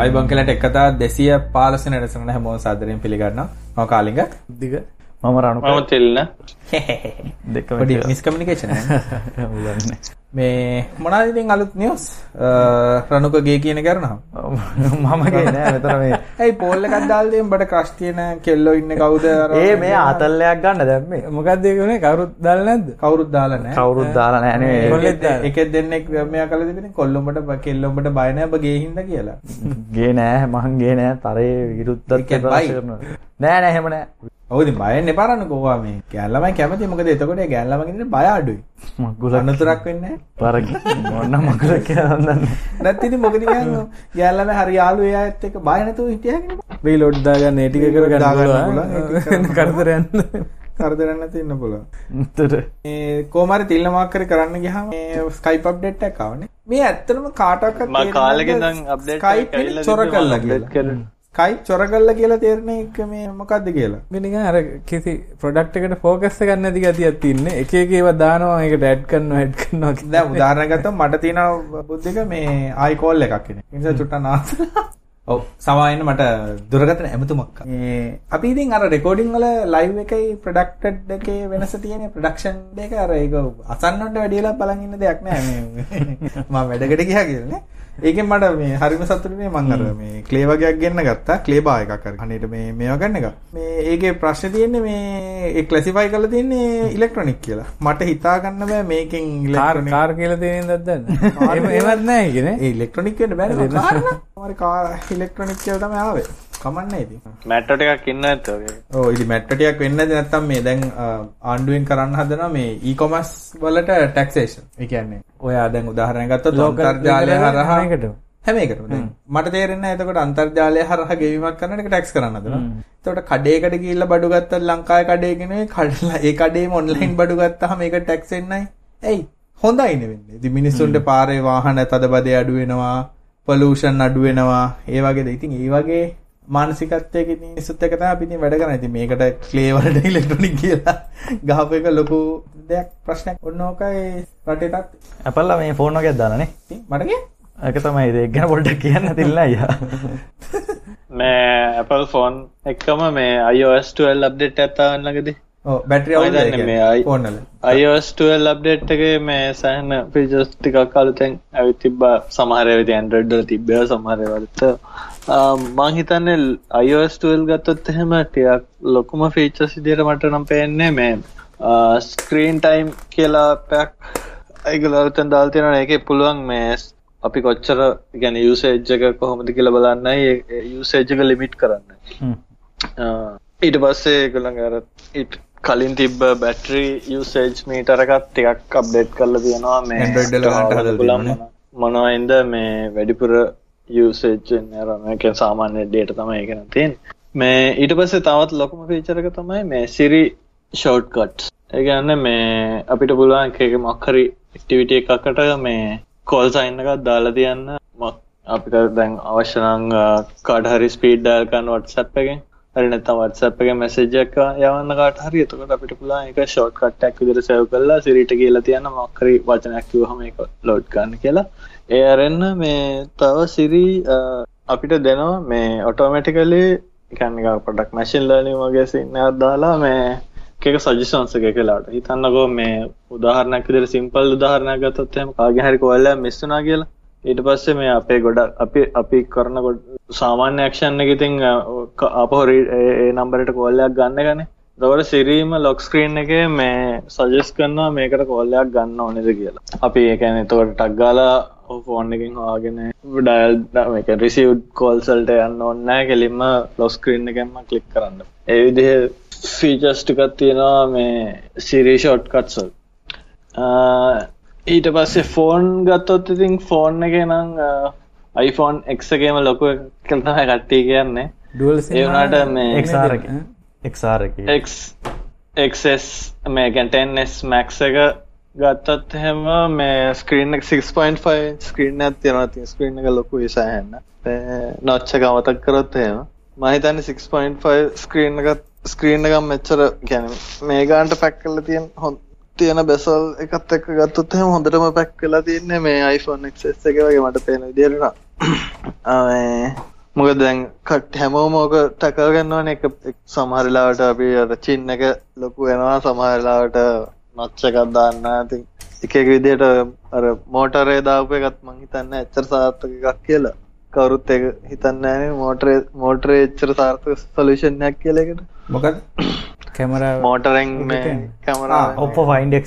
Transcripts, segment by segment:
අයිබං කලට එකතා දෙසිය පාලසන රැසන හැමෝන් සාදරයෙන් පිළිගන්න මම කාලිග. දිග. මම රණු මම තෙල්න. දෙක මිස්කමිනිකේෂන මේ මොනාදිතින් අලුත් නිියස් රණුකගේ කියන කරනවා මමගේ නෑ මෙතර මේ. ඇයි පෝල්ල කදදාල්දයෙන් බට ක්‍රස්තියන කෙල්ලො ඉන්න කවුද? ඒ මේ අතල්ලයක් ගන්න දැම්මේ මොකක්දේකනේ කවරුත් දල් නැද්ද? කවුරුත් දාලන කවුරුත් දාලා නෑනේ එක දෙන්නෙක් මෙයා කල තිබෙන කොල්ලොමට කෙල්ලොමට බයනය බගේ හිද කියලා. ගේ නෑ මහන්ගේ නෑ තරේ විරුද්ධ නෑ නැහෙමනෑ ඔවදි බයෙන් එපාරන්න කෝවා මේ ගැල්ලමයි කැමති මොකද එතකොට ගැල්ලමගෙන බය අඩුයි. මක්ගුල අනතුරක් වෙන්න පරග ඔන්න මකර කියන්න? නැත්තිති මොකද ගැල්ලම හරියාලු එයා ඇත්ත එක බයනතු හිටියගෙන බේ ලොඩ්දාගන්න ඒටික කර ගන්න කරතරයන්න කරදරන්න තින්න පුල උත්තර කෝමරි තිල්ලමාකර කරන්න ගහම ස්කයිප් අප්ඩෙට් එකවන මේ ඇත්තනම කාටක් කාලගෙදම් අප්ඩේට් චොර කල්ලා කියලා කයි චොර කල්ල කියලා තේරණ එක මේ මොකක්ද කියලා? මිනික අර කිසි ප්‍රොඩක්් එකට ෆෝකස්ස ගන්න ඇති ගතියක් තින්න එක ඒව දානවා එක ඩැඩ් කන්න හැඩ් කන්නවා ද උදාරණගත මට තින බුද්ධක මේ ආයිකෝල් එකක් කෙන නිසා චුට්ට නාස ඔව. සමයින්න මට දුරගතන ඇමතුමක්. අපි ඉතින් අර රෙකෝඩිං වල ලයිව් එකයි ප්‍රඩක්ටඩ් එකේ වෙනස තියෙන ප්‍රඩක්ෂන් දෙක අර ඒක අසන්නට වැඩියලා බලන් ඉන්න දෙයක් නෑ මේ. මම වැඩකට ගියා කියන්නේ ඒකෙන් මට මේ හරිම සතුටුනේ මං අර මේ ක්ලේ වගේක් ගෙන්න ගත්තා. ක්ලේ බා එකක් අර අනේට මේ මේවා ගන්න එක. මේ ඒකේ ප්‍රශ්නේ තියෙන්නේ මේ ඒ ක්ලැසිෆයි කරලා තියෙන්නේ ඉලෙක්ට්‍රොනික කියලා. මට හිතා ගන්න බෑ මේකෙන් ඉලෙක්ට්‍රොනික කාර් කියලා තියෙන දත් දන්න එහෙම එහෙමත් නෑ. ඒකනේ ඒ ඉලෙක්ට්‍රොනික වෙන්න බෑ කාර් නෑ කාර් ඉලෙක්ට්‍රොනික කියලා තමයි ආවේ කමන්න ඉතින් මැට්ටෝ ටිකක් ඉන්න ඇත්ත ඔය ඔව් ඉතින් මැට්ටෝ ටිකක් වෙන්න නැති නැත්තම් මේ දැන් ආණ්ඩුවෙන් කරන්න හදනවා මේ ඊ-කොමර්ස් වලට ටැක්සේෂන්. ඒ කියන්නේ ඔයා දැන් උදාහරණයක් ගත්තොත් අන්තර්ජාලය හරහා හැම එකටම දැන් මට තේරෙන්නේ නැහැ එතකොට අන්තර්ජාලය හරහා ගෙවීමක් කරන එක ටැක්ස් කරන්න හදනවා. එතකොට කඩේකට ගිහිල්ලා බඩු ගත්තත් ලංකාවේ කඩේගෙන කඩලා ඒ කඩේම ඔන්ලයින් බඩු ගත්තාම ඒක ටැක්ස් එන්නේ ඇයි? හොඳයි නෙවෙන්නේ. ඉතින් මිනිස්සුන්ට පාරේ වාහන තදබදේ අඩු වෙනවා, පොලූෂන් අඩු වෙනවා. ඒ වගේද ඉතින් ඒ වගේ මානසිකත්වයක ඉතින් මිනිස්සුත් එක්ක තමයි අපි ඉතින් වැඩ කරන්නේ. ඉතින් මේකට ක්ලේ වලට ඉලෙක්ට්‍රොනික කියලා ගහපු එක ලොකු දෙයක් ප්‍රශ්නයක්. ඔන්න ඕකයි රටේ තත්. අපල්ලා මේ ෆෝන් එකක් දාලානේ. මට කිය? ඒක තමයි ඒක ගැන පොඩ්ඩක් කියන්න තිල්ලා අයියා. මේ Apple phone එකම මේ iOS 12 update එකක් තාවන්න ළඟදී. ඔව් බැටරි අවුල් මේ ෆෝන් වල. iOS 12 update එකේ මේ සෑහෙන features ටිකක් අලුතෙන් ඇවිත් තිබ්බා. සමහර ඒවා ඉතින් Android වල තිබ්බා සමහර ඒවා මං හිතන්නේ 12 ගත්තොත් එහෙම ටිකක් ලොකුම ෆීචර්ස් විදිහට මට නම් පේන්නේ මේ ස්ක්‍රීන් ටයිම් කියලා පැක් ඒගොල්ලෝ අලුතෙන් දාලා තියෙනවා ඒකේ පුළුවන් මේ අපි කොච්චර කියන්නේ යූසේජ් එක කොහොමද කියලා බලන්නයි. ඒ යූසේජ් එක ලිමිට් කරන්න. ඊට පස්සේ ඒගොල්ලන්ගේ අර කලින් තිබ්බ බැටරි යූසේජ් මීටර එකත් ටිකක් අප්ඩේට් කරලා තියෙනවා. මේ තියෙනවා. මොනවයින්ද මේ වැඩිපුර යූසේජ් මේකෙන් සාමාන්‍ය ඩේට තමයි ඒකන තියෙන මේ ඊට පස්සේ තවත් ලොකුම ෆීචර් එක තමයි මේ Siri shortcuts. ඒ කියන්නේ මේ අපිට පුළුවන් එක එක මොකක් හරි ඇක්ටිවිටි එකකට මේ කෝල් සයින් එකක් දාලා තියන්න. අපිට දැන් අවශ්‍ය නම් කාට හරි ස්පීඩ් ඩයල් කරන්න WhatsApp එකෙන්. හරි නැත්නම් WhatsApp එකේ මැසේජ් එකක් යවන්න කාට හරි. එතකොට අපිට පුළුවන් ඒක ෂෝට්කට් එකක් විදිහට සේව් කරලා Siri-ට කියලා තියන්න මොකක් හරි වචනයක් කිව්වහම ඒක ලෝඩ් කරන්න කියලා. ඒ අරෙන්න මේ තව Siri අපිට දෙනවා මේ ඔටෝමැටිකලි කියන්නේ පොඩක් මැෂින් ලර්නින් වගේ සින් එකක් දාලා මේ එක සජෙෂන්ස් එක කියලාට හිතන්නකෝ මේ උදාහරණයක් විදිහට සිම්පල් උදාහරණයක් ගත්තොත් එහෙම කාගේ හරි කෝල් එකක් මිස් වුණා කියලා. ඊට පස්සේ මේ අපේ ගොඩක් අපි අපි කරන සාමාන්‍ය ඇක්ෂන් එක ඉතින් අපහො ඒ නම්බරට කෝල් එකක් ගන්න ගන්නේ දවර සිරීම ලොක් ස්ක්‍රීන් එක මේ සජස් කරනවා මේකට කෝල්ලයක් ගන්න ඕනෙද කියලා. අපි ඒකැන තවට ටක්ගාලා ෆෝන් එකින් හවාගෙන ඩයල් එක රිසිව් කෝල්සල්ට යන්න ඔන්නෑ කෙලින්ම ලොස්ක්‍රීන් එකෙන්ම කලික් කරන්න. ඒ විදිහ ෆීචස් ටිකත් තියෙනවා මේ සිරී ෂෝට් කත්සල් ඊට පස්සේ ෆෝන් ගත්තොත් ඉතින් ෆෝන් එක නම් iPhone එක්සගේම ලොකු කල්තමයි කට්ටි කියන්නේ. ඒවනාට මේ එක්සාර එක්ස් මේ ගැන්ටන්ස් මැක්ස එක ගත්තත් හෙම මේ ස්ක්‍රීන් 6.5 ස්ක්‍රීන් ඇතියනවා ති ස්ක්‍රීන් එක ලොකු විසාහන්න. නොච්ච ගමතක් කරොත් එහෙම. මහිතන්න 6.5 ස්ක්‍රීන් එකත් ස්ක්‍රීන් එකම් මෙච්චර ගැන මේ ගාන්ට පැක් කල තියෙන් හො තියෙන බෙසල් එකත් එක්ක ගත්තොත් එහෙම හොඳටම පැක් වෙලා තියන්නේ මේ iPhone XS එක වගේ මට පේන විදිහට මොක දැන් කට හැමෝම ඕක ටකල් ගන්නවන එක සමහරලාවට අපි අර චින්න එක ලොකු වෙනවා. සමහරලාවට නොච්චකත් දාන්න. ඇති එක එක විදියට අර මෝටරේ දාප එකත් මං හිතන්න එච්චර සාර්ථක එකක් කියලා. කවුරුත් එක හිතන්න ෑන. මෝටරේ මෝටරේ එච්චර සාර්ථක සොලිෂන්යක් කියලෙකට මොකද කැමර මෝටරෙන් කැමරා ඔප ෆයින්ඩෙක්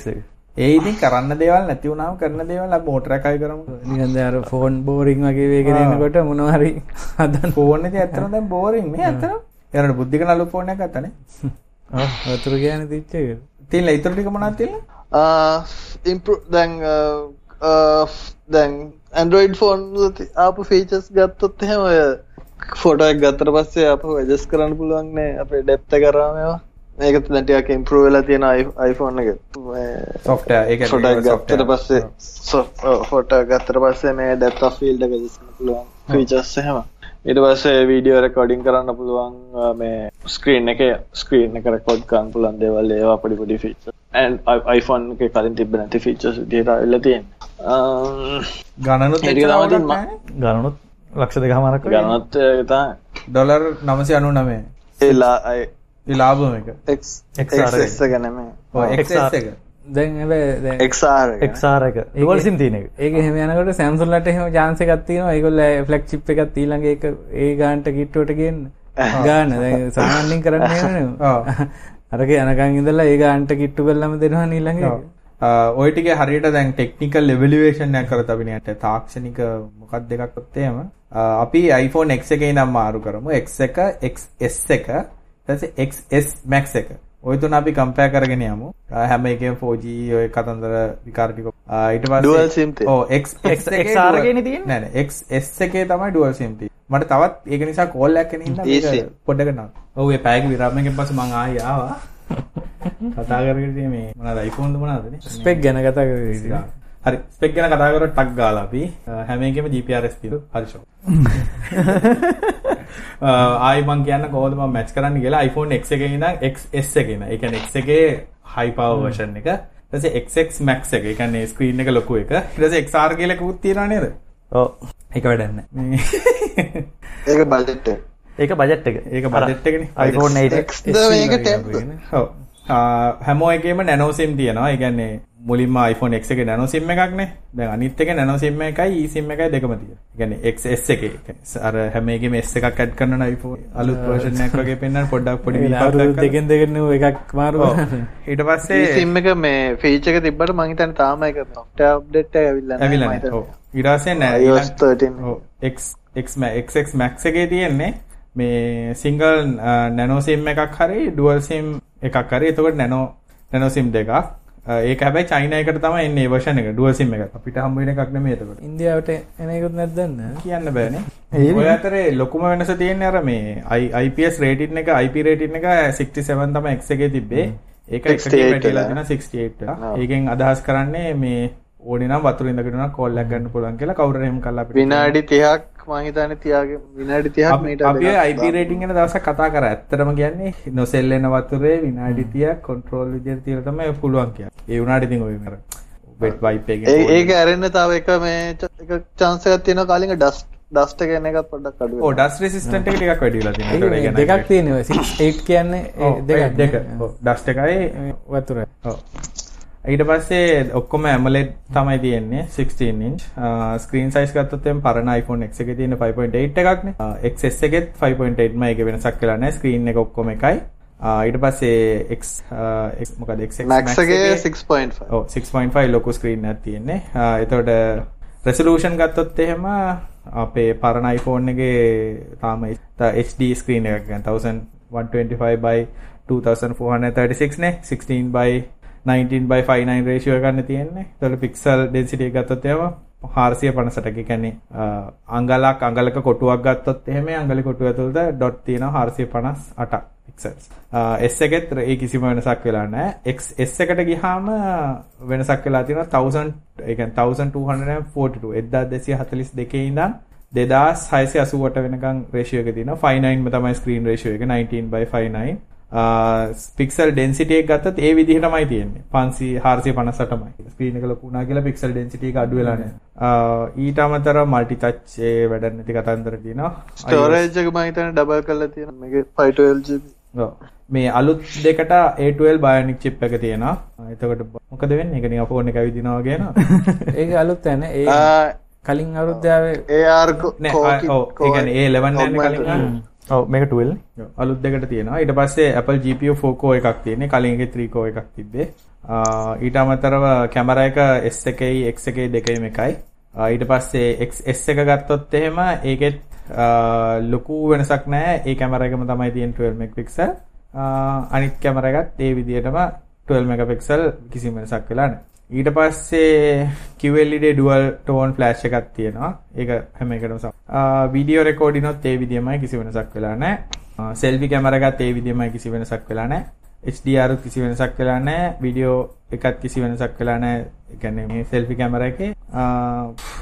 ඒ ඉතින් කරන්න දේවල් නැති වුණාම කරන දේවල් අපි මෝටර එකයි කරමු. නිකන්ද අර ෆෝන් බෝරිං වගේ වේගෙන එනකොට මොනවා හරි හදන්න. ෆෝන් එකේ ඇත්තටම දැන් බෝරිං නේ ඇත්තටම. එයාට බුද්ධික නළු ෆෝන් එකක් ගත්තනේ ඔව් වතුර ගෑන තිච්ච එක. තියෙන ඊටර ටික මොනවද තියෙන්නේ ඉම්ප්‍රූ දැන් දැන් ඇන්ඩරෝයිඩ් ෆෝන් ආපු ෆීචස් ගත්තොත් එහෙම ඔය ෆොටෝ එක ගත්තට පස්සේ අප ඇජස් කරන්න පුළුවන් නේ. අපේ ඩෙප්ත කරාම ඒවා මේක දැටියක් ඉම්ප්‍රූව් වෙලා තියෙන iPhone එක. software ඒක ෆොටෝ එක ගත්තට පස්සේ ෆොටෝ ගත්තට පස්සේ මේ depth of field එක පුළුවන්. ෆීචර්ස් එහෙම. ඊට පස්සේ වීඩියෝ රෙකෝඩින් කරන්න පුළුවන් මේ ස්ක්‍රීන් එක ස්ක්‍රීන් එක රෙකෝඩ් කරන්න පුළුවන් දේවල් ඒවා පොඩි පොඩි ෆීචර් and iPhone එකේ කලින් තිබ්බ නැති ෆීචර්ස් විදිහට ආවිල්ලා තියෙනවා. ගණනුත් ගණනුත් ලක්ෂ දෙකමාරක් ගණනත් තමයි. ඩොලර් 999 ඒලා ඒ ලාභම එක ගැනම දැන් හැබැයි එක්සාර එක ඉවල් සිම් තියෙන එක ඒක එහෙම යනකොට සැම්සුන්ලට එහෙම chance එකක් තියෙනවා ඒගොල්ලෝ ෆ්ලැග්ෂිප් එකක් ඊළඟ ඒක ඒ ගානට කිට්ටුවට ගේන්න ගාන දැන් සාමාන්‍යයෙන් කරන්නේ අරක යනකන් ඉඳලා ඒ ගානට කිට්ටු කරලම දෙනවා ඊළඟ එක ඔය ටික හරියට දැන් ටෙක්නිකල් එවලුවේෂන් එකක් කරත් අපි නේට තාක්ෂණික මොකක් දෙකක් ඔත් එහෙම අපි iPhone X එකේ නම් මාරු කරමු X එක XS එක ඊට XS Max එක. ඔය තුන අපි කම්පෙයාර් කරගෙන යමු. හැම එකෙම 4G ඔය කතන්දර විකාර ටික. ඊට පස්සේ dual sim ඔව් X XR එකේනේ තියෙන්නේ? නෑ නෑ. XS එකේ තමයි dual sim තියෙන්නේ. මට තවත් ඒක නිසා කෝල් එකක් එන ඉඳන් මේක පොඩ්ඩක් නෑ ඔව් ඒ පැයක විරාමයකින් පස්සේ මං ආයෙ ආවා. කතා කරගෙන ඉතින් මේ මොනවද iPhone ද මොනවද නේ? ස්පෙක් ගැන කතා කරේ හරි ස්පෙක් ගැන කතා කරලා ටක් ගාලා අපි හැම එකෙම GPRS තියෙනවා. හරි ෂෝ ආයි මං කියන්න කොහොමද මම මැච් කරන්න කියලා iPhone X එකේ ඉඳන් XS එකේ න. ඒ කියන්නේ X එකේ high power version එක. ඊට පස්සේ XX Max එක. ඒ කියන්නේ screen එක ලොකු එක. ඊට පස්සේ XR කියලා එකකුත් තියෙනවා නේද? ඔව් ඒක වැඩක් නැහැ. ඒක බජට් එක. ඒක බජට් එක. ඒක බජට් එකනේ. iPhone 8 X ද මේක 10. ඔව්. හැමෝ එකේම නැනෝ සිම් තියෙනවා. ඒ කියන්නේ මුලින්ම iPhone X එකේ නැනෝ සිම් එකක් නේ. දැන් අනිත් එක නැනෝ සිම් එකයි eSIM එකයි දෙකම තියෙනවා. ඒ කියන්නේ XS එකේ. අර හැම එකේම S එකක් ඇඩ් කරන iPhone අලුත් version එකක් වගේ පෙන්වන්න පොඩ්ඩක් පොඩි විපාකයක් දෙකෙන් දෙකෙන් එකක් මාරු ඊට පස්සේ sim එක මේ feature එක තිබ්බට මං හිතන්නේ තාම ඒක software update එක ඇවිල්ලා නැහැ. ඇවිල්ලා නැහැ. ඔව්. ඊට පස්සේ නෑ iOS 13. ඔව්. X X XX Max එකේ තියෙන්නේ මේ nano sim එකක් හරි dual sim එකක් හරි. එතකොට nano nano sim දෙකක්. ඒක හැබැයි චයිනා එකට තමයි එන්නේ version එක dual sim එක. අපිට හම්බ වෙන එකක් නෙමෙයි එතකොට. ඉන්දියාවට එන එකකුත් නැද්ද කියන්න බෑනේ. ඔය අතරේ ලොකුම වෙනස තියෙන්නේ අර මේ IPS rating එක IP rating එක 67 තමයි X එකේ තිබ්බේ. ඒක එකකින් වැඩිලා දෙන 68 ඒකෙන් අදහස් කරන්නේ මේ ඕනේ නම් වතුර ඉඳගෙන නම් කෝල් එකක් ගන්න පුළුවන් කියලා කවුරු හරි එහෙම කළා අපිට විනාඩි 30ක් මං හිතන්නේ තියාගේ විනාඩි 30ක් මීට අපි IP rating ගැන දවසක් කතා කරා. ඇත්තටම කියන්නේ නොසෙල් වෙන වතුරේ විනාඩි 30ක් කන්ට්‍රෝල් විදියට තියලා තමයි පුළුවන් කියන්නේ. ඒ වුණාට ඉතින් ඔය මර වෙට් වයිප් ඒක ඇරෙන්න තව එක මේ එක chance එකක් තියෙනවා කාලින්ග ඩස්ට් ඩස්ට් එක පොඩ්ඩක් අඩු වෙනවා. ඔව් ඩස්ට් රෙසිස්ටන්ට් එක ටිකක් වැඩි වෙලා තියෙනවා. ඒක දෙකක් තියෙනවා. 68 කියන්නේ දෙකක් දෙක. ඔව් ඩස්ට් එකයි වතුර. ඔව්. ඊට පස්සේ ඔක්කොම AMOLED තමයි තියෙන්නේ 16 inch. ස්ක්‍රීන් සයිස් ගත්තොත් එම් පරණ iPhone X එකේ තියෙන 5.8 එකක්නේ. XS එකෙත් 5.8 ම ඒකේ වෙනසක් වෙලා නැහැ. ස්ක්‍රීන් එක ඔක්කොම එකයි. ඊට පස්සේ X මොකද XX Max එකේ 6.5 ඔව් 6.5 ලොකු ස්ක්‍රීන් එකක් තියෙන්නේ. එතකොට රෙසලූෂන් ගත්තොත් එහෙම අපේ පරණ iPhone එකේ තාම HD ස්ක්‍රීන් එකක්. ගන්න 1125 by 2436 නේ? 16 by 19 by 59 රේෂියෝ එකක් ගන්න තියෙන්නේ. ඒතකොට පික්සල් ඩෙන්සිටි එක ගත්තොත් එහෙම 458ක්. ඒ කියන්නේ අඟලක් අඟලක කොටුවක් ගත්තොත් එහෙම අඟලේ කොටුව ඇතුළත ඩොට් තියෙනවා 458ක් පික්සල්ස්. S එකෙත් ඒ කිසිම වෙනසක් වෙලා නැහැ. X S එකට ගියාම වෙනසක් වෙලා තියෙනවා 1000 ඒ කියන්නේ 1242 1242 ඉඳන් 2688 වෙනකන් රේෂියෝ එක තියෙනවා 59ම තමයි ස්ක්‍රීන් රේෂියෝ එක 19 by 59 පික්සල් ඩෙන්සිටිය එක ගත්තත් ඒ විදිහටමයි තියෙන්නේ. 500 458යි ස්ක්‍රීන් එක ලොකු වුණා කියලා පික්සල් ඩෙන්සිටි එක අඩු වෙලා නැහැ. ඊට අමතරව මල්ටි ටච් ඒ වැඩක් නැති කතන්දර තියෙනවා. ස්ටෝරේජ් එක මම හිතන්නේ ඩබල් කරලා තියෙනවා. මේකේ 512GB ඔව්. මේ අලුත් දෙකට A12 බයොනික් චිප් එක තියෙනවා. එතකොට මොකද වෙන්නේ? ඒක නිකන් ෆෝන් එක ඇවිදිනවා වගේ නේද? ඒක අලුත් නැහැ ඒ කලින් අවුරුද්දාවේ AR ඔව්. ඒ කියන්නේ A11 යන්නේ කලින් මේක 12 අලුත් දෙකට තියෙනවා. ඊට පස්සේ Apple GPU 4 core එකක් තියෙන්නේ. කලින් එකේ 3 core එකක් තිබ්බේ. ඊට අමතරව කැමරා එක S එකයි X එකයි දෙකේම එකයි. ඊට පස්සේ S එක ගත්තොත් එහෙම ඒකෙත් ලොකු වෙනසක් නැහැ. ඒ කැමරා එකම තමයි තියෙන්නේ 12 මෙගපික්සල් අනිත් කැමරා එකත් ඒ විදිහටම 12 මෙගපික්සල් කිසිම වෙනසක් වෙලා නැහැ. ඊට පස්සේ QLED dual tone flash එකක් තියෙනවා. ඒක හැම එකටම සම. වීඩියෝ රෙකෝඩිනොත් ඒ විදිහමයි කිසි වෙනසක් වෙලා නැහැ. සෙල්ෆි කැමරා එකත් ඒ විදිහමයි කිසි වෙනසක් වෙලා නැහැ. HDR කිසි වෙනසක් වෙලා නැහැ. වීඩියෝ එකත් කිසි වෙනසක් වෙලා නැහැ. ඒ කියන්නේ මේ සෙල්ෆි කැමරා එකේ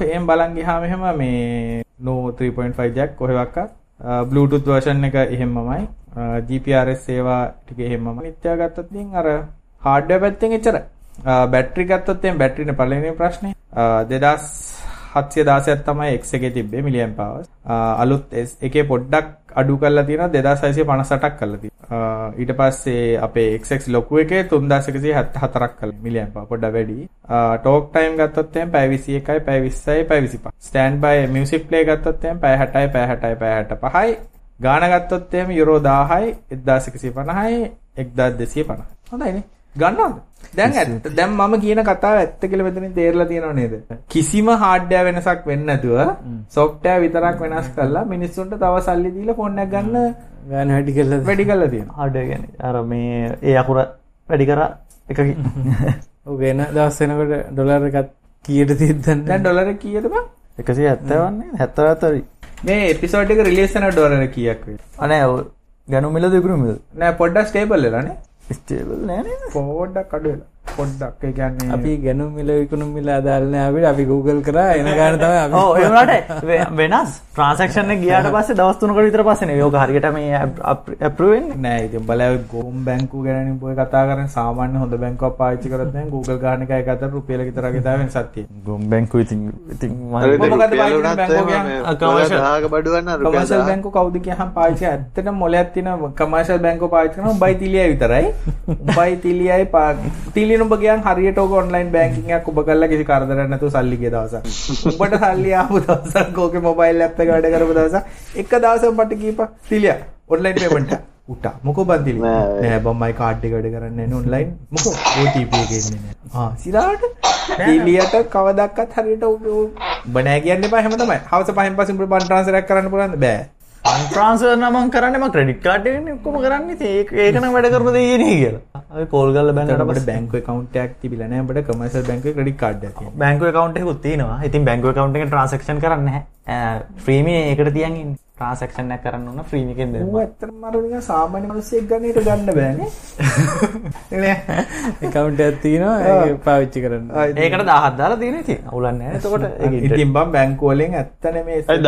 එහෙම බලන් ගියාම එහෙම මේ no 3.5 jack කොහෙවත් Bluetooth version එක එහෙමමයි. GPRS සේවා ටික එහෙමමයි. නිත්‍යා ගත්තත් ඉතින් අර hardware පැත්තෙන් එච්චරයි. බැටරි ගත්තොත් එම් බැටරිනේ පළවෙනි ප්‍රශ්නේ. 2716ක් තමයි X එකේ තිබ්බේ මිලියම් පවර්ස් අලුත් එකේ පොඩ්ඩක් අඩු කරලා තියෙනවා 2658ක් කරලා තියෙනවා. ඊට පස්සේ අපේ XX ලොකු එකේ 3174ක් කරලා මිලියම් පවර් පොඩ්ඩක් වැඩි. ටෝක් ටයිම් ගත්තොත් එම් පැය 21යි පැය 20යි පැය 25 ස්ටෑන්ඩ් බයි මියුසික් ප්ලේ ගත්තොත් එම් පැය 60යි පැය 60යි පැය 65යි ගාන ගත්තොත් එහෙම යුරෝ 1000යි 1250යි 1250 හොඳයිනේ. ගන්නවද? දැන් ඇත්ත දැන් මම කියන කතාව ඇත්ත කියලා මෙතනින් තේරලා තියෙනව නේද? කිසිම හાર્ඩ්වෙයාර් වෙනසක් වෙන්නේ නැතුව සොෆ්ට්වෙයාර් විතරක් වෙනස් කරලා මිනිස්සුන්ට තව සල්ලි දීලා ෆෝන් එකක් ගන්න ගන්න වැඩි කරලා වැඩි කරලා තියෙනවා. හાર્ඩ්වෙයාර් කියන්නේ අර මේ ඒ අකුර වැඩි කරා එකකින්. ඔව් වෙන දවස් වෙනකොට ඩොලර් එකක් කීයට තියද්දන් දැන් ඩොලර් එක කීයද බං 170 වන්නේ 77 මේ එපිසෝඩ් එක රිලීස් වෙන ඩොලර් කීයක් වෙයි? අනේ ගණු මිලද ඉක්ුණු මිලද? නෑ පොඩ්ඩක් ස්ටේබල් වෙලානේ ස්ටේබල් නෑනේ පොඩ්ඩක් අඩු වෙලා. පොඩ්ඩක්. ඒ කියන්නේ අපි ගැනුම් මිල විකුණුම් මිල අදාළ නෑ අපිට. අපි Google කරා එන ගාන තමයි අපි ඔව් ඒ වුණාට වෙනස්. ට්‍රාන්සැක්ෂන් එක ගියාට පස්සේ දවස් 3කට විතර පස්සේනේ යෝග හරියට මේ අප්‍රූව් වෙන්නේ. නෑ ඉතින් බලය ගෝම් බැංකුව ගැන පොය කතා කරන්නේ සාමාන්‍ය හොඳ බැංකුවක් පාවිච්චි කරත් දැන් Google ගාන එකයි අතර රුපියල වෙනසක් තියෙන්නේ. ගෝම් බැංකුව කරන බැංකුව කියන්නේ? කමර්ෂල් බඩුවන්න කමර්ෂල් බැංකුව කවුද කියහම පාවිච්චි ඇත්තටම මොලයක් තියෙන කමර්ෂල් බැංකුව පාවිච්චි කරනවා බයි තිලියයි විතරයි. බයි තිලියයි තිලිය නුඹ ගියන් හරියට ඔක ඔන්ලයින් බැංකින් එකක් ඔබ කරලා කිසි කරදරයක් නැතුව සල්ලි ගිය දවසක්. උඹට සල්ලි ආපු දවසක් ඕකේ මොබයිල් ඇප් එක වැඩ කරපු දවසක් එක දවසක් මට කීපා තිලියා ඔන්ලයින් පේමන්ට් උට මොකෝ බන්දිලි නෑ බම්මයි කාඩ් එක වැඩ කරන්නේ නෑ ඔන්ලයින් මොකෝ? OTP එක එන්නේ නෑ. ආ සිරාට තිලියට කවදක්වත් හරියට ඔබ නෑ කියන්න එපා. හැම තමයි. හවස පහෙන් පස්සේ උඹට බන් ට්‍රාන්ස්ෆර් එකක් කරන්න පුළුවන්ද? බෑ ට්‍රාන්ස්ෆර් නමං කරන්නේ මම ක්‍රෙඩිට් කාඩ් එකනේ ඔක්කොම කරන්නේ ඉතින් ඒක ඒක නම් වැඩ කරපු දෙයක් නේ කියලා. අපි කෝල් කරලා බැලුවට අපිට බැංකු account එකක් තිබිලා නැහැ. අපිට commercial බැංකුවේ ක්‍රෙඩිට් කාඩ්. බැංකු එකකුත් තියෙනවා. ඉතින් බැංකු එකෙන් transaction කරන්නේ නැහැ. ෆ්‍රී මේ ඒකට තියන් ඉන්නේ. ට්‍රාන්සැක්ෂන් එකක් කරන්න ඕන ෆ්‍රී එකෙන් දෙන්න. ඌ ඇත්තටම අර නිකන් සාමාන්‍ය මිනිස්සෙක් ගන්න ඊට ගන්න බෑනේ. නේ account එකක් තියෙනවා ඒක පාවිච්චි කරන්න. ඒකට 1000ක් දාලා තියෙන ඉතින් අවුලක් නැහැ. එතකොට ඒක ඉතින් බම් බැංකුව වලින් ඇත්ත නෙමේ 1000ද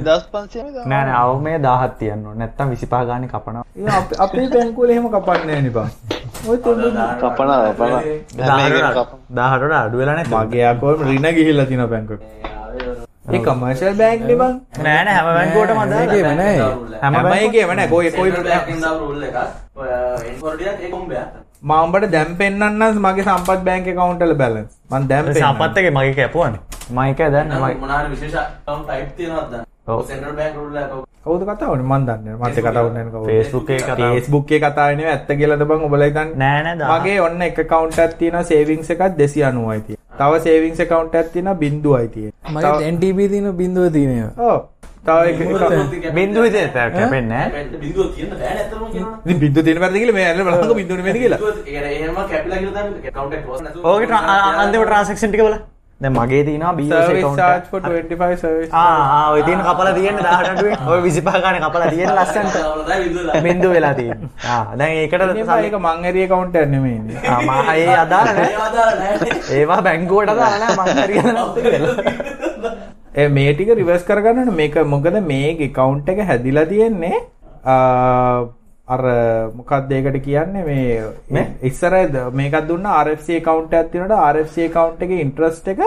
2500 නෑ නෑ අවු මේ 1000ක් තියන්න. නැත්තම් 25 ගානේ කපනවා. අපේ බැංකුව වල එහෙම කපන්නේ නැහැ නේ බං. ඔය තුන් කපනවා කපනවා. 1000ට වඩා අඩු වෙලා නැහැ. මගේ අකෝල් රින ගිහිල්ලා තියෙනවා බැංකුවට. ඒ කමර්ෂල් බෑන්ක් නේ බං. නෑ නෑ හැම බැංකුවටම අදාළයි. ඒකේම නෑ. හැම එකේම නෑ. කොයි කොයි මම උඹට දැන් පෙන්නන්නම් මගේ සම්පත් බැංක් account වල balance. මම දැන් පෙන්නන්නම්. සම්පත් එකේ මගේ කැපුවානේ. මම එක දැන් මම මොනාර විශේෂ account type කවුද කතා වුනේ මන් දන්නේ නැහැ. මත් කතා වුනේ නැහැ කවුද. Facebook එකේ කතාව. Facebook එකේ කතාව නෙවෙයි ඇත්ත කියලාද බං ඔබලා හිතන්නේ. නෑ නෑ 1000. මගේ ඔන්න එක account එකක් තියෙනවා savings එකක් 290යි තියෙනවා. තව savings account එකක් තියෙනවා බිංදුවයි තියෙනවා. මගේ NTB තියෙන බිඳුව තියෙනවා. ඔව්. තව එක බින්දුව විතර කැපෙන්නේ නෑ. බිඳුව තියෙන බෑ නැත්තම කියනවා. ඉතින් බිංදුව තියෙන බැරිද කියලා මේ ඇල්ල බලන්න බිංදුව නෙමෙයිද කියලා. ඕකේ ට්‍රා- අන්තිම ට්‍රාන්සැක්ෂන් ටික බලන්න. දැන් මගේ තියෙනවා BOS service account charge එක. for 25 service ආ ආ ඔය තියෙන කපලා තියෙන්නේ 18 අඩුවෙන්. ඔය 25 ගානේ කපලා තියෙන ලස්සනට. බින්දුව වෙලා. ආ දැන් ඒකට ඉතින් බං ඒක මං ඇරිය account එකක් නෙමෙයි ඉන්නේ. ආ මා ඒ අදාළ නෑ. ඒවා දාලා නැහැ. ඒවා බැංකුවට අදාළ නෑ මං හරියට නැත්නම් වෙලා. ඒ මේ ටික රිවර්ස් කරගන්න ඕනේ මේක මොකද මේ account එක හැදිලා තියෙන්නේ අර මොකක්ද ඒකට කියන්නේ මේ ඉස්සර මේකක් දුන්න RFC account එකක් තියෙනකොට RFC account එකේ interest එක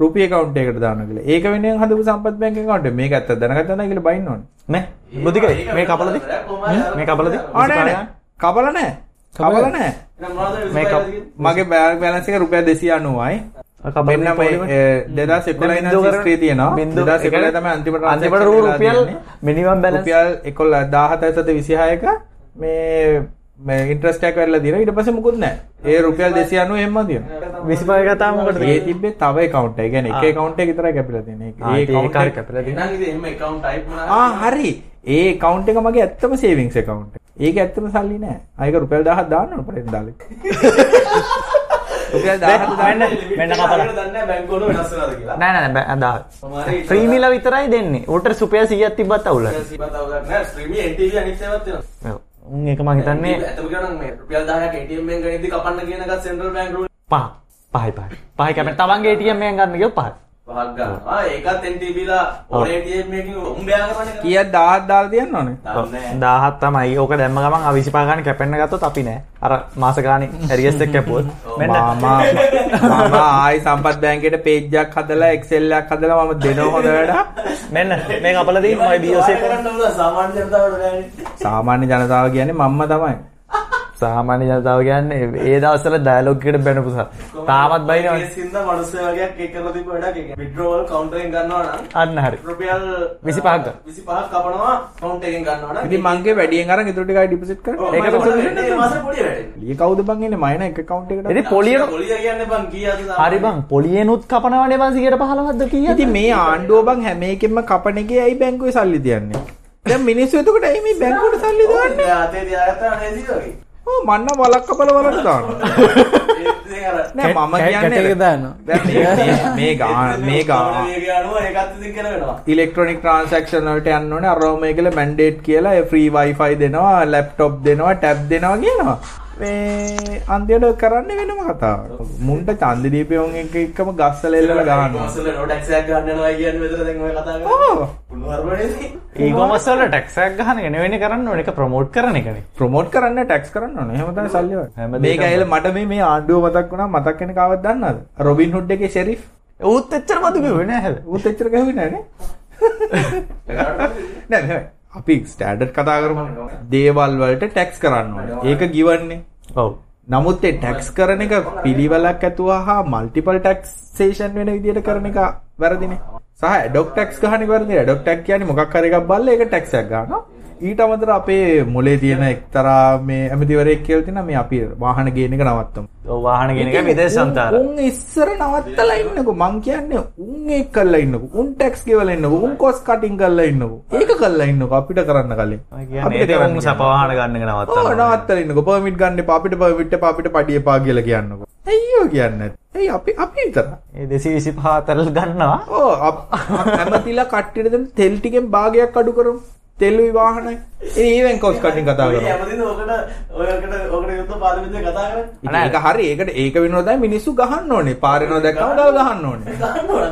රුපිය account එකකට දාන්න කියලා. ඒක වෙනුවෙන් හදපු සම්පත් බැංක account එක. මේක ඇත්ත දැනගත්තා නම් කියලා බයින්න ඕනේ. නෑ බුද්ධික මේ කපලද මේ කපලද ආ නෑ නෑ. කපල නෑ. කපල නෑ. මගේ බෑග් බැලන්ස් එක රුපියල් 290යි. මෙන්න මේ 2011 නම් හිස්ට්‍රී තියෙනවා. 2011 තමයි අන්තිමට අන්තිමට රුපියල් මිනිමම් බැලන්ස් රුපියල් 11 1726ක මේ මේ ඉන්ට්‍රස්ට් එකක් වැඩිලා දිනවා ඊට පස්සේ මුකුත් නැහැ. ඒ රුපියල් 290 එහෙම තියෙනවා. 25 කතා මොකටද ඒ තිබ්බේ තව account එක. කියන්නේ එක account එක විතරයි කැපිලා තියෙන්නේ. ඒ account එක කැපිලා එහෙනම් ඉතින් එම්ම account type මොනවා ආ හරි. ඒ account එක මගේ ඇත්තම savings account එක. ඒක ඇත්තම සල්ලි නෑ. ආයක රුපියල් 1000ක් දාන්න ඕන පොරෙන් දාලේ. රුපියල් 1000ක් දාන්න. මෙන්න කපලා. දන්නේ බැංකුව වල වෙනස් වෙනවද කියලා. නෑ නෑ නෑ දා ෆ්‍රීමිල විතරයි දෙන්නේ උට සුපය සියත් තිබත් අවුල උන් එක මං හිතන්නේ ඇත්තම කියනවා නම් මේ රුපියල් 10ක් ATM එකෙන් ගනිද්දි කපන්න කියන එකත් සෙන්ට්‍රල් බැංක් රූල් පහ පහයි පහයි. පහයි කැපෙන තමන්ගේ ATM එකෙන් ගන්න ගියොත් පහයි පහක් ගන්න. ආ ඒකත් NTV ලා ඕනේ ATM එකකින් උඹයා කරන්නේ. කීයක් 1000ක් දාලා තියන්න ඕනේ. දන්නේ නෑ. දාහත් තමයි ඕක දැම්ම ගමන් අවිසිපා ගන්න කැපෙන්න ගත්තොත් අපි නෑ අර මාස ගානේ හැරියස් එක කැපුවොත් මෙන්න මාමා මාමා ආයි සම්පත් බැංකේට page එකක් හදලා excel එකක් හදලා මම දෙනව හොඳ වැඩ. මෙන්න මේ කපලා දෙන්න මයි BOC කරන්න ඕන සාමාන්‍ය ජනතාවට නෑනේ. සාමාන්‍ය ජනතාව කියන්නේ මම්ම තමයි. සාමාන්‍ය ජනතාව කියන්නේ ඒ දවස්වල ඩයලොග් එකට බැනපු සා තාමත් බයිනවා ඒ සින්දා මිනිස්සු වගේක් ඒක කරලා තිබ්බ වැඩක් ඒක. withdrawal counter එකෙන් ගන්නවා නම් අන්න හරි රුපියල් 25ක් ගන්න. 25ක් කපනවා account එකෙන් ගන්නවා නම්. ඉතින් මංගේ වැඩියෙන් අරන් ඉතුරු ටිකයි ඩිපොසිට් කරනවා. ඒක මේ මාසේ පොඩි වැඩේ. ඊ කවුද බං ඉන්නේ මයින එක account එකට? ඉතින් පොලියන පොලිය කියන්නේ බං කීයද හරි බං පොලියනුත් කපනවනේ බං 115ක්ද කීයද ඉතින් මේ ආණ්ඩුව බං හැම එකෙම කපන එකේ ඇයි බැංකුවේ සල්ලි තියන්නේ? දැන් මිනිස්සු එතකොට ඇයි මේ බැංකුවට සල්ලි දාන්නේ? ඔය අතේ තියාගත්තා නේද ඔව් මන්න වලක් කපල වලට අර නෑ මම කියන්නේ දානවා. දැන් මේ- මේ- මේ ගා මේ ගා ඒක අනුව ඒකත් ඉතින් කරන වෙනවා. ඉලෙක්ට්‍රොනික ට්‍රාන්සැක්ෂන් වලට යන්න ඕනේ අරව මේ කියලා මැන්ඩේට් කියලා ඒ ෆ්‍රී වයිෆයි දෙනවා ලැප්ටොප් දෙනවා ටැබ් දෙනවා කියනවා මේ අන්තිමට කරන්නේ වෙනම කතාවක්. මුන්ට ඡන්දි දීපයෝන් එක එකම ගස්සල එල්ලලා ගන්න යනවා කියන්නේ මෙතන දැන් ඔය කතා කරන්නේ. ඔව්. පුදුමර්මනේ. ඊගොමස් වල ටැක්ස් එකක් ගහන එක නෙවෙයි කරන්න ඒක ප්‍රොමෝට් කරන එකනේ ප්‍රොමෝට් කරන්න ටැක්ස් කරන්න ඕනේ. එහෙම තමයි සල්ලි වල හැම. ඇවිල්ලා මට මේ මේ ආණ්ඩුව මතක් වුණා. මතක් වෙන කාවත් දන්නවද? රොබින් හුඩ් එකේ ෂෙරිෆ් ඌත් එච්චර මතු කිව්වේ නෑ හැබැයි ඌත් එච්චර ගහුවේ නෑනේ නෑ. නෑ අපි ස්ටෑන්ඩඩ් කතා කරමු දේවල් වලට ටැක්ස් කරන්න ඕනේ ඒක ගිවන්නේ ඔව් නමුත් ඒ ටැක්ස් කරන එක පිළිවෙලක් ඇතුව හා මල්ටිපල් ටැක්සේෂන් වෙන විදිහට කරන එක වැරදිනේ. සහ ඇඩොක් ටැක්ස් ගහන එක වැරදිනේ. ඇඩොක් ටැක්ස් කියන්නේ මොකක් හරි එකක් බලලා ඒක ටැක්ස් එකක් ගන්නවා. ඊට අමතරව අපේ මොලේ තියෙන එක්තරා මේ ඇමතිවරයෙක් කියලා තියෙනවා. මේ අපි වාහන ගේන එක නවත්තමු. ඔව් වාහන ගෙන එක විදේශ සංතාර උන් ඉස්සර නවත්තලා ඉන්නකෝ. මං කියන්නේ උන් ඒක කරලා ඉන්නකෝ. උන් ටැක්ස් ගෙවලා ඉන්නකෝ. උන් කොස් කටින් කරලා ඉන්නකෝ. ඒක කරලා ඉන්නකෝ අපිට කරන්න කලින්. ඒක උන් සප වාහන ගන්න එක ඔව් නවත්තන්න නවත්තලා ඉන්නකෝ. පර්මිට් ගන්න එපා. අපිට පර්මිට් එපා. අපිට පඩි එපා කියලා කියන්නකෝ. අයියෝ කියන්නේ? ඇයි අපි අපි විතරයි. ඒ 225 තරල් ගන්නවා. ඕ හැමතිලා කට්ටියට දෙන තෙල් ටිකෙන් භාගයක් අඩු කරමු තෙල්ුයි වාහනයි ඒ ඊවෙන් කොස් කටින් කතා. ඉතින් ඒක හරි. ඒකට ඒක වෙනවදයි මිනිස්සු ගහන්න ඕනේ. පාරේනෝ දැක්කම ගල් ගහන්න ඕනේ.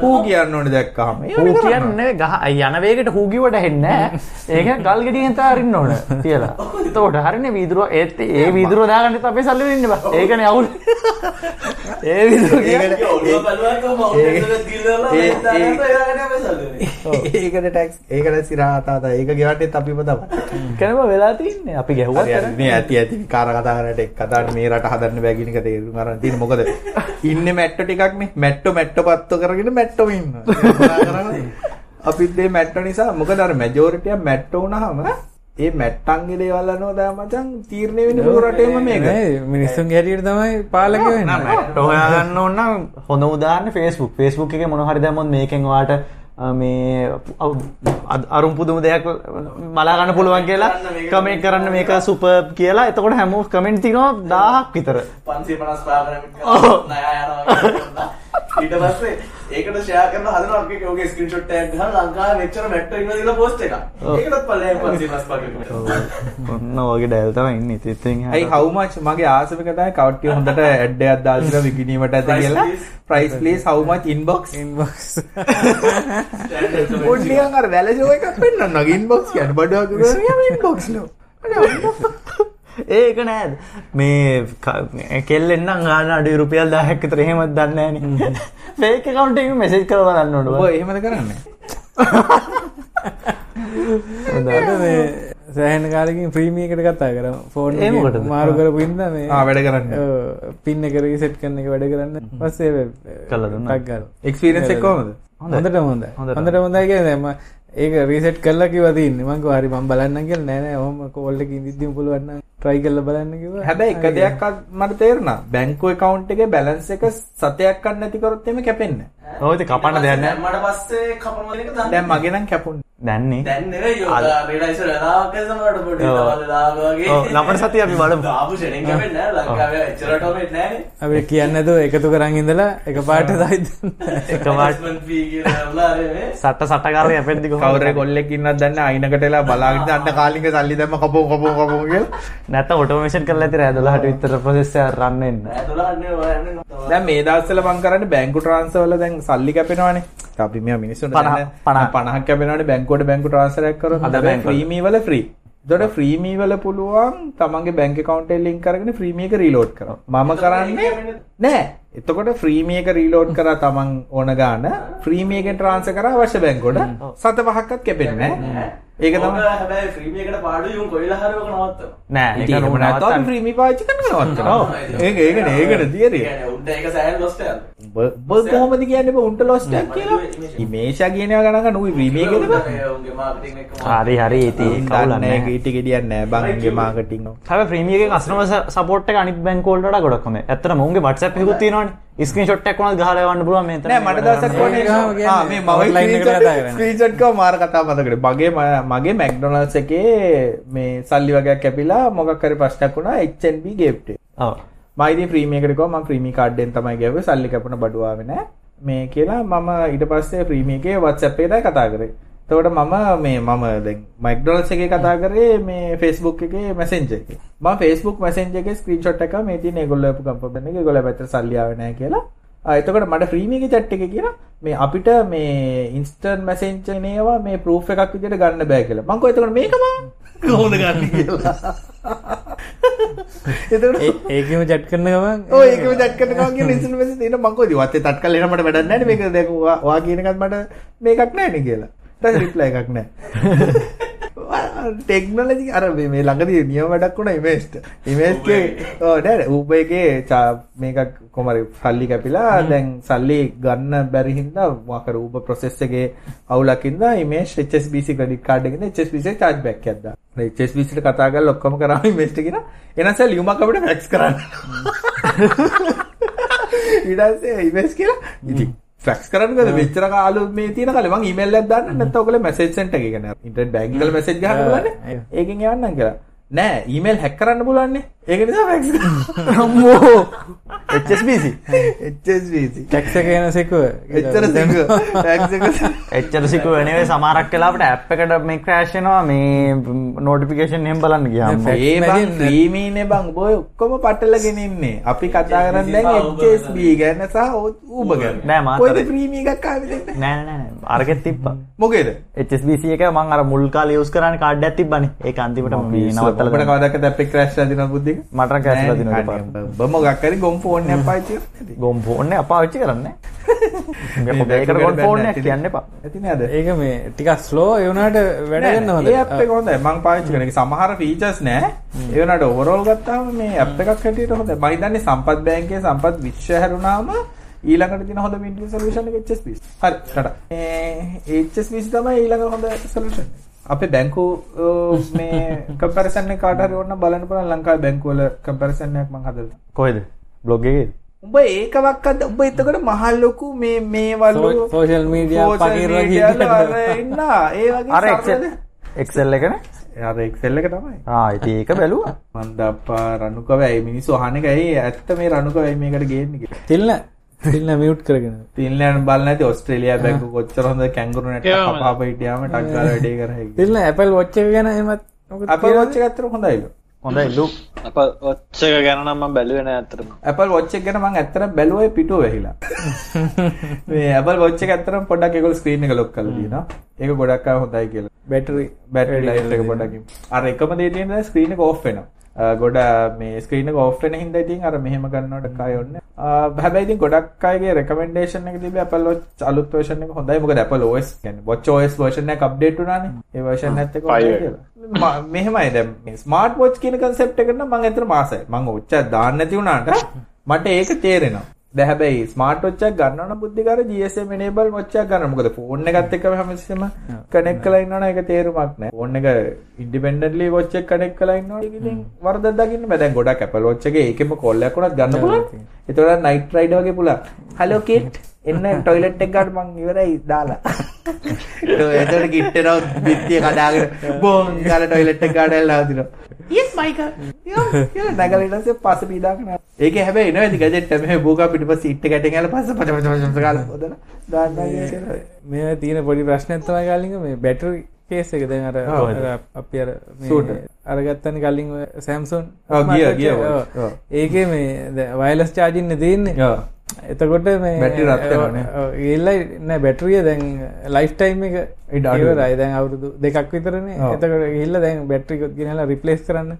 හූ කියන්න ඕනේ දැක්කම හූ කියන්නේ ගහ. යන වේගයට හූ කිව්වට හෙන්නේ ඒක ගල් ගෙඩියෙන් තාරින්න ඕන කියලා. එතකොට හරිනේ වීදුරුව. ඒත් ඒ වීදුරුව දාගන්න අපේ සල්ලි වෙන්න බෑ. ඒකනේ අවුල්. ඒ වීදුරුව කියන්නේ ඒකට ටැක්ස් ඒකට සිරා තාතා ඒක ගෙවන්නේත් අපිම තමයි කෙනම වෙලා තින්නේ? අපි ගැහුවත් කරන්නේ. ඇති ඇති කාර කතා කරනට එක් කතාවට මේ රට හදන්න බෑ කියන එක තේරුම් ගන්න තියෙන මොකද ඉන්නේ මැට්ටෝ ටිකක් නේ. මැට්ටෝ මැට්ටෝ පත්තු කරගෙන මැට්ටෝම ඉන්නවා. අපිත් මේ මැට්ටෝ නිසා මොකද අර මැජොරිටිය මැට්ටෝ වුණාම ඒ මැට්ටන්ගේ දේවල් අනුව තමයි මචං තීරණය වෙන්නේ මුළු රටේම මේක. මිනිස්සුන්ගේ හැටියට තමයි පාලක වෙන්නේ. මැට්ට හොයාගන්න ඕන නම් හොඳ උදාහරණ Facebook. Facebook එකේ මොන හරි දැම්මොත් මේකෙන් ඔයාට අ, මේ අරුම් පුදුම දෙයක් බලා ගන්න පුළුවන් කියලා කමෙන්ට් කරන්න මේක සුපර් කියලා. එතකොට හැමෝම කමෙන්ට් තියනවා 1000ක් විතර. 555 ඔව්. කරමින් ණය යනවා ඊට පස්සේ ඒකට ෂෙයා කරලා හදනවා අපි ඔගේ ස්ක්‍රීන්ෂොට් එකක් ගහලා ලංකාවේ මෙච්චර මැට්ටෝ ඉන්නවා කියලා පෝස්ට් එකක්. ඒකටත් පල්ලෙහාම 555 කරමින්. ඔන්න ඔයගේ ඩැල් තමයි ඉන්නේ. ඉතින් ඇයි how much? මගේ ආසම තමයි කවට්ටිය හොඳට ඇඩ් එකක් දාලා තියෙනවා විකිණීමට ඇත කියලා. price please how much? Inbox? Inbox. පොඩ්ඩියන් අර වැල ෂෝ එකක් පෙන්වන්න වගේ inbox කියන්නේ. බඩුවක් ගිහම inbox නෝ ඒක නෑද? මේ ක- කෙල්ලෙන්නම් ගාන අඩි රුපියල් දාහැක්ක තරහෙමත් දන්න ෆේක කවුන්ට මෙසේජ් කරව දන්න ඔබ නොඩුව එහෙමද කරන්නේ? සෑහන කාලකින් ප්‍රීමියකට කතා කර. ෆෝන් ඒ මොකටද? මාරු කර පින්ද මේ ආ වැඩ කරන්න. පින්න කර සෙට් කරන එක වැඩ කරන්න. පස්සේ කළා දුන්නා. ටක්ගල් එක්ස්පීරියන්ස් එක කොහමද? හොඳට හොඳ. හොඳට. හොඳයි කියන්නේ ම ඒක රීසෙට් කරලා කිව්වා තින්නේ මං කිව්වා හරි මම බලන්න කියලා. නෑ නෑ ඔහොම කෝල් එකකින් ඉඳිද්දිම පුළුවන් නම් try කරලා බලන්න කිව්වා. හැබැයි එක දෙයක් මට තේරුණා. බැංකු account එකේ balance එක සතයක් ගන්න නැති කරොත් එimhe කැපෙන්නේ ඔයත කපන්න දෙයක් නෑ දැම්මට පස්සේ කපනවා කියන එක දන්නේ දැන් මගේ නම් කැපුන්නේ. දැන්නේ ළමන සතිය අපි බලමු. දාපු ෂෙනින් කැපෙන්නේ නැහැ ලංකාවේ එච්චරටම වෙන්නේ නැහැ අපි කියන්නේ නැතුව එකතු කරන් ඉඳලා දායි එක කියලා උලාරේ සට සටකාරය ඇපෙන්දි කවුරේ කොල්ලෙක් ඉන්නවද දන්නේ අයිනකට එලා බලාගෙන අන්න කාලින්ක සල්ලි දැම්ම කපෝ කපෝ කපෝ කියලා නැත ඔටෝමේෂන් කරලා ඇති රෑ 12ට විතර ප්‍රොසෙස් එක රන් වෙන්න නෑ 12 නේ ඔයන්නේ දැන් මේ දවස්වල මං කරන්නේ බැංකු ට්‍රාන්ස්ෆර් වල දැන් සල්ලි කැපෙනවනේ. අපි මේ මිනිස්සුන්ට පනහ- දැන් පනහ. 50ක් කැපෙනවනේ බැංකුවට බැංකු ට්‍රාන්ස්ෆර් එකක් කරොත්. අද හැබැයි බැංකුවල. ෆ්‍රී මී වල ෆ්‍රී. එතකොට ෆ්‍රී මී වල පුළුවන් තමන්ගේ බැංක් account එක link කරගෙන ෆ්‍රී මී එක රීලෝඩ් කරනවා. මම කරන්නේ නෑ. එතකොට ෆ්‍රී මී එක රීලෝඩ් කරා තමන් ඕන ගාන ෆ්‍රී මී එකෙන් ට්‍රාන්ස්ෆර් කරා අවශ්‍ය බැංකුවට සත පහක්වත් කැපෙන්නේ නෑ. ඒක තමයි හැබැයි ෆ්‍රී එකකට පාඩුයි උන් කොයිලා හරි ඔක නවත්තනවා නෑ ඒක ඉතින් එහෙම නුඹ නැත්නම් නවත්තන්න. ෆ්‍රී මී පාවිච්චි කරනවා නවත්තනවා. ඔව්. ඒක ඒකනේ ඒකනේ තියරිය. කියන්නේ උන්ට ඒක සෑහෙන ලොස්ට යනවා ඔබ කොහොමද කියන්නේ උන්ට ලොස් එකක් කියලා? ඉමේෂා කියනවා ගණන් ගන්න උයි ෆ්‍රී මී එකද බං? උන්ගේ මාකටිං එක හරි හරි ඉතින් කවුලක් දන්නේ නෑ. ඊට ගෙඩියක් නෑ බං උන්ගේ මාකටිං එක. හැබැයි ප්‍රීමියම් එකේ කස්ටමර් සපෝට් එක අනිත් බැංකු වලට වඩා ගොඩක් හොඳයි. ඇත්තටම උන්ගේ WhatsApp එකකුත් තියෙනවනේ. ස්ක්‍රීන්ෂොට් එකක් වුණත් ගහලා යවන්න පුළුවන් මේ නෑ මට මේ. ස්ක්‍රීන්ෂොට් කව මාර කතා මතකද මගේ ම- මගේ මැක්ඩොනල්ඩ්ස් එකේ මේ සල්ලි වගේක් කැපිලා මොකක් හරි ප්‍රශ්නයක් වුණා HNB gift එක. ඔව්. මම ඉතින් ප්‍රීමියම් එකට ගිහුවා මම ප්‍රීමියම් කාඩ් එකෙන් තමයි ගියාවේ සල්ලි කැපුණ බඩුව ආවේ නෑ මේ කියලා මම ඊට පස්සේ එකේ තමයි කතා කරේ එතකොට මම මේ මම දැන් මැක්ඩොනල්ඩ්ස් එකේ කතා කරේ මේ Facebook එකේ Messenger එකේ. මම Facebook Messenger එකේ ස්ක්‍රීන්ෂොට් එක මේ තියෙන ඒගොල්ලෝ අපු කම්පැනි එකේ ඒගොල්ලෝ පැත්තට සල්ලි ආවේ නෑ කියලා. එතකොට මට එකේ chat එකේ කියනවා. මේ අපිට මේ ඉන්ස්ටන්ට් මැසෙන්ජර් නේවා මේ ප්‍රූෆ් එකක් විදිහට ගන්න බෑ කියලා. මං කිව්වා එතකොට මේක මම කොහොමද ගන්න කියලා? ඒකම චට් කරන ගමන් ඔය ඒකම චැට් කරන ගමන් කියන ඉන්ස්ටන්ට් මැසේජ් දෙන්න මං කොහොමද වත්තේ තට් කරලා එන මට වැඩක් නැහැ නේ. මේක දැන් ඔයා ඔයා කියන එකත් මට මේකක් නැහැ නේ කියලා ඊට රිප්ලයි එකක් නැහැ ටෙක්නොලොජි අර මේ ළඟදී නියම වැඩක් වුණා ඉමේජ්ට ඉමේජ්ගේ ඔව් නෑ ඌබ එකේ මේක කොමරි සල්ලි කැපිලා දැන් සල්ලි ගන්න බැරි හින්දා මොකක් කර ඌබ ප්‍රොසෙස් එකේ අවුලක් හින්දා ඉමේජ් HSBC ක්‍රෙඩිට් කාඩ් එකෙන් HSBC එක charge back එකක් දාන්න. HSBC ට කතා කරලා ඔක්කොම කරාම ඉමේජ් එක කියනවා එහෙනම් සල් ලියුමක් අපිට ෆැක්ස් කරන්න. ඊට පස්සේ ඉමේජ් කියලා ඉතින් ෆැක්ස් කරන්න බෑ. මෙච්චර කාලෙ මේ තියෙන කාලේ. මං ඊමේල් එකක් දාන්න නැත්නම් ඔයගොල්ලෝ මැසේජ් සෙන්ටර් එක කියන්නේ ඉන්ටර්නෙට් බැංකින් වල මැසේජ් ගහන්න පුළුවන්නේ ඒකෙන් යවන්නම් කියලා. නෑ ඊමේල් හැක් කරන්න පුළුවන්නේ ඒක නිසා ෆැක්ස් කරන්න අම්මෝ. HSBC HSBC ටැක්ස කියන සෙකුව. එච්චර එච්චර සිකු වෙනවේ සමහරක් වෙලාවට ඇප් එකට මේ ක්‍රෑෂ් වෙනවා මේ නොටිෆිකේෂන් එහෙම බලන්න ගියාම. ඒ බං මැදින් ෆ්‍රීමීනේ බං ඔබ ඔය ඔක්කොම පටලගෙන ඉන්නේ. අපි කතා කරන්නේ දැන් HSB ගැන සහ Uber ගැන. නෑ, මාත් කොයිද අර- ප්‍රීමී එකක් ආවේ දෙන්නේ? නෑ නෑ නෑ අරගෙත් තිබ්බා. මොකේද? HSBC එක මං අර මුල් කාලේ යූස් කරානේ කාඩ් එකක් තිබ්බනේ. ඒක අන්තිමට මේ නවත්තලා ඔබට දැම්මා. කවදාක දැප්පේ බුද්ධික මට නම් crash වෙලා දිනුවා එකපාරට. ඔබ මොකක් හරි ගොම් ෆෝන් එකක් පාවිච්චි කරන්නේ ගොම් ෆෝන් එක පාවිච්චි කරන්නේ. මේ ඒකට ගොම් ෆෝන් එකක් කියන්න එපා. ඇති නේද ඒක මේ ටිකක් ස්ලෝ ඒ වුණාට වැඩ ගන්න හොඳ ඒ ඇප් එක හොඳයි. මම පාවිච්චි කරන. එක සමහර ෆීචර්ස් නෑ. ඒ වුණාට ඕවරෝල් ගත්තාම මේ ඇප් එකක් හැටියට හොඳයි. මම හිතන්නේ සම්පත් බැංකුවේ සම්පත් විශ්ව හැරුණාම ඊළඟට තියෙන හොඳ මින්ටි සොලියුෂන් එක HSBC හරි කට මේ HSBC තමයි ඊළඟ හොඳ සොලියුෂන් අපේ බැංකු මේ කම්පැරිසන් එක කාට හරි ඕන බලන්න පුළුවන් ලංකාවේ බැංකු වල කම්පැරිසන් එකක් මම හදලා කොහෙද? බ්ලොග් එකේ උඹ ඒකවක් අද උඹ එතකොට මහ ලොකු මේ මේ වලු So- social media social පකිර වගේ media වල ඉන්නට. අර ඉන්න. ඒ වගේ අර එක්සෙල්? එක්සෙල් එකනේ? අර එක්සෙල් එක තමයි. ආ ඉතින් ඒක බැලුවා. මන්ද අප්පා රණුකව ඇයි මිනිස්සු අහන එක ඇයි ඇත්ත මේ රණුකව ඇයි මේකට ගේන්නේ කියලා. තිල්න තිල්න මියුට් කරගෙන. ෆින්ලෑන්ඩ් බලන්න නැති ඕස්ට්‍රේලියා බැංකු කොච්චර හොඳ කැංගුරු නැට් ඒවම. කපාප හිටියාම ටක් ගාලා වැඩේ කරා තිල්න ඇපල් වොච් එක ගැන එමත් අපල් වොච් එක ඇත්තට හොඳයිලු හොඳයි ලු අප ඔච්ච එක ගැනනම් මම බැලුවේ නෑ ඇත්තටම. Apple Watch එක ගැන මම ඇත්තට බැලුවේ පිටුව වැහිලා. මේ Apple Watch එක ඇත්තටම පොඩ්ඩක් ඒගොල්ලෝ ස්ක්‍රීන් එක ලොක් කරලා තියෙනවා. ඒක ගොඩක් අය හොඳයි කියලා. බැටරි බැටරි ලයිෆ් එක පොඩ්ඩක් අර එකම දේ තියෙන ස්ක්‍රීන් එක ඕෆ් වෙනවා. ගොඩ මේ ස්ක්‍රීන් වෙන හින්දා ඉතින් අර මෙහෙම ගන්නවට කය ඔන්නේ. අ, හැබැයි ඉතින් ගොඩක් අයගේ රෙකමෙන්ඩේෂන් එක Apple Watch අලුත් version එක හොඳයි. මොකද Apple OS කියන්නේ Watch OS version එක අප්ඩේට් වුණානේ. ඒ version එකත් එක්ක හොඳයි five. කියලා. ම- මෙහෙමයි මේ ස්මාර්ට් වොච් කියන එකට නම් මම ඇත්තට මාසයි. මම ඔච්ච දාන්න නැති වුණාට මට ඒක තේරෙනවා. දැන් හැබැයි ස්මාර්ට් වොච් එකක් ගන්නවා නම් බුද්ධිකාර GSM enable වොච් එකක් ගන්න. මොකද ෆෝන් එකත් එක්ක හැමතිස්සෙම කනෙක්ට් කරලා ඉන්නවනම් ඒක තේරුමක් නැහැ. ෆෝන් එක ඉන්ඩිපෙන්ඩන්ට්ලි වොච් එක කනෙක්ට් කරලා ඉන්නවා. ඒක ඉතින් වරදක් දකින්න බෑ. දැන් ගොඩක් Apple watch එකේ ඒකෙම කෝල් එකක් උනත් ගන්න පුළුවන්. ඒතකොට නයිට් රයිඩර් වගේ පුළුවන්. හලෝ කිට් එන්න ටොයිලට් එක ගන්න මං ඉවරයි දාලා. එතකොට කිට්ටරව බිත්තිය කඩාගෙන බෝන් ගාලා ටොයිලට් එක ගාඩලා හදිනවා. yes මයිකා. යෝ නැගලා ඊට පස්සේ පස්ස පීඩාගෙන. ඒකේ හැබැයි එනවා ඉතින් ගැජට් එක මෙහෙ බෝකා පිටිපස්සේ ඉට් එක ගැටෙන් ගාලා පස්ස පච පච පච ගාලා මේ තියෙන පොඩි ප්‍රශ්නයක් තමයි කලින් මේ බැටරි කේස් එක දැන් අර අපි අර. මේ අරගත්තනේ කලින් සැම්සුන් ඔව්, ගිය- ගිය. ඒකේ මේ වයලස් චාර්ජින් නේ තියෙන්නේ ඔව්. එතකොට මේ. ගිල්ලයි නෑ බැටරිය දැන් ලයිෆ් ටයිම් එක. ඉවරයි දැන් අවුරුදු දෙකක් විතරනේ. එතකොට ගිහිල්ලා දැන් බැටරි එකත් ගෙනලා රිප්ලේස් කරන්න.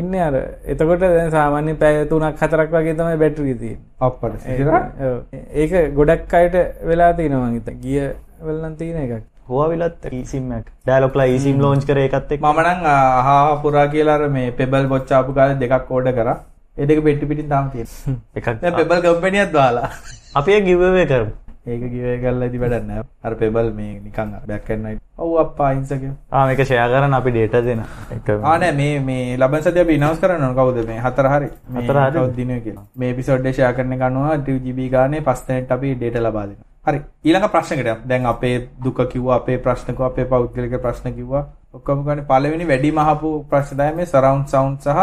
ඉන්නේ අර එතකොට දැන් සාමාන්‍ය පැය 3ක් 4ක් වගේ තමයි බැටරිය තියෙන්නේ අප්පට සිරා. ඔව්. ඒක ගොඩක් අයට වෙලා තියෙනවා මං හිතා ගිය වෙල නම් තියෙන එකක් හුවවිලත් ඊසිම් එක ඩයලොක්ලා ඊසිම් ලෝන්ච් කර එකත් එක් මම නම් අහා පුරා කියලා අර මේ පෙබල් වොච් ආපු කාලේ දෙකක් ඕඩර් කරා. ඒ දෙක පෙට්ටි පිටින් තාම තියෙනවා. එකක් දැන් පෙබල් කම්පැනියක් දාලා. අපේ ගිවවේ කරමු ඒක කිව්වේ කරලා ඉති වැඩක් නැහැ. අර පෙබල් මේ නිකන් අර බෑක් ඇන්ඩ් නයිට්. ඔව් අප්පා අහිංසකයෝ. ආ මේක ෂෙයා කරන්න අපි ඩේටා දෙන එක ආ නෑ මේ මේ ලබන සතිය අපි ඉනවුස් කරන්න කවුද මේ හතර හරි හතර හරි. දිනුවේ කියලා මේ එපිසෝඩ් එක ෂෙයා කරන අනුව 2GB ගානේ 5 දෙනෙක්ට අපි ඩේටා ලබා දෙනවා හරි ඊළඟ ප්‍රශ්නකට. දැන් අපේ දුක කිව්වා අපේ ප්‍රශ්න කිව්වා අපේ පෞද්ගලික ප්‍රශ්න කිව්වා ඔක්කොම ගන්නේ පළවෙනි වැඩිම අහපු ප්‍රශ්න තමයි මේ surround sound සහ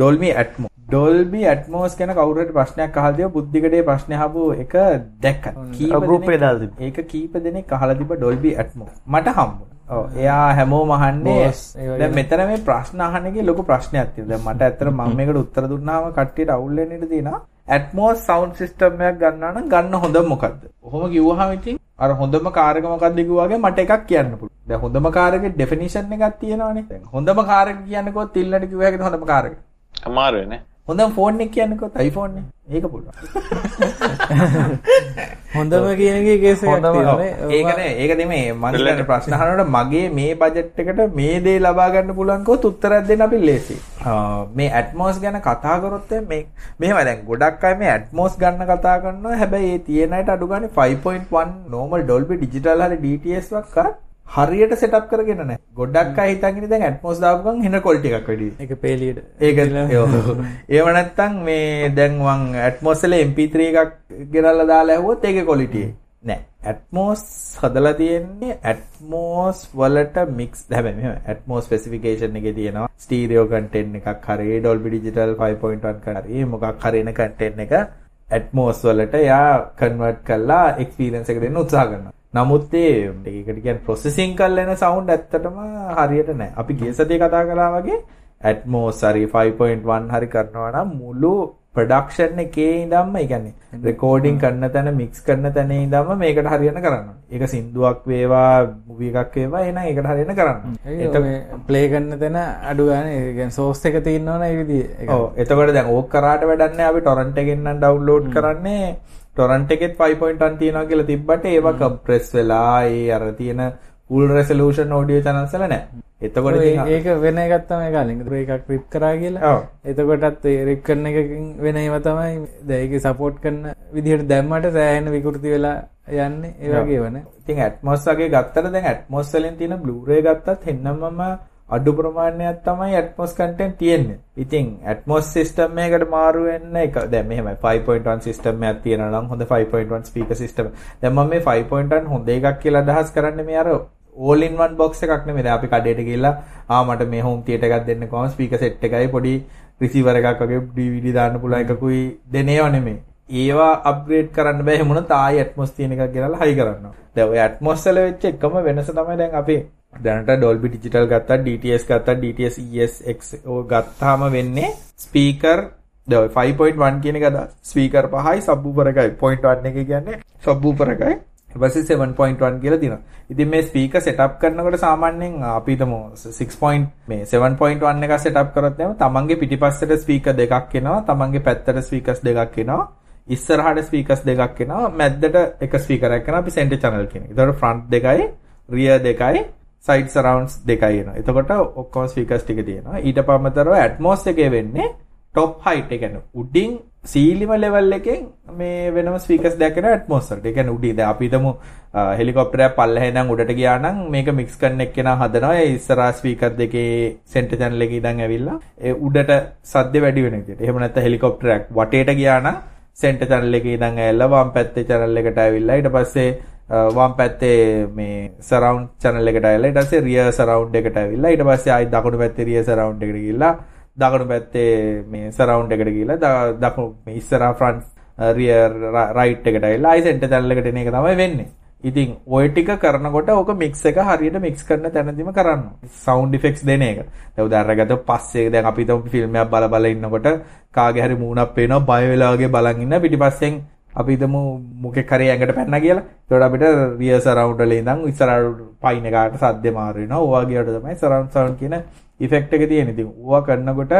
Dolby Atmos Dolby Atmos ගැන කවුරු හරි ප්‍රශ්නයක් අහලා තියව බුද්ධිකඩේ ප්‍රශ්න අහපු එක දැක්කත් කීප group එකේ දෙනෙක්- දාලා තිබ්බා. ඒක කීප දෙනෙක් අහලා තිබ්බ Dolby Atmos මට හම්බුණා ඔව් එයා වගේ දැන් මෙතන මේ ප්‍රශ්න අහන එකේ ලොකු ප්‍රශ්නයක් තියෙනවා. දැන් මට ඇත්තට මම මේකට උත්තර දුන්නාම කට්ටියට අවුල් වෙන්න ඉඩ තියෙනවා. Atmos sound system එකක් ගන්නවා නම් ගන්න හොඳම මොකද්ද? ඔහොම කිව්වහම ඉතින් අර හොඳම කාර් එක මොකක්ද කිව්වාගේ මට එකක් කියන්න පුළුවන්. දැන් හොඳම කාර් එකේ ඩෙෆිනිෂන් එකක් තියෙනවානේ. දැන් හොඳම කාර් එක කියන්නකො තිල්ලට හැකිද හොඳම කාර් එක? අමාරුවනේ හොඳම ෆෝන් එක කියන්නකො iPhone එක. ඒක පුළුවන්. හොඳම කියන එකේ කේස් එකක් හොඳම තියෙනවානේ. ඒකනේ ඒක නෙමෙයි මම කියන්නේ ප්‍රශ්න අහනකොට මගේ මේ බජට් එකට මේ දේ ලබා ගන්න පුළුවන් කොත් උත්තරයක් දෙන්න අපි ලේසි. මේ ඇට්මෝස් ගැන කතා කරොත් මේ මෙහෙම දැන් ගොඩක් අය මේ ඇට්මෝස් ගන්න කතා කරනවා හැබැයි ඒ තියෙන අයට අඩු ගානේ 5.1 normal Dolby digital හරි DTS වක් හරියට සෙටප් කරගෙන නැහැ. ගොඩක් අය හිතන් ඉන්නේ දැන් ඇට්මෝස් දාපු ගමන් හෙන ක්වොලිටි එකක් වැඩි. ඒක පේලියට. ඒක ඒව නැත්තම් මේ දැන් වන් ඇට්මෝස් වල MP3 එකක් ගෙනල්ලා දාලා ඇහුවොත් ඒකේ ක්වොලිටි නෑ ඇට්මෝස් හදලා තියෙන්නේ ඇට්මෝස් වලට මික්ස් හැබැයි මෙහෙම ඇට්මෝස් ස්පෙસિෆිකේෂන් එකේ තියෙනවා ස්ටීරියෝ කන්ටෙන්ට් එකක් හරි Dolby Digital 5.1 හරි මොකක් හරි එන කන්ටෙන්ට් එක ඇට්මෝස් වලට යා කන්වර්ට් කරලා එක්ස්පීරියන්ස් එක දෙන්න උත්සාහ කරනවා. නමුත් ඒ ඒකට කියන්නේ ප්‍රොසෙසින් කරලා එන සවුන්ඩ් ඇත්තටම හරියට නැහැ. අපි ගිය සතියේ කතා කළා වගේ ඇට්මෝස් හරි 5.1 හරි කරනවා නම් මුළු ප්‍රොඩක්ෂන් එකේ ඉඳන්ම ඒ කියන්නේ රෙකෝඩින් කරන තැන මික්ස් කරන තැන ඉඳන්ම මේකට හරියන කරන්න. ඒක සින්දුවක් වේවා මූවි එකක් වේවා එහෙනම් ඒකට හරියන කරන්න. මේ ප්ලේ කරන්න තැන අඩු ගන්න ඒ කියන්නේ සෝස් එක තියෙනවනේ ඒ විදිහේ. ඔව් එතකොට දැන් ඕක කරාට වැඩක් නැහැ අපි ටොරන්ට් එකෙන් නම් ඩවුන්ලෝඩ් කරන්නේ ටොරන්ට් එකෙත් 5.1 තියෙනවා කියලා තිබ්බට ඒවා කම්ප්‍රෙස් වෙලා ඒ අර තියෙන full resolution audio channels වල නැහැ. එතකොට ඒක වෙන එකක් තමයි කලින්. ඒකක් රිප් කරා කියලා. එතකොටත් ඒ රිප් කරන එකකින් වෙන ඒවා තමයි දැන් ඒක සපෝට් කරන විදිහට දැම්මට සෑහෙන විකෘති වෙලා යන්නේ ඒ වගේ වනේ. ඉතින් ඇට්මොස් වගේ ගත්තට දැන් ඇට්මොස් වලින් තියෙන Blu-ray ගත්තත් හෙන්නමම අඩු ප්‍රමාණයක් තමයි ඇට්මොස් කන්ටෙන්ට් තියෙන්නේ. ඉතින් ඇට්මොස් සිස්ටම් එකකට මාරු වෙන්න එක දැන් මෙහෙමයි 5.1 සිස්ටම් එකක් තියෙනවා නම් හොඳ 5.1 ස්පීකර් සිස්ටම්. දැන් මම මේ 5.1 හොඳ එකක් කියලා අදහස් කරන්නේ මේ අර all in one box එකක් නෙමෙයි. දැන් අපි කඩේට ගිහිල්ලා ආ මට මේ home theater එකක් දෙන්න කොහොම ස්පීකර් සෙට් එකයි පොඩි receiver එකක් වගේ DVD දාන්න පුළුවන් එකකුයි දෙනේව නෙමෙයි. ඒවා අප්ග්‍රේඩ් කරන්න බෑ එහෙම වුණොත් ආයි ඇට්මොස් තියෙන එකක් ගෙනල්ලා හයි කරනවා. දැන් ඔය ඇට්මොස් වල වෙච්ච එකම වෙනස තමයි දැන් අපි දැනට ඩොල්බි ඩිජිටල් ගත්තා DTS ගත්තා DTS ESX ඕ ගත්තාම වෙන්නේ ස්පීකර් 5.1 කියන එක ස්පීකර් පහයි සබ්වූෆර් එකයි 0.1 එක කියන්නේ සබ්වූෆර් එකයි ඊපස්සේ 7.1 කියලා දිනවා. ඉතින් මේ ස්පීකර් සෙටප් කරනකොට සාමාන්‍යයෙන් අපි හිතමු 6. මේ 7.1 එක සෙටප් කරොත් එහෙනම් තමන්ගේ පිටිපස්සට ස්පීකර් දෙකක් එනවා. තමන්ගේ පැත්තට ස්පීකර්ස් දෙකක් එනවා. ඉස්සරහට ස්පීකර්ස් දෙකක් එනවා. මැද්දට එක ස්පීකරයක් එනවා. අපි සෙන්ටර් channel කියන එක. ඒතකොට ෆ්‍රන්ට් දෙකයි, රියර් දෙකයි, සයිඩ් සරවුන්ඩ්ස් දෙකයි එනවා. එතකොට ඔක්කොම ස්පීකර්ස් ටික තියෙනවා. ඊට පමතරව ඇට්මොස් එකේ වෙන්නේ ටොප් හයිට් එක කියන්නේ උඩින් සීලිම ලෙවල් එකෙන් මේ වෙනම ස්පීකර්ස් දැකන ඇට්මොස්ෆියර්. ඒ කියන්නේ උඩින් දැන් අපි හිතමු හෙලිකොප්ටරයක් පල්ලෙහා ඉඳන් උඩට ගියා නම් මේක මික්ස් කරන්න එක්කෙනා හදනවා. ඒ ඉස්සරහා ස්පීකර් දෙකේ සෙන්ටර් channel එකේ ඉඳන් ඇවිල්ලා ඒ උඩට සද්ද වැඩි වෙන විදිහට. එහෙම නැත්නම් හෙලිකොප්ටරයක් වටේට ගියා නම් සෙන්ටර් channel එකේ ඉඳන් ඇවිල්ලා වම් පැත්තේ channel එකට ඇවිල්ලා ඊට පස්සේ වම් පැත්තේ මේ සරවුන්ඩ් channel එකට ඇවිල්ලා ඊට පස්සේ රියර් සරවුන්ඩ් එකට ඇවිල්ලා ඊට පස්සේ ආයි දකුණු පැත්තේ රියර් සරවුන්ඩ් එකට ගිහිල්ලා දකුණු පැත්තේ මේ සරවුන්ඩ් එකට ගිහිල්ලා දකුණු මේ ඉස්සරහා ෆ්‍රන්ට් රියර් රයිට් එකට ඇවිල්ලා ආයි සෙන්ටර් channel එකට එන එක තමයි වෙන්නේ. ඉතින් ওই ටික කරනකොට ඕක මික්ස් එක හරියට මික්ස් කරන තැනදීම කරන්න සවුන්ඩ් ඉෆෙක්ට්ස් දෙන එක. දැන් උදාහරණයක් ගත්තොත් පස්සේ දැන් අපි හිතමු ෆිල්ම් එකක් බල බල ඉන්නකොට කාගේ හරි මූණක් පේනවා බය වෙලා වගේ බලන් ඉන්න පිටිපස්සෙන් අපි හිතමු මොකෙක් හරි ඇඟට පැන්න කියලා. ඒකට අපිට රියර් සරවුන්ඩ් වල ඉඳන් ඉස්සරහට පයින් එකට සද්ද මාරු වෙනවා. ඕවා ගියට තමයි සරවුන්ඩ් සවුන්ඩ් කියන ඉෆෙක්ට් එක තියෙන්නේ. ඉතින් ඕවා කරනකොට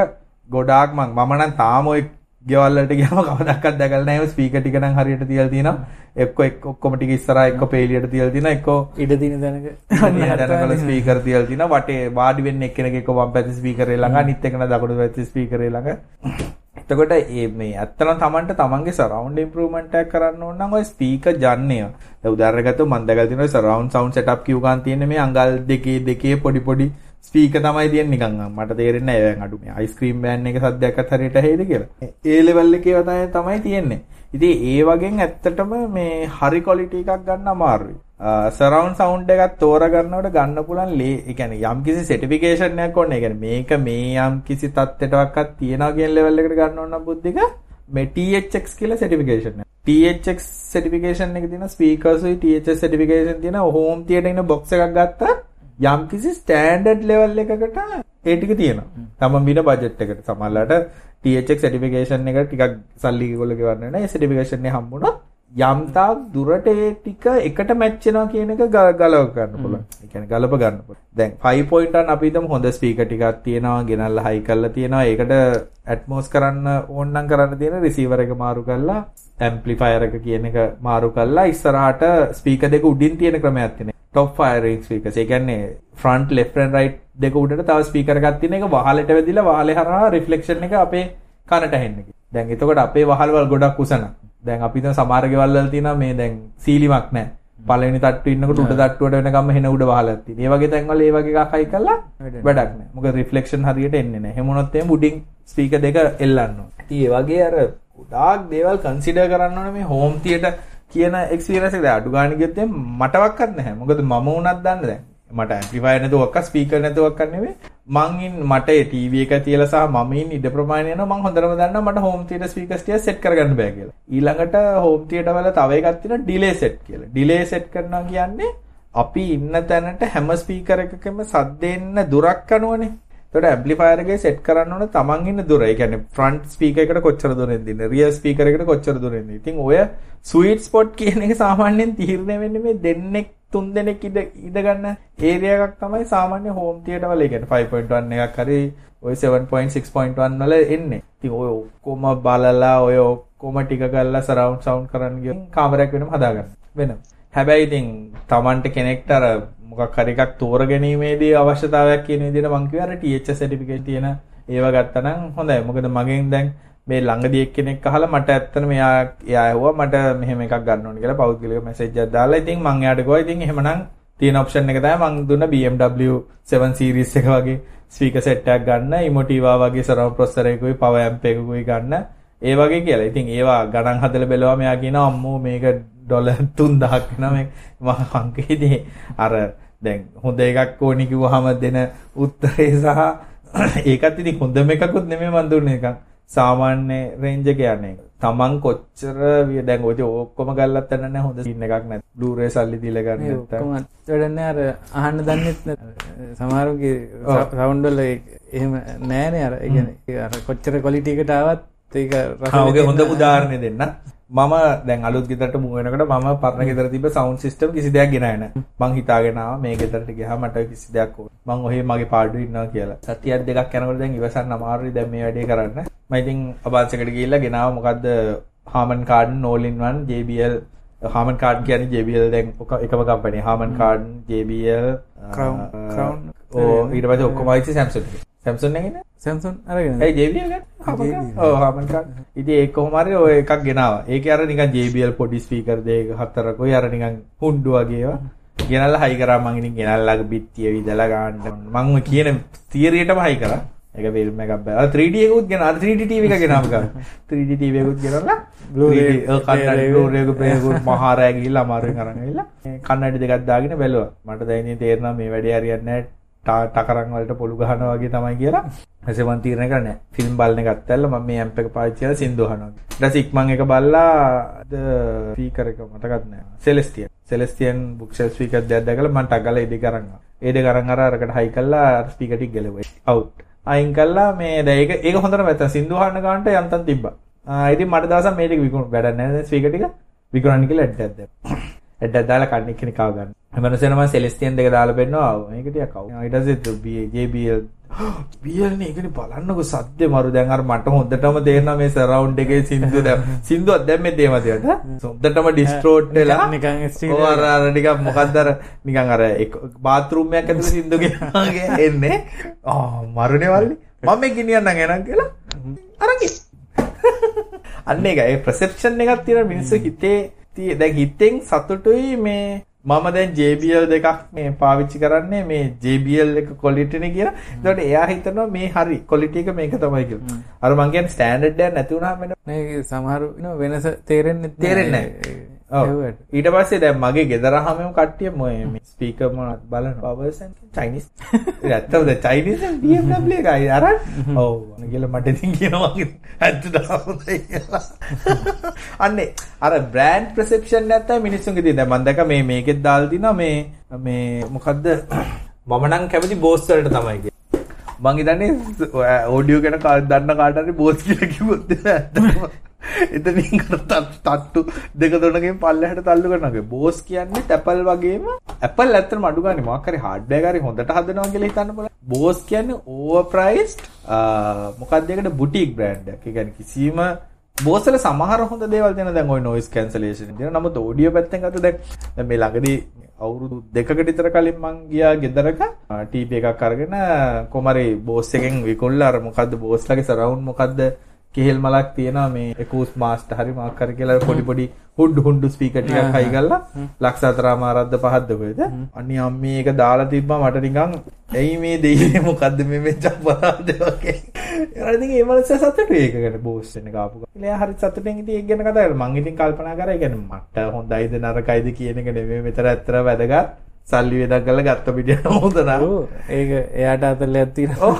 ගොඩාක් මම මම නම් තාම ওই ගෙවල් වලට ගියාම කවදාවත් දැකලා නැහැ. ස්පීකර් ටික නම් හරියට තියලා තියෙනවා එක්ක එක්ක ඔක්කොම ටික ඉස්සරහා එක්ක පේලියට තියලා තියෙනවා එක්ක ඉඩ දින දැනක. දැනකල ස්පීකර් තියලා තියෙනවා වටේ වාඩි වෙන්න එක්කෙනෙක් එක්ක වම් පැත්තේ ස්පීකරේ ළඟ. අනිත් එකන දකුණු පැත්තේ ස්පීකරේ ළඟ එතකොට මේ මේ ඇත්තනම් Tamanට Tamanගේ සරවුන්ඩ් ඉම්ප්‍රූව්මන්ට් එකක් කරන්න ඕන නම් ඔය ස්පීකර් ජන්නය. දැන් උදාහරණයක් ගත්තොත් මම දැකලා තියෙනවා සරවුන්ඩ් සවුන්ඩ් සෙටප් කියු ගන්න තියෙන්නේ මේ අඟල් දෙකේ දෙකේ පොඩි පොඩි ස්පීකර් තමයි තියෙන්නේ නිකන් මට තේරෙන්නේ නැහැ දැන් අඩු මේ අයිස්ක්‍රීම් බෑන් එක සද්දයක්වත් හරියට ඇහෙයිද කියලා. ඒ ලෙවල් එකේ තමයි තියෙන්නේ. ඉතින් ඒ වගේ ඇත්තටම මේ හරි ක්වොලිටි එකක් ගන්න අමාරුයි. සරවුන්ඩ් සවුන්ඩ් එකක් තෝරගන්නකොට ගන්න පුළුවන් ලේ යම්කිසි සර්ටිෆිකේෂන් එකක් ඕනේ. ඒ කියන්නේ මේක මේ යම්කිසි තත්ත්වයකටවත් තියනවා කියන ලෙවල් එකට ගන්න ඕන නම් බුද්ධික මේ THX කියලා සර්ටිෆිකේෂන් එක. THX සර්ටිෆිකේෂන් එක තියෙන ස්පීකර්ස් උයි THX සර්ටිෆිකේෂන් තියෙන හෝම් තියේට ඉන්න බොක්ස් එකක් ගත්තා යම්කිසි ස්ටෑන්ඩඩ් ලෙවල් එකකට ඒ ටික තියෙනවා. තමන් බින බජට් එකට සමහරලාට THX සර්ටිෆිකේෂන් එක ටිකක් සල්ලි ඒගොල්ලෝ ගෙවන්න නැහැ. ඒ සර්ටිෆිකේෂන් එක හම්බුනොත් යම් තාක් දුරට ඒ ටික එකට මැච් වෙනවා කියන එක ගලව ගන්න පුළුවන්. ඒ කියන්නේ ගලප ගන්න පුළුවන්. දැන් 5.1 අපි හිතමු හොඳ ස්පීකර් ටිකක් තියෙනවා, ගෙනල්ලා හයි කරලා තියෙනවා. ඒකට ඇට්මොස් කරන්න ඕන නම් කරන්න තියෙන රිසීවර් එක මාරු කරලා ඇම්ප්ලිෆයර් එක කියන එක මාරු කරලා ඉස්සරහට ස්පීකර් දෙක උඩින් තියෙන ක්‍රමයක් තියෙනවා. top firing speakers. ඒ කියන්නේ front left and right දෙක උඩට තව ස්පීකර් එකක් තියෙන එක වහලට වැදිලා වහලේ හරහා රිෆ්ලෙක්ෂන් එක අපේ කනට ඇහෙන්නේ. දැන් එතකොට අපේ වහල්වල ගොඩක් උසන. දැන් අපි දැන් සමහර ගෙවල් වල තියෙනවා මේ දැන් සීලිමක් නැහැ. පළවෙනි තට්ටුවේ ඉන්නකොට උඩ තට්ටුවට වෙනකම්ම හෙන උඩ වහලක් තියෙනවා. ඒ වගේ තැන්වල ඒ වගේ එකක් හයි කළා වැඩක් නැහැ. මොකද රිෆ්ලෙක්ෂන් හරියට එන්නේ නැහැ. එහෙම වුණොත් එහෙම උඩින් ස්පීකර් දෙක එල්ලන්න ඕනේ. ඉතින් ඒ වගේ අර ගොඩාක් දේවල් කන්සිඩර් කරන්න ඕනේ මේ හෝම් තියේටර් කියන එක්ස්පීරියන්ස් එක දැන් අඩු ගන්න ගියොත් මටවත් නැහැ. මොකද මම උනත් දන්නේ දැන්. මට ඇම්ප්ලිෆයර් නැතුවක් ස්පීකර් නැතුවක් නෙවෙයි. මං ඉන් මට ඒ ටීවී එක තියලා සහ මම ඉන් ඉඩ ප්‍රමාණය යනවා මං හොඳටම දන්නවා මට හෝම් තියේටර් ස්පීකර්ස් ටික සෙට් කරගන්න බෑ කියලා. ඊළඟට හෝම් තියේටර් වල තව එකක් තියෙනවා ඩිලේ සෙට් කියලා. ඩිලේ සෙට් කරනවා කියන්නේ අපි ඉන්න තැනට හැම ස්පීකර් එකකම සද්ද එන්න දුරක් අනුවනේ. එතකොට ඇම්ප්ලිෆයර් එකේ සෙට් කරන්න ඕන තමන් ඉන්න දුර. ඒ කියන්නේ ෆ්‍රන්ට් ස්පීකර් එකට කොච්චර දුරෙන්ද ඉන්නේ, රියර් ස්පීකර් එකට කොච්චර දුරෙන්ද. ඉතින් ඔය ස්වීට් ස්පොට් කියන එක සාමාන්‍යයෙන් තීරණය වෙන්නේ මේ දෙන්නෙක් තුන් දෙනෙක් ඉඳ ඉඳ ගන්න ඒරියා එකක් තමයි සාමාන්‍ය හෝම් තියේටර් වල. ඒ කියන්නේ 5.1 එකක් හරි ඔය 7.6.1 වල එන්නේ. ඉතින් ඔය ඔක්කොම බලලා ඔය ඔක්කොම ටික කරලා සරවුන්ඩ් සවුන්ඩ් කරන්න ගියොත් කාමරයක් වෙනම හදාගන්න වෙනවා. හැබැයි ඉතින් Tamanට කෙනෙක්ට අර මොකක් හරි එකක් තෝරගැනීමේදී අවශ්‍යතාවයක් කියන විදිහට මම කිව්වා අර THS සර්ටිෆිකේට් තියෙන ඒවා ගත්තා නම් හොඳයි. මොකද මගෙන් දැන් මේ ළඟදී එක්කෙනෙක් අහලා මට ඇත්තට මෙයා එයා ඇහුවා මට මෙහෙම එකක් ගන්න ඕනේ කියලා පෞද්ගලික මැසේජ් එකක් දාලා ඉතින් මං එයාට කිව්වා ඉතින් එහෙමනම් තියෙන ඔප්ෂන් එක තමයි මං දුන්න BMW 7 series එක වගේ ස්පීකර් සෙට් එකක් ගන්න ඉමෝටිවා වගේ සරවුන්ඩ් ප්‍රොසෙසර් එකකුයි පවර් ඇම්ප් එකකුයි ගන්න ඒ වගේ කියලා. ඉතින් ඒවා ගණන් හදලා බැලුවා මෙයා කියනවා අම්මෝ මේක ඩොලර් 3000ක් වෙනවා මේ මම අංකේදී අර දැන් හොඳ එකක් ඕනි කිව්වහම දෙන උත්තරේ සහ ඒකත් ඉතින් හොඳම එකකුත් නෙමෙයි මන් දුන්නේ එකක් සාමාන්‍ය රේන්ජ් එක යන්නේ. තමන් කොච්චර විය දැන් ඔය ඔක්කොම ගල්ලත් නැහැ හොඳ සීන් එකක් නැත්. බ්ලූරේ සල්ලි දීලා ගන්න ඒ නැත්නම්. ඔක්කොම වැඩන්නේ අර අහන්න දන්නෙත් නැත් සමහරුගේ සවුන්ඩ් වල එහෙම නෑනේ අර ඒ කියන්නේ අර කොච්චර ක්වලිටි එකට ආවත් ඒක රස ආ, ඔගේ හොඳ උදාහරණය දෙන්න. මම දැන් අලුත් ගෙදරට මූ වෙනකොට මම පරණ ගෙදර තිබ්බ සවුන්ඩ් සිස්ටම් කිසි දෙයක් ගෙනාවේ නැහැ. මං හිතාගෙන ආවා මේ ගෙදරට ගියාම මට කිසි දෙයක් ඕන. මං ඔහේ මගේ පාඩුවේ ඉන්නවා කියලා. සතියක් දෙකක් යනකොට දැන් ඉවසන්න අමාරුයි දැන් මේ වැඩේ කරන්න. මම ඉතින් අබාන්සකට ගිහිල්ලා ගෙනාවා මොකද්ද හාමන් කාඩන් all in one JBL හාමන් කාඩන් කියන්නේ JBL දැන් එකම company Harman Kardon JBL Crown Crown ඕ ඊට පස්සේ ඔක්කොම ආයිති Samsung එකේ. Samsung එකේ නේ සැම්සන් අරගෙන. ඒ JBL කාඩ් ඔව් හාමන් කාඩ් ඉතින් ඒක කොහොම හරි ඔය එකක් ගෙනාවා. ඒකේ අර නිකන් JBL පොඩි ස්පීකර් දෙක හතරක් ඔය අර නිකන් හුන්ඩු වගේ ඒවා. ගෙනල්ලා හයි කරා මං ඉතින් ගෙනල්ලා බිත්තිය විදලා ගන්න මං ඔය කියන තියරියටම හයි කරා. ඒක ෆිල්ම් එකක් බෑ. 3D එකකුත් ගෙන අර 3D TV එක ගෙනාම ගන්න 3D TV එකකුත් ගෙනල්ලා Blu-ray 3D ඔව් කන්නඩි Blu-ray එක ප්ලේ එකකුත් මහා රෑ ගිහිල්ලා අමාරුවෙන් අරන් ඇවිල්ලා කන්නඩි දෙකක් දාගෙන බැලුවා. මට දැන් ඉතින් තේරෙනවා මේ වැඩේ හරියන්නේ නැහැ ටකරන් වලට පොළු ගහනවා වගේ තමයි කියලා. ඊපස්සේ මම තීරණය කරා නෑ. ෆිල්ම් බලන එකත් ඇල්ල මම මේ ඇම්ප් එක පාවිච්චි කරලා සින්දු අහනවා. ඊට පස්සේ ඉක්මන් එක බලලා ද ස්පීකර් එක මතකත් නෑ. Celestion. Celestion bookshelf speaker දෙයක් දැකලා මම ටක් ගාලා ඒ දෙක අරන් ආවා. ඒ දෙක අරන් අර අරකට හයි කළා අර ස්පීකර් ටික ගැලුවා. අවුට්. අයින් කළා මේ දැන් ඒක ඒක හොඳට වැත්තා. සින්දු අහන්න ගන්නට යන්තම් තිබ්බා. ආ ඉතින් මට දවසක් මේ ටික විකුණු වැඩක් නෑ. දැන් ස්පීකර් ටික විකුණන්න කියලා ඇඩ්ඩක් දැම්මා. ඇඩ්ඩක් දාලා කන්නේ කෙනෙක් කව ගන්න. මනසෙන් මම සෙලෙස්ටියන් දෙක දාලා පෙන්නවා. මේක ටිකක් කවු. ඊට පස්සේ JBL BL නේ ඒකනේ බලන්නකො සද්දේ මරු. දැන් අර මට හොඳටම තේරෙනවා මේ සරවුන්ඩ් එකේ සින්දු දැන් සින්දුවක් දැන් මේ තේම තියට හොඳටම ඩිස්ට්‍රෝට් වෙලා. නිකන් ස්ටීල් අර අර ටිකක් මොකක්ද අර? නිකන් අර බාත්රූම් එකක් ඇතුලේ සින්දු ගෙනාගේ එන්නේ. ආ මරුනේ වල්ලි. මම මේ ගෙනියන්නම් එනන් කියලා. අරන්. අන්න ඒක ඒ ප්‍රසෙප්ෂන් එකක් තියෙන මිනිස්සු හිතේ tie- දැන් හිතෙන් සතුටුයි මේ මම දැන් JBL දෙකක් මේ පාවිච්චි කරන්නේ මේ JBL එක quality නේ කියලා. ඒකට එයා හිතනවා මේ හරි quality එක මේක තමයි කියලා. අර මං කියන්නේ ස්ටෑන්ඩඩ් එකක් නැති වුණාම මේ සමහරු වෙනස තේරෙන්නේ තේරෙන්නේ නැහැ. ඔව්. ඊට පස්සේ දැන් මගේ ගෙදර හැමෝම කට්ටිය මොය මේ ස්පීකර් මොනවද බලන and චයිනීස්. ඒ ඇත්තද චයිනීස් BMW එකයි අරන්. ඔව්. කියලා මට ඉතින් කියනවා ඇත්තට හොඳයි කියලා. අන්නේ අර බ්‍රෑන්ඩ් ප්‍රසෙප්ෂන් නැත්තම් මිනිස්සුන්ගේ මම දැක්ක මේ මේකෙත් දාලා තිනවා මේ මේ මොකද්ද මම නම් කැමති බෝස් වලට තමයි කියන්නේ. මං හිතන්නේ ඕඩියෝ ගැන කා- දන්න කාට හරි බෝස් කියලා කිව්වොත් ඇත්තටම එතනින් කර තට්- තට්ටු දෙක තුනකින් පල්ලෙහාට තල්ලු කරනවා. බෝස් කියන්නේ Apple වගේම Apple ඇත්තටම අඩු ගානේ මොකක් හරි hardware හරි හොඳට හදනවා කියලා හිතන්න බලන්න. බෝස් කියන්නේ overpriced මොකක්ද ඒකට boutique brand එකක්. ඒ කියන්නේ කිසිම බෝස් වල සමහර හොඳ දේවල් තියෙනවා දැන් ওই noise cancellation තියෙනවා. නමුත් audio පැත්තෙන් ගත්ත දැන් දැන් මේ ළඟදී අවුරුදු දෙකකට විතර කලින් මං ගියා ගෙදරක ටීපී එකක් අරගෙන කොමරි බෝස් එකෙන් විකුණලා අර මොකද්ද බෝස්ලගේ සරවුන්ඩ් මොකද්ද කෙහෙල් මලක් තියෙනවා මේ එකූස් මාස්ටර් හරි මොකක් හරි කියලා පොඩි පොඩි හුඩ් හුඩ් ස්පීකර් ටිකක් හයි කරලා ලක්ෂ හතරමාරක්ද පහක්ද කොහෙද අනි අම්මේ ඒක දාලා තිබ්බා මට නිකන් ඇයි මේ දෙයිනේ මොකද්ද මේ මෙච්ච අපරාධ වගේ ඒවල ඉතින් ඒ මනස සතුටුයි ඒක ගැන බෝස් වෙන කාපු ගා. එයා හරි සතුටින් ඉතින් ඒක ගැන කතා කරා. මං ඉතින් කල්පනා කරා ඒ කියන්නේ මට හොඳයිද නරකයිද කියන එක නෙමෙයි මෙතන ඇත්තට වැදගත්. සල්ලි වේදක් කරලා ගත්ත පිටියට හොඳ නෑ. ඔව් ඒක එයාට අතල්ලයක් තියෙනවා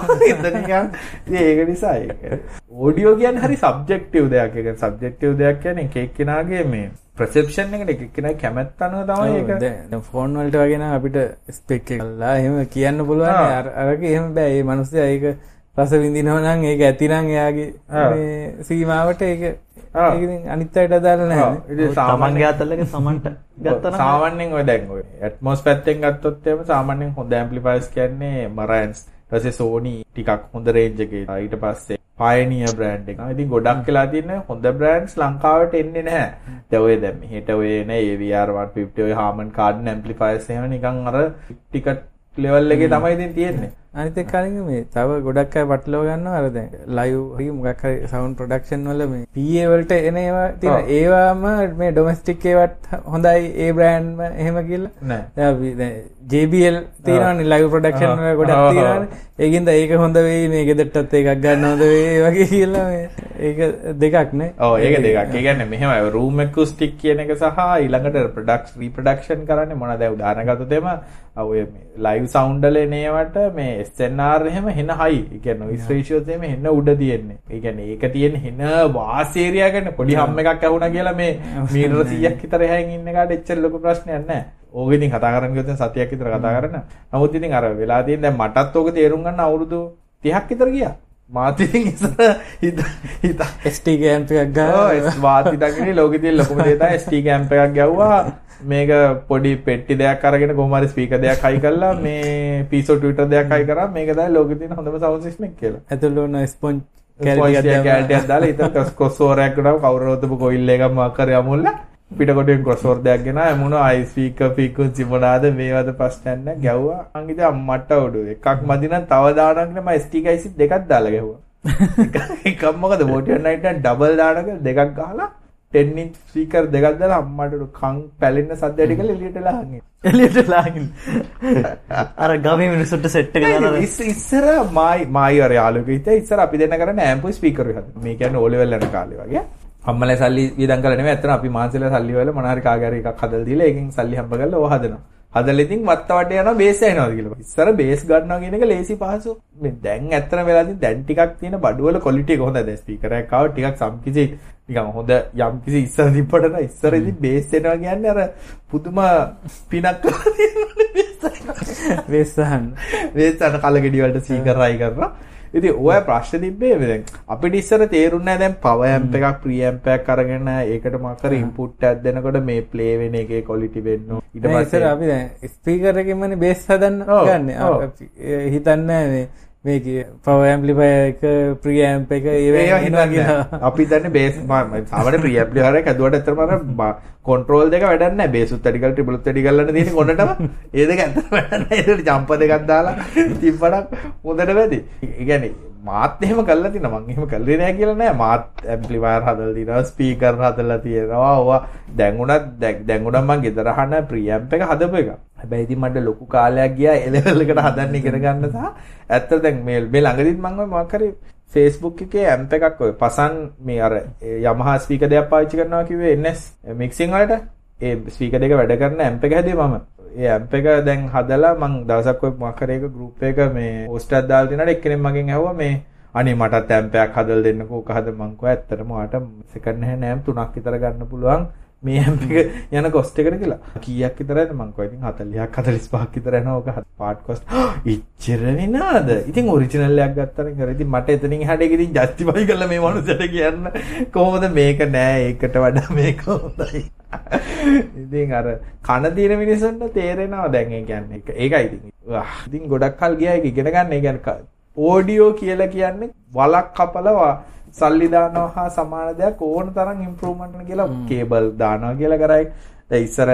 ඒක නිසා ඒක. ඔඩියෝ කියන්නේ හරි සබ්ජෙක්ටිව් දෙයක්. ඒක සබ්ජෙක්ටිව් දෙයක් කියන්නේ එක එක්කෙනාගේ මේ ප්‍රසෙප්ෂන් එකට එක එක්කෙනාගේ කැමැත්ත අනුව තමයි ඒක. දැන් ෆෝන් වලට වගේ නම් අපිට ස්පෙක් එකලා එහෙම කියන්න පුළුවන් අර අරගේ එහෙම බෑ ඒ මිනිස්සයා ඒක රස විඳිනවා නම් ඒක ඇතිනම් එයාගේ මේ සීමාවට ඒක අනිත් අයට අදාළ නැහැ ඉතින් සාමාන්‍ය තමන්ගේ අතල්ලක සමන්ට ගත්තන සාමාන්‍යයෙන් ඔය දැන් ඔය ඇට්මොස් පැත්තෙන් ගත්තොත් එහෙම සාමාන්‍යයෙන් හොඳ ඇම්ප්ලිෆයර්ස් කියන්නේ මරයන්ස් ඊට පස්සේ Sony ටිකක් හොඳ රේන්ජ් එකේ ඊට පස්සේ Pioneer brand එක. ඉතින් ගොඩක් වෙලා තියෙන හොඳ brands ලංකාවට එන්නේ නැහැ. දැන් ඔය දැන් මෙහෙට ඔය එන AVR 150 ඔය Harman Kardon amplifiers එහෙම නිකන් අර ටිකට් ලෙවල් එකේ තමයි ඉතින් තියෙන්නේ. අනිත් කලින් මේ තව ගොඩක් අය පටලව ගන්නවා අර දැන් ලයිව් හරි මොකක් හරි සවුන්ඩ් ප්‍රොඩක්ෂන් වල මේ PA වලට එන ඒවා තියෙන. ඒවාම මේ ඩොමස්ටික් ඒවත් හොඳයි ඒ බ්‍රෑන්ඩ්ම එහෙම කියලා නෑ. අපි දැන් JBL තියෙනවානේ ලයිව් ප්‍රොඩක්ෂන් වල. ගොඩක්. තියෙනවානේ ඒකින්ද ඒක හොඳ වෙයි මේ ගෙදරටත් එකක් ගන්න හොඳ වෙයි වගේ කියලා මේ ඒක දෙකක් නේ ඔව් ඒක දෙකක්. ඒ කියන්නේ මෙහෙමයි රූම් ඇකුස්ටික් කියන එක සහ ඊළඟට ප්‍රොඩක්ට්ස් රීප්‍රොඩක්ෂන් කරන්නේ මොනවද? දැන් උදාහරණ ගත්තොත් එම ඔය මේ ලයිව් සවුන්ඩ් වල එන ඒවට මේ SNR එහෙම හෙන හයි. ඒ කියන්නේ noise ratios එහෙම හෙන උඩ තියෙන්නේ. ඒ කියන්නේ ඒක තියෙන හෙන වාස් ඒරියා ගන්න පොඩි හම් එකක් ඇහුණා කියලා මේ මීටර 100ක් විතර එහායින් ඉන්න කාට එච්චර ලොකු ප්‍රශ්නයක් නැහැ. ඕක ඉතින් කතා කරන්න ගියොත් සතියක් විතර කතා කරන්න. නමුත් ඉතින් අර වෙලා තියෙන දැන් මටත් ඕක තේරුම් ගන්න අවුරුදු 30ක් විතර ගියා. මාත් ඉතින් ඉස්සර හිත හිත ST කැම්ප් එකක් ගාවා වාත් ඉඳගෙන ලෝකෙ තියෙන ලොකුම දේ තමයි ST කැම්ප් එකක් ගැව්වා. මේක පොඩි පෙට්ටි දෙයක් අරගෙන කොහොම හරි ස්පීකර් දෙයක් හයි කරලා මේ පීසෝ ට්විටර් දෙයක් හයි කරා මේක තමයි ලෝකෙ තියෙන හොඳම සවුන්ඩ් සිස්ටම් එක කියලා. ඇතුළේ උන ස්පොන්ජ් කැල්ටියක් දාලා ඉතින් කොස්සෝරයක් උඩ කවුරු රොතපු කොයිල් එකක් මාක් කරේ අමුල්ලා පිටකොටෙන් ක්‍රොස්වෝර් දෙයක් ගෙන එමුණ අයි ස්පීකර් ෆ්‍රීකවන්සි මොනවාද මේවද ප්‍රශ්නයක් නැහැ ගැව්වා මං ඉතින් අම්මට උඩු එකක් මදි නම් තව දානවා කියලා මම ST කයිසි දෙකක් දාලා ගැහුවා. එකක් මොකද වෝටියර් නයිට් එක ඩබල් දානක දෙකක් ගහලා 10 inch ස්පීකර් දෙකක් දාලා අම්මට උඩු කන් පැලෙන්න සද්ද ඇඩි කරලා එළියට ලාගෙන එලියට ලාගින් අර ගමේ මිනිස්සුන්ට සෙට් එක දාලා ඉස්සර මායි මායි අර යාළුවෙක් හිටියා. ඉස්සර අපි දෙන්න කරන්නේ ඇම්පු ස්පීකර් එක. හදන්න මේ කියන්නේ ඕ ලෙවල් යන කාලේ වගේ අම්මලා සල්ලි වියදම් කරලා නෙමෙයි අතන අපි මාන්සලා සල්ලි වල මොන හරි කාගේ හරි එකක් හදලා දීලා ඒකෙන් සල්ලි හම්බ කරලා ඕව හදනවා හදලා ඉතින් වත්ත වටේ යනවා බේස් ඇහෙනවාද කියලා. ඉස්සර බේස් ගන්නවා කියන එක ලේසි පහසු. මේ දැන් ඇත්තම වෙලා තියෙන දැන් ටිකක් තියෙන බඩුවල ක්වොලිටි එක හොඳයි. දැන් ස්පීකර් එකක් ආව ටිකක් සම්කිසි නිකන් හොඳ යම් කිසි ඉස්සර තිබ්බට නම් ඉස්සර ඉතින් බේස් එනවා කියන්නේ අර පුදුම පිනක් කරලා තියෙනවා. වෙස්සහන් බේස් අන කලගෙඩි වලට සීකරයි කරලා ඉතින් ඔය ප්‍රශ්න තිබ්බේ දැන් අපිට ඉස්සර තේරුන්නේ දැන් පවර් ඇම්ප් එකක් ප්‍රී ඇම්ප් එකක් අරගෙන ඒකට මොකක් ඉන්පුට් එකක් දෙනකොට මේ ප්ලේ වෙන එකේ ක්වොලිටි වෙන්න ඊට පස්සේ අපි දැන් ස්පීකර් එකෙන්මනේ බේස් හදන්න ගන්න. හිතන්නේ මේ මේක පව ඇම්පලිෆය එක ප්‍රිය ඇම්ප එක හිතන්න අපි දන්නේ බේස් සාමාන්‍ය ප්‍රිය ඇම්ප්ලිෆයර් එක ඇදුවට අර කොන්ට්‍රෝල් දෙක වැඩක් නැහැ බේසුත් වැඩි කරලා ට්‍රිබලුත් වැඩි කරලා තියෙන කොන්නටම ඒ දෙක ඇත්තට වැඩක් නැහැ ඒකට ජම්පර් දෙකක් දාලා තිබ්බනම් හොඳට වැඩි ඒ කියන්නේ මාත් එහෙම කරලා තිනවා මං එහෙම කරේ නෑ කියලා නෑ. මාත් ඇම්ප්ලිෆයර් හදලා තිනවා ස්පීකර් හදලා තියෙනවා. ඕවා දැන් උනත් දැන් උනම් මං ගෙදර අහන ප්‍රියැම්ප් එක හදපු එක. හැබැයි ඉතින් මට ලොකු කාලයක් ගියා ඒ ලෙවල් එකට හදන්න ඉගෙන ගන්න සහ ඇත්ත දැන් මේ මේ ළඟදිත් මං ඔය මොකක් හරි Facebook එකේ ඇම්ප් එකක් ඔය පසන් මේ අර Yamaha ස්පීකර් දෙකක් පාවිච්චි කරනවා කිව්වේ NS මික්සිං වලට. ඒ ස්පීකර් දෙක වැඩ කරන ඇම්ප් එක හැදුවේ මම. ඒ ඇම්ප් එක දැන් හදලා මං දවසක් ඔය මොකක් හරි එක ගෲප් එක මේ පෝස්ට් එකක් දාලා තියනකොට එක්කෙනෙක් මගෙන් ඇහුවා මේ අනේ මටත් ඇම්ප් එකක් හදලා දෙන්නකෝ. ඔක හද. මං කිව්වා ඇත්තටම ඔයාට සෙකන්ඩ් හෑන්ඩ් ඇම්ප් තුනක් විතර ගන්න පුළුවන්. මේ ඇම්ප් එක යන කොස්ට් එකට කියලා. කීයක් විතරද මං කිව්වා ඉතින් 40ක් 45ක් විතර යනවා. ඔක පාට් කොස්ට් ඉච්චර වෙනවද ඉතින් ඔරිජිනල් එකක් ගත්තා නේද ඉතින් මට එතනින් එහාට ඒක ඉතින් ජස්ටිෆයි කරලා මේ මනුස්සයට කියන්න කොහොමද මේක නෑ ඒකට වඩා මේක හොඳයි. ඉතින් අර කන තියෙන මිනිස්සුන්ට තේරෙනවා දැන් ඒ කියන්නේ ඒකයි ඉතින්. ඉතින් ගොඩක් කල් ගියා ඒක ඉගෙන ගන්න. ඒ කියන්නේ ඕඩියෝ කියලා කියන්නේ වලක් කපලා සල්ලි දානවා හා සමාන දෙයක් ඕන තරම් ඉම්ප්‍රූව්මන්ට් කියලා කේබල් දානවා කියලා කරයි. දැන් ඉස්සර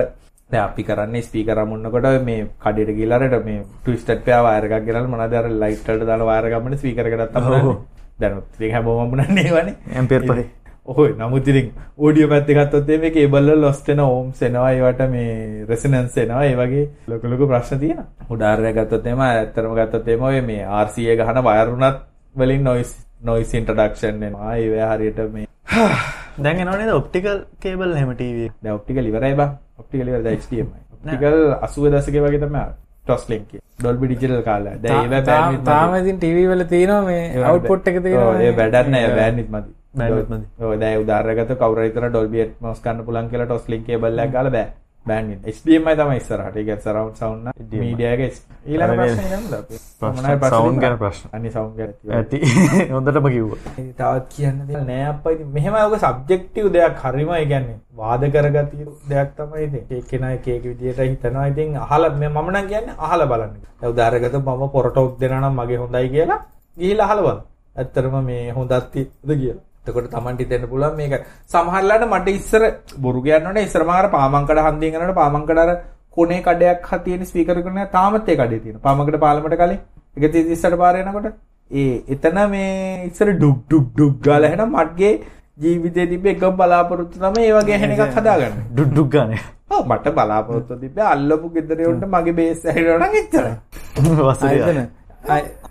දැන් අපි කරන්නේ ස්පීකර් අමුන්නකොට මේ කඩේට ගිහලා අර මේ ට්විස්ටඩ් පෙයා වයර් එකක් ගෙනල්ලා මොනවද අර ලයිට් වලට දාලා වයර් ගමනේ ස්පීකර් එකකට තමයි. දැන් ඒක හැමෝම අමුණන්නේ ඒවනේ. ඇම්පියර් පරේ. ඔහොයි නමුත් ඉතින් ඕඩියෝ පැත්තේ ගත්තොත් මේ කේබල් වල ලොස්ට් වෙන ඕම්ස් එනවා ඒවට මේ රෙසොනන්ස් එනවා ඒ වගේ ලොකු ලොකු ප්‍රශ්න තියෙනවා උදාහරණයක් ගත්තොත් එහෙම ඇත්තටම ගත්තොත් එහෙම ඔය මේ RCA ගහන වයර් උනත් වලින් නොයිස් නොයිස් ඉන්ට්‍රොඩක්ෂන් එනවා. ඒවා හරියට මේ දැන් එනවා නේද? ඔප්ටිකල් කේබල් එහෙම ටීවී දැන් ඔප්ටිකල් ඉවරයි බං. ඔප්ටිකල් ඉවරයි දැන් HDMI ඔප්ටිකල් 80 දශකයේ වගේ තමයි ටොස්ලින්ක් ඩොල්බි ඩිජිටල් කාලා දැන් ඒවා බෑන්ඩ්විඩ්ත් තාම ඉතින් ටීවී වල තියෙනවා මේ අවුට්පුට් එක තියෙනවා ඒ වැඩක් නෑ බෑන්ඩ්විඩ්ත් මදි. බෑන්ඩ්විඩ්ත් මදි. ඔය දැන් උදාහරණයකට කවුරු හරි හිතන ඩොල්බි ඇට්මොස් ගන්න පුළුවන් කියලා ටොස්ලින්ක් කේබල් එකක් ගාලා බෑ බෑන්ඩ්විඩ් HDMI තමයි ඉස්සරහට. ඒක සරවුන්ඩ් සවුන්ඩ් න මීඩියා එක ඊළඟ ප්‍රශ්නේ නේද අපි? ප්‍රශ්න සවුන්ඩ් ගැන ප්‍රශ්න. අනි සවුන්ඩ් ගැන ඇති හොඳටම කිව්වා. තවත් කියන්න දෙයක් නෑ අප්පා. ඉතින් මෙහෙම ඔක සබ්ජෙක්ටිව් දෙයක් හරිම ඒ කියන්නේ වාද කරගatiya දෙයක් තමයි ඉතින්. ඒක කෙනා එක එක විදියට හිතනවා. ඉතින් අහලා මම නම් කියන්නේ අහලා බලන්න දැන් උදාහරණයකට මම පොරටෝක් දෙනවා නම් මගේ හොඳයි කියලා ගිහිල්ලා අහලා බලන්න. ඇත්තටම මේ හොඳක් තියෙද කියලා එතකොට Tamanට හිතෙන්න පුළුවන් මේක. සමහරලාට මට ඉස්සර බොරු කියන්නෝනේ ඉස්සර මාර පාමංකඩ හන්දියෙන් යනකොට පාමංකඩ අර කොනේ කඩයක් හා තියෙන ස්පීකර් එක නෑ තාමත් ඒ කඩේ තියෙන පාමංකඩ පාලමට කලින් ඒක 30ට පාර යනකොට ඒ එතන මේ ඉස්සර ඩුක් ඩුක් ඩුක් ගාලා එහෙනම් මටගේ ජීවිතේ තිබ්බ එකම බලාපොරොත්තු තමයි ඒ වගේ ඇහෙන එකක් හදාගන්න. ඩුක් ඩුක් ගානේ. ඔව් මට බලාපොරොත්තු තිබ්බේ අල්ලපු ගෙදර යොන්ට මගේ බේස් ඇහිලා නම් එච්චරයි. වසරේ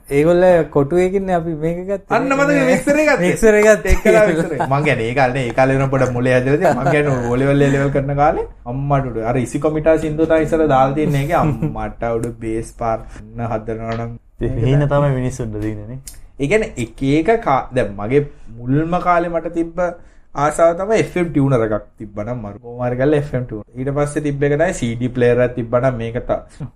ඒගොල්ල කොටුවකින්න අපි මේක ගත් අන්න එක්කලා මික්සර් එක. මං ඒ කාලේ ඒ කාලේ වෙන පොඩ මොලේ ඇදලා තියෙන මං කියන්නේ ඕලෙවල් ලෙවල් කරන කාලේ අම්මට උඩ අර ඉසි කොමිටා සින්දු තමයි ඉස්සර දාලා තියන්නේ ඒකේ. අම්මට උඩ බේස් පාර්ට් හදනවා නම්. හින තම මිනිස්සුන්ට දීනනේ ඒ කියන්නේ එක එක කා දැන් මගේ මුල්ම කාලේ මට තිබ්බ ආසාව තමයි FM ටියුනර් එකක් තිබ්බනම් මරු කොහොමහරි කරලා FM ටියුනර් ඊට පස්සේ තිබ්බ එක තමයි CD ප්ලේයර් එකක් තිබ්බනම් මේකට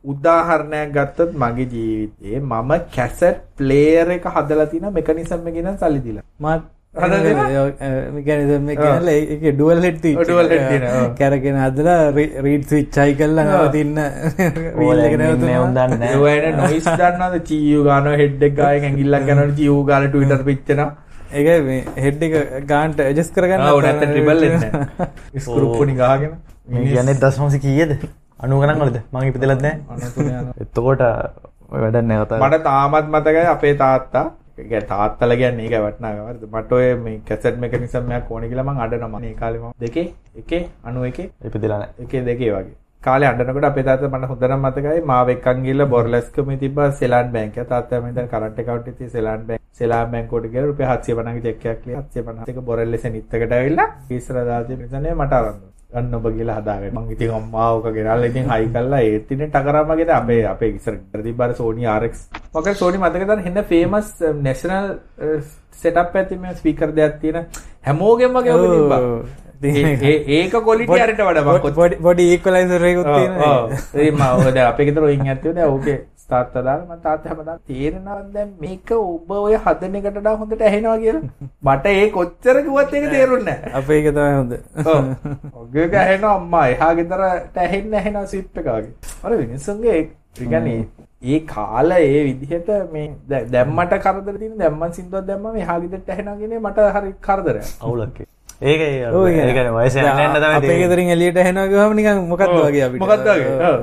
උදාහරණයක් ගත්තොත් මගේ ජීවිතේ මම කැසට් ප්ලේයර් එක හදලා තියෙන මෙකනිසම් එකකින් නම් සල්ලි දීලා. මාත් හදලා මෙකැනිසම් එක කියලා ඒක ඩුවල් හෙඩ් dual head තියෙනවා, ඔව්. කැරගෙන හදලා රීඩ් ස්විච් කරලා නවතින්න. වීල් එක නැවතුනා. උදන්න ඒවයින නොයිස් දන්නවද? චීයු ගාන හෙඩ් එක ගායෙන් ඇඟිල්ලක් යනකොට චීයු ගාන ට්විටර් පිච්චෙනවා ඒක මේ හෙඩ් එක ගාන්ට ඇජස් කරගන්න ආ උනත් ට්‍රිබල් එන්නේ ස්ක්‍රූප්පුනි ගහගෙන. ගැනෙ දස්මසි කීයද? අනු ගනන් වලද? මං ඉපිතලත් නෑ එත්තකොට වැඩ නැවත මට තාමත් මතකයි අපේ තාත්තා. ඒ තාත්තල කියන්නේ ඒක වටනාගමද මට ඔය මේ කැසට් මෙකනිසම් එකක් ඕනේ කියලා මං අඬනවා. මේ කාලේ මම දෙකේ එකේ 91 ඉපදිලා නෑ එකේ දෙකේ වගේ කාලේ අඬනකොට අපේ තාත්තා මට හොඳටම මතකයි මාව එක්කන් ගිහලා බොර්ලස්කමේ තිබ්බ සෙලාන් බැංක් එක. තාත්තා මම දැන් කරන්ට් account එකේ සෙලාන් බැංක්. සෙලාන් බැංකුවට ගිහලා රුපියල් 750 ගේ චෙක් එකක් ලියලා 750 එක බොරෙල්ලෙස නිත්තකට ඇවිල්ලා ඉස්සර දාලා නිසා නේ මට අරන් දුන්නා. අන්න ඔබ ගිහලා හදාගෙන. මං ඉතින් අම්මා ඕක ගෙනල්ලා ඉතින් හයි කළා. ඒත් ඉතින් ටකරාම ගෙද අපේ අපේ ඉස්සර තිබ්බාර Sony RX මොකද Sony මතක තන හෙන්න famous national setup එකක් තියෙන ස්පීකර් දෙයක් තියෙන හැමෝගෙම වගේ ඔබ තිබ්බා ඒක quality අරට වඩා පොඩි ඒකොලයිසර් එකකුත් තියෙනවා ඒ මම දැන් අපේ ගෙදර ඔයින් ඇත්තේ නෑ ඕකේ තාත්තා දාලා මම තාත්තා හැමදාම තේරෙනවා දැන් මේක ඔබ ඔය හදන එකට වඩා හොඳට ඇහෙනවා කියලා. මට ඒ කොච්චර කිව්වත් ඒක තේරුන්නේ අපේ එක තමයි හොඳ. ඔව්. ඔගේ ගහනවා අම්මා එහා ගෙදරට ඇහෙන්න ඇහෙනවා ස්විප් එක වගේ. අර ඒ කියන්නේ ඒ කාලය ඒ විදිහට මේ දැම්මට කරදර සින්දුවක් දැම්මම එහා ගෙදරට ඇහෙනවා කියන්නේ මට හරි කරදරයක්. අවුලක් ඒක ඔව් ඒ කියන්නේ. ඒකන වයස ඇහෙනවා ගහම නිකන් මොකක්ද ඔව්. වගේ? ඔව්.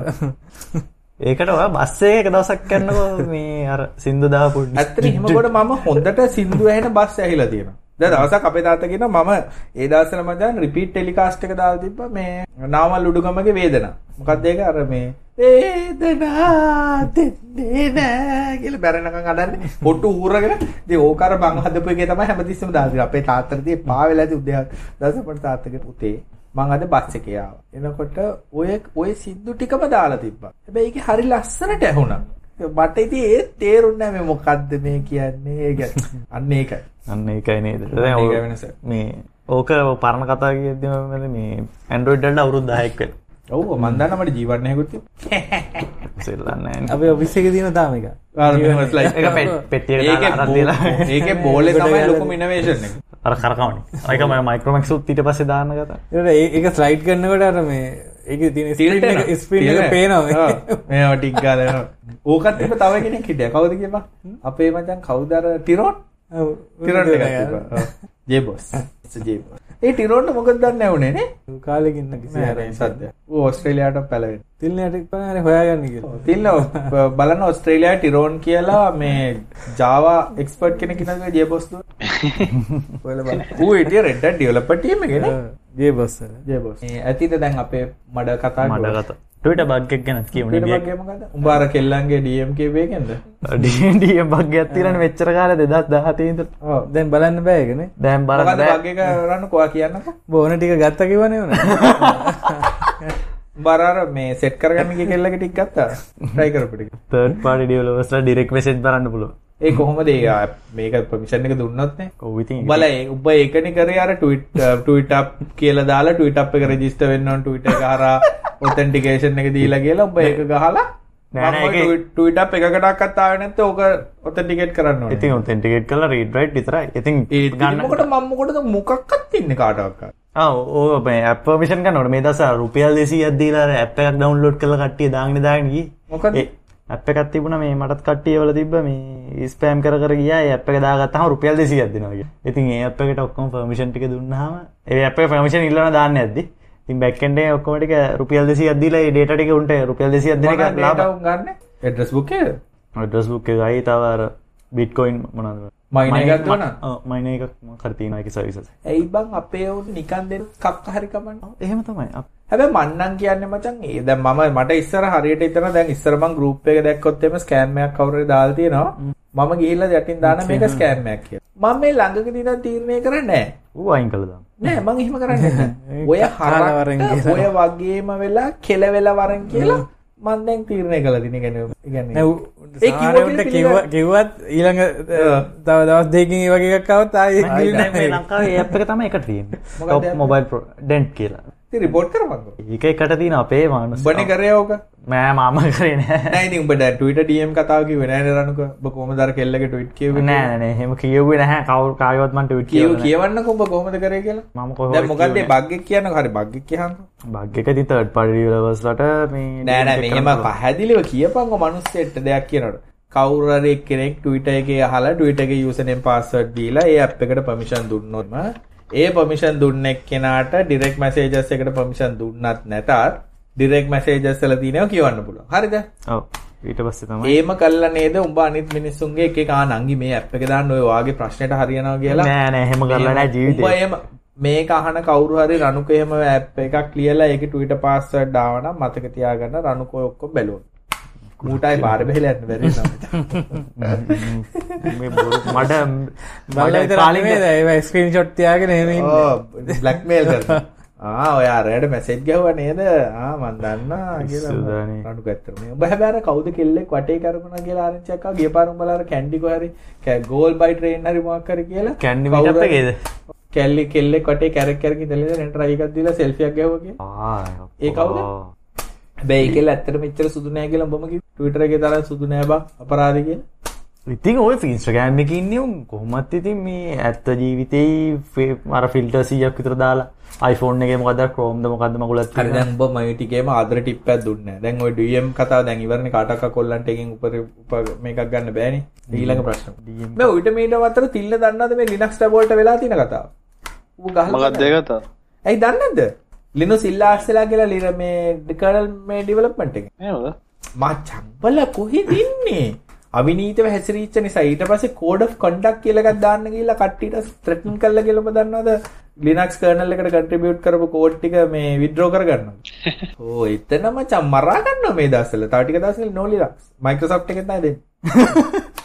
ඒකට ඔය බස් එකක දවසක් යනකොට මේ අර සින්දු දාපු ඇත්තට හිමකොට මම හොඳට සින්දු ඇහෙන බස් ඇහිලා තියෙනවා. දැන් දවසක් අපේ තාත්තා කියනවා මම ඒ දවස්වල මම දැන් රිපීට් ටෙලිකාස්ට් එක දාලා තිබ්බා මේ නාමල් උඩුගමගේ වේදනා. මොකක්ද ඒක අර මේ වේදනා දෙන්නේ නෑ කියලා බැරෙනකන් අඩන්නේ. පොට්ටු ඌරගෙන ඉතින් ඕක අර මං හදපු එකේ තමයි හැමතිස්සෙම දාලා තියෙන්නේ. අපේ තාත්තට තියේ පා වෙලා ඇති උදේ දවසක් මට තාත්තගේ පුතේ මං අද බස් එකේ ආවා. එනකොට ඔය ඔය සින්දු ටිකම දාලා තිබ්බා. හැබැයි ඒකේ හරි ලස්සනට ඇහුණා. මට ඉතින් ඒ තේරුන්නේ නැහැ මේ මොකද්ද මේ කියන්නේ ඒ කියන්නේ. අන්න ඒකයි. අන්න ඒකයි නේද? දැන් වෙනස. මේ ඕක පරණ කතා කියද්දිම මේ ඇන්ඩ්‍රොයිඩ් වලට අවුරුදු 10ක් වෙලා ඔව් මන් දන්නා මට ජීවන්න හැකුත් තිබ්බා. සෙල්ලන්නේ නැහැ. අපේ ඔෆිස් එකේ තියෙන තාම එක. අර මෙහෙම slide. ඒක බෝලේ තමයි ලොකුම ඉනෝවේෂන් එක. අර කරකවනේ ඒක මම මයික්‍රොමැක්ස් උත් ඊට පස්සේ දාන්න ගත්තා. ඒකට ඒක ස්ලයිඩ් කරනකොට අර මේ ඒක තියෙන ස්ක්‍රීන් එක ස්ක්‍රීන් එක පේනවා මේවා ටික ගාලා ඕකත් තිබ්බ තව කෙනෙක් හිටියා. කවුද කියපන්? අපේ මචං කවුද අර ටිරෝන් ඔව්. ටිරෝන් එකක් තිබ්බා ජේ බොස් ජේ බොස් ඒ ටිරෝන්ට මොකද දන්නේ නැවුනේ නේ? කාලෙකින් කිසි නෑ, අර නෑ, සද්ද. ඌ ඕස්ට්‍රේලියාවට පැලවෙන. තිල්නයට පන හොයාගන්න කියලා. තිල්ල බලන්න ඔස්ට්‍රේලියාවේ ටිරෝන් කියලා මේ ජාවා එක්ස්පර්ට් කෙනෙක් ඉන්නද ජේ බොස් දුව ඔයාලා බලන්න. ඌ හිටිය රෙඩ් ඩැට් ඩෙවලොපර් ටීම් එකේ නේ. ජේ බොස් ජේ බොස් ඇතිද දැන් අපේ මඩ කතා මඩ කතා ටවිට බග් එක ගැනත් උඹ අර කෙල්ලන්ගේ DM කියපු එකෙන්ද? ඩ බග් ඇත්තිරන මෙච්චර කාල දෙදස් දහතීද දැන් බලන්න බෑගෙන දැම් බල රන්න කොවා කියන්නකෝ? බෝන ටික ගත්ත කිවනේ වන අර මේ සෙට් කරගන්න ගිය කෙල්ලගේ ටික ගත්තා. Try කරපු ටික. තර්ඩ් පාඩි ඩියවලවස්ලා ඩිරෙක් මෙසෙජ් බලන්න පුළුව ඒ කොහොමද ඒ ආ- මේක පර්මිෂන් එක දුන්නොත් නේ? ඔවිති උඹල ඒ උඹ ඒකනේ කරේ අර ට්වීට් ට්වීට් අප් කියලා දාලා ට්වීට් අප් එක රෙජිස්ටර් වෙන්න ඕන ට්වීට් එක හරහා ඔතෙන්ටිකේෂන් එක දීලා කියලා උඹ ඒක ගහලා නෑ නෑ, ඒකේ- ට්වීට් අප් එකකටවත් ආවේ නැත්නම් ඕක ඔතෙන්ටිකේට් කරන්න ඕනේ. ඉතින් ඔතෙන්ටිකේට් කල රීඩ් රයිට් විතරයි. ඉතින් ඒ මොකට මම මොකටද මොකක්වත් ඉන්නේ කාටවත්? ඕ පමිෂන් කනට මේ දස රුපියල් දෙසි අදදිලා ඇප් එකක් ඩවන්ලෝඩ් කළ කට්ටිය දාගන දාගනගේ මොකද අප එකත් තිබුණ මේ මටත් කට්ටියවල තිබ මේ ස්පෑම් කර කර ගිය. අප එක දාගත්තම රුපියල් දෙසි අදනගේ ඉතින් ඒ අප එකට ඔක්කොම පර්මිෂන් ටික දුන්නාම ඒ අප පර්මිෂන් ඉල්ලන දාන්න ඇද ඉතින් බැක්කෙන්ඩේ ඔක්කොමටික රුපියල් දෙසි අදදිලා ඩේටක උන්ට රුපියල් දෙසි ලාබ ගන්න? ඇඩ්‍රස් බුක් එක ඩස් බුක් ගයි තවර බිට්කොයින් මොනද මයින එකක් දුවන මයින එකක් කරතිනයක සවිස ඇයි බං අපේ උන් නිකන් දෙන්න කක්ක හරි කමන්න? එහෙම තමයි. අප හැබැයි මන්නම් කියන්නේ මචං ඒ දැන් මම මට ඉස්සර හරියට හිතන දැන් ඉස්සර මං ගෲප් එක දැක්කොත් එimhe ස්කෑම් එකක් කවුරු හරි දාලා තියෙනවා මම ගිහිල්ලා යටින් දාන මේක ස්කෑම් එකක් කියලා. මම මේ ළඟකදී ඉඳන් තීරණය කරන්නේ නැහැ. ඌ අයින් කළදාම් නෑ මං එහෙම කරන්නේ නැහැ ඔය හරක්ට ඔය වගේම වෙලා කෙල වෙලා වරන් කියලා මං දැන් තීරණය කළා දින කියන්නේ කියන්නේ ඒ කිව්ව සමහරවිට කිව්ව කිව්වත් ඊළඟ තව දවස් දෙකින් ඒ වගේ එකක් આવත් ආයෙ ගිලින්න මේ ලංකාවේ ඒප් එක තමයි එකට තියෙන්නේ. මොකක්ද? මොබයිල් ඩෙන්ට් කියලා රිපෝට් කරපන්කෝ ඒක එකට තියෙන අපේ මානුස් බනි කරේ ඕක මෑ මාම කරේ නෑ. නෑ ඉතින් උඹ දැන් Twitter DM කතාව කිව්වේ නෑනේ රණුක ඔබ කොහමද අර කෙල්ලගේ ට්වීට් කිව්වේ නෑ නෑ එහෙම කියව්වේ නැහැ කවුරු කාගේවත් මම ට්වීට් කියව කියවන්නේ ඔබ කොහමද කරේ කියලා. මම මේ බග් එක කියන්නකෝ හරි බග් එක කියහන්කෝ බග් එක ඉතින් third party developers ලට මේ නෑ නෑ check මෙහෙම කරන්න පුළුවන්. පැහැදිලිව කියපන්කො මිනිස්සෙට දෙයක් කියනකොට. කවුරු හරි කෙනෙක් Twitter එකේ අහලා Twitter එකේ username password දීලා ඒ app එකට permission දුන්නොත්ම ඒ permission දුන්න එක්කෙනාට direct messages එකට permission දුන්නත් නැතත් direct messages වල තියෙනවා කියවන්න පුළුවන්. හරිද? ඔව් ඊට පස්සේ තමයි ඒම කල්ලා නේද උඹ අනිත් මිනිස්සුන්ගේ එක එක ආ නංගි මේ app එක දාන්න ඔය වාගේ ප්‍රශ්නෙට හරියනවා කියලා. නෑ නෑ එහෙම කරලා නෑ උඹ ජීවිතේ එහෙම මේක අහන කවුරු හරි රණුක එහෙම ඇප් එකක් ලියලා ඒකේ Twitter password දාවනම් මතක තියාගන්න රණුකෝ ඔක්කොම බැලුවා. ඌටයි පාර බෙහෙලා යන්න බැරි නම. මේ බොරු මඩ විතර නෙමෙයි ඒවා ස්ක්‍රීන්ෂොට් තියාගෙන එහෙම ඉන්න බ්ලැක්මේල් කරනවා. ආ ඔය අරයට මැසේජ් ගැහුවා නේද? ආ මන් දන්නා කියලා. රණුක ඇත්තට මේ. ඔබ හැබැයි කවුද කෙල්ලෙක් වටේ කරපුණා කියලා ආරංචියක් ආවා. ගිය පාර උඹලා අර කැන්ඩි කො හරි ගෝල් බයි ට්‍රේන් හරි මොකක් හරි කියලා. කැන්ඩි හරි- එකේද කැල්ලි කෙල්ලෙක් වටේ කැරක් කැරක ඉඳලා රෙන්ට් රයි එකක් දීලා සෙල්ෆියක් ගැහුවා කියලා. ආ ඒ කවුද? හැබැයි ඒ කෙල්ල ඇත්තට මෙච්චර සුදු නෑ කියලා උඹම කිව්වා. Twitter එකේ තරම් සුදු නෑ බං අපරාධ කියලා. ඉතින් ඔය ඉන්ස්ට්‍රගෑම් එක ඉන්නේ උන් කොහොමත් ඉතින් මේ ඇත්ත ජීවිතේ ෆේ- අර ෆිල්ටර් 100ක් විතර දාලා iPhone එකේ මොකද Chrome ද මොකද්ද මගුලක් හරි දැන් උඹ මයිටිකේම ආදර ටිප් එකක් දුන්නේ. දැන් ওই DM කතාව දැන් ඉවරනේ කාටක් කොල්ලන්ට එකෙන් උපර උප මේකක් ගන්න බෑනේ. ඊළඟ ප්‍රශ්න. මේ උඩ මීට අතර තිල්ල දන්නවද මේ Linux tab වලට වෙලා තියෙන කතාව? ඌ ගහලා මොකක්ද ඒ කතාව? ඇයි දන්නේ නැද්ද? Linux ඉල්ලාස්සලා කියලා ලිර මේ kernel මේ development එකේ. එහෙමද? මචං බල කොහෙද ඉන්නේ? අවිනීතව හැසිරීච්ච නිසා ඊට පස්සේ code of conduct කියලා එකක් දාන්න ගිහිල්ලා කට්ටියට threaten කළා කියලා ඔබ දන්නවද? Linux kernel එකට contribute කරපු code ටික මේ withdraw කරගන්නවා. ඕ එතන මචං මරා ගන්නවා මේ දවස්වල. තව ටික දවස්වල no Linux. Microsoft එකෙන් තමයි දෙන්නේ.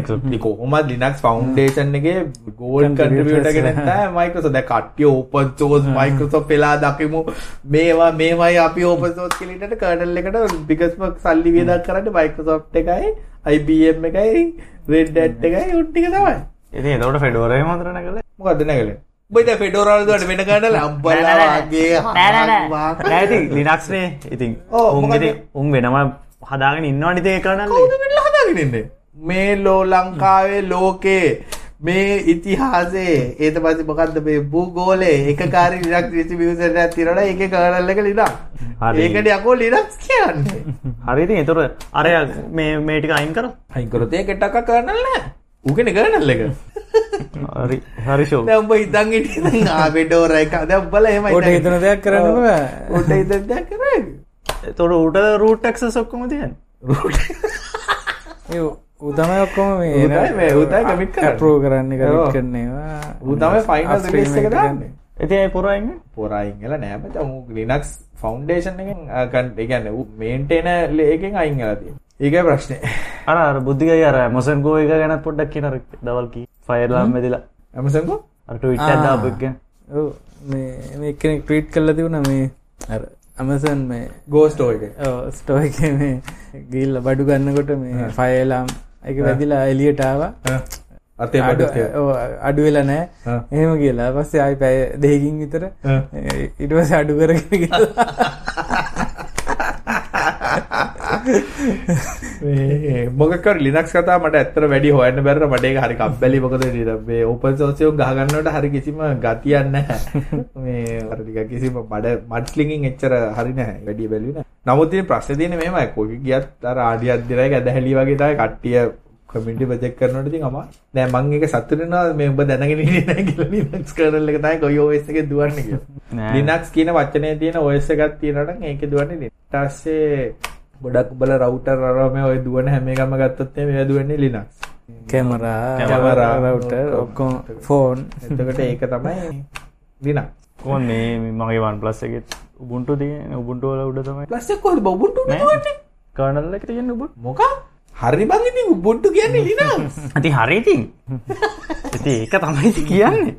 එක්සොට් ඉතින් කොහොමද Linux Foundation එකේ gold contributor කෙනෙක් තමයි Microsoft. දැන් කට්ටිය open source Microsoft වෙලා දකිමු. මේවා මේවයි අපි open source කියලා ඉන්නට kernel එකට biggest සල්ලි වියදම් කරන්නේ Microsoft එකයි, IBM එකයි, Red Hat එකයි උන් ටික තමයි. ඉතින් එතකොට ෆෙඩෝරා එහෙම හොඳට නැගලා. මොකද්ද නැගලේ? උඹ දැන් Fedora වල දුවට වෙන kernel අම්බලා වගේ නෑ නෑ නෑ. නෑ ඉතින් ලිනක්ස් ඔව්, උන් වෙනම හදාගෙන ඉන්නවනේ ඉතින් ඒ කර්නල් කවුද මෙල්ල හදාගෙන ඉන්නේ? මේ ලෝ ලංකාවේ ලෝකේ මේ ඉතිහාසයේ ඊට පස්සේ මොකද්ද මේ භූගෝලේ එකකාරී ලිනක්ස් ඩිස්ට්‍රිබියුෂන් එකක් තියෙනවා ඒකේ කර්නල් එක ලිනක්ස්. හරි. ඒකනේ යකෝ ලිනක්ස් කියන්නේ. හරි ඉතින් එතකොට අර මේ මේ ටික අයින් කරා අයින් කරොත් ඒකට ටක කර්නල් නැහැ. ඌකනේ කර්නල් එක. හරි හරි ෂෝ දැන් උඹ හිතන් හිටියේ දැන් ආ බෙඩෝර එක දැන් උඹලා එහෙමයි. ඔට හිතන දෙයක් කරන්න. උට හිතන දෙයක් කරන්නේ. එතකොට ඌට රූට් ඇක්සස් ඔක්කොම තියෙන්නේ තමයි ඔක්කොම මේ ඌ තමයි මේ- ඌ තමයි commit කරන්නේ. approve කරන්නේ ඔව්. commit කරන ඒවා. ඌ තමයි final upstream release එක එකට දාන්නේ. ඉතින් ඒ පුරායින් පොරයින් වෙලා නෑ මචං. ඌ Linux Foundation එකෙන් අ, ගන්න- ඒ කියන්නේ ඌ මේන්ටේන එකෙන් අයින් වෙලා තියෙනවා. ඒකයි ප්‍රශ්නේ. අර අර බුද්ධිගයි අර Go එක ගැන පොඩ්ඩක් කියන අර දවල් කී. ෆයර් ලාම් වෙදිලා. Amazon Go? අර ට්විට් එකක් දාපු එක ගැන. ඔව්. මේ මේ කෙනෙක් ට්වීට් කරලා තිබුණා මේ අර Amazon මේ ස්ටෝර් එකේ. මේ ගිහිල්ලා බඩු ගන්නකොට මේ ෆයර් ඒක වැදිලා. ඈ. අතේ අඩු වෙලා. ආ. එහෙම කියලා. පස්සේ ආයි පැය දෙකකින් විතර. ඊට පස්සේ අඩු කරගෙන ගිහලා මේ මොකක් කර Linux කතා මට ඇත්තට වැඩි හොයන්න බැරිර මට ඒක හරි කම්බැලි. මොකද මේ open source එක ගහ ගන්නවට හරි කිසිම ගතියක් නැහැ. මේ අර ටික කිසිම මඩ මඩ්ස්ලින්ගින් එච්චර හරි නැහැ. වැඩි බැලුවේ නැහැ. නමුත් ඉතින් ප්‍රශ්නේ තියෙන්නේ මෙහෙමයි. කොයි ගියත් අර ආඩියක් දිරයි ගැදහැලි වගේ තමයි කට්ටිය කමියුනිටි ප්‍රොජෙක්ට් කරනකොට ඉතින් අමා නෑ මං ඒක සතුටු වෙනවා මේ ඔබ දැනගෙන ඉන්නේ නැහැ කියලා Linux kernel එක තමයි කොයි OS එකේ දුවන්නේ කියලා. Linux කියන වචනේ තියෙන OS එකක් තියෙනවා නම් ඒකේ දුවන්නේ Linux. ඊට පස්සේ ගොඩක් උඹලා router අරම ඔය දුවන හැම එකම ගත්තොත් ඒවා දුවන්නේ Linux. කැමරා කැමරා, රවුටර් ඔක්කොම ෆෝන් එතකොට ඒක තමයි Linux. කොහොම මේ මේ මගේ OnePlus එකේ Ubuntu තියෙන Ubuntu වල උඩ තමයි Plus එක කොහොමද Ubuntu නෑ. දුවන්නේ? කර්නල් එක තියෙන Ubuntu මොකක්? හරි බං ඉතින් Ubuntu කියන්නේ Linux. ඉතින් හරි ඉතින්. ඉතින් ඒක තමයි ඉතින් කියන්නේ.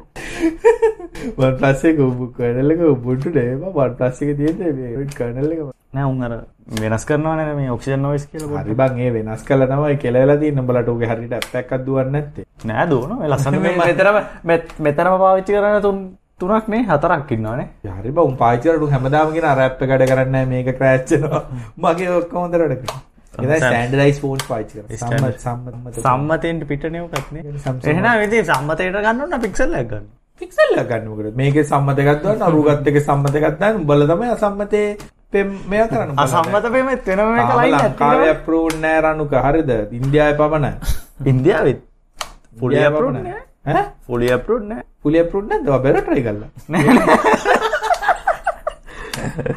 වන් ප්ලස් එක කර්නල් එක උබුන්ටු නේම වන් ප්ලස් එක තියෙන්නේ මේ කර්නල් එක නෑ උන් අර වෙනස් කරනවා නේද මේ ඔක්සිජන් නොයිස් කියලා හරි බං ඒ වෙනස් කළා තමයි කියලා තියෙන්නේ. උඹලට උගේ හරියට ඇප් එකක් දුවන්නේ නැත්තේ. නෑ දුවන මේ ලස්සන මේ මෙතරම මෙ- මෙතරම පාවිච්චි කරන තුන් තුනක් නේ හතරක් ඉන්නවනේ හරි බං. උන් පාවිච්චි කරලා උන් හැමදාම කියන අර ඇප් එක වැඩ කරන්නේ නැහැ මේක ක්‍රෑෂ් වෙනවා. මගේ ඔක්කොම හොඳට වැඩ කරනවා ඒක ස්ටෑන්ඩඩයිස් ෆෝන්ස් පාවිච්චි කරනවා සම්මත සම්මත සම්මතෙන්ට පිටනේ උකත්නේ Samsung. එහෙනම් ඉතින් සම්මතයට ගන්න ඕන පික්සල් ගන්න. පික්සල් එක ගන්න මොකද? මේකේ සම්මත එකක් දාන්න අරුගත් එකේ සම්මත එකක් දාන්න උඹලා තමයි අසම්මතේ පෙම් මෙයා කරන්න. අසම්මත පෙමෙත් ලංකාවේ එකක් අප්‍රූව් නෑ රණුක. හරිද? ඉන්දියාවේ පමණයි. ඉන්දියාවෙත් fully ඉන්දියාවේ approved පමණයි. නෑ. ඈ? Fully approved නෑ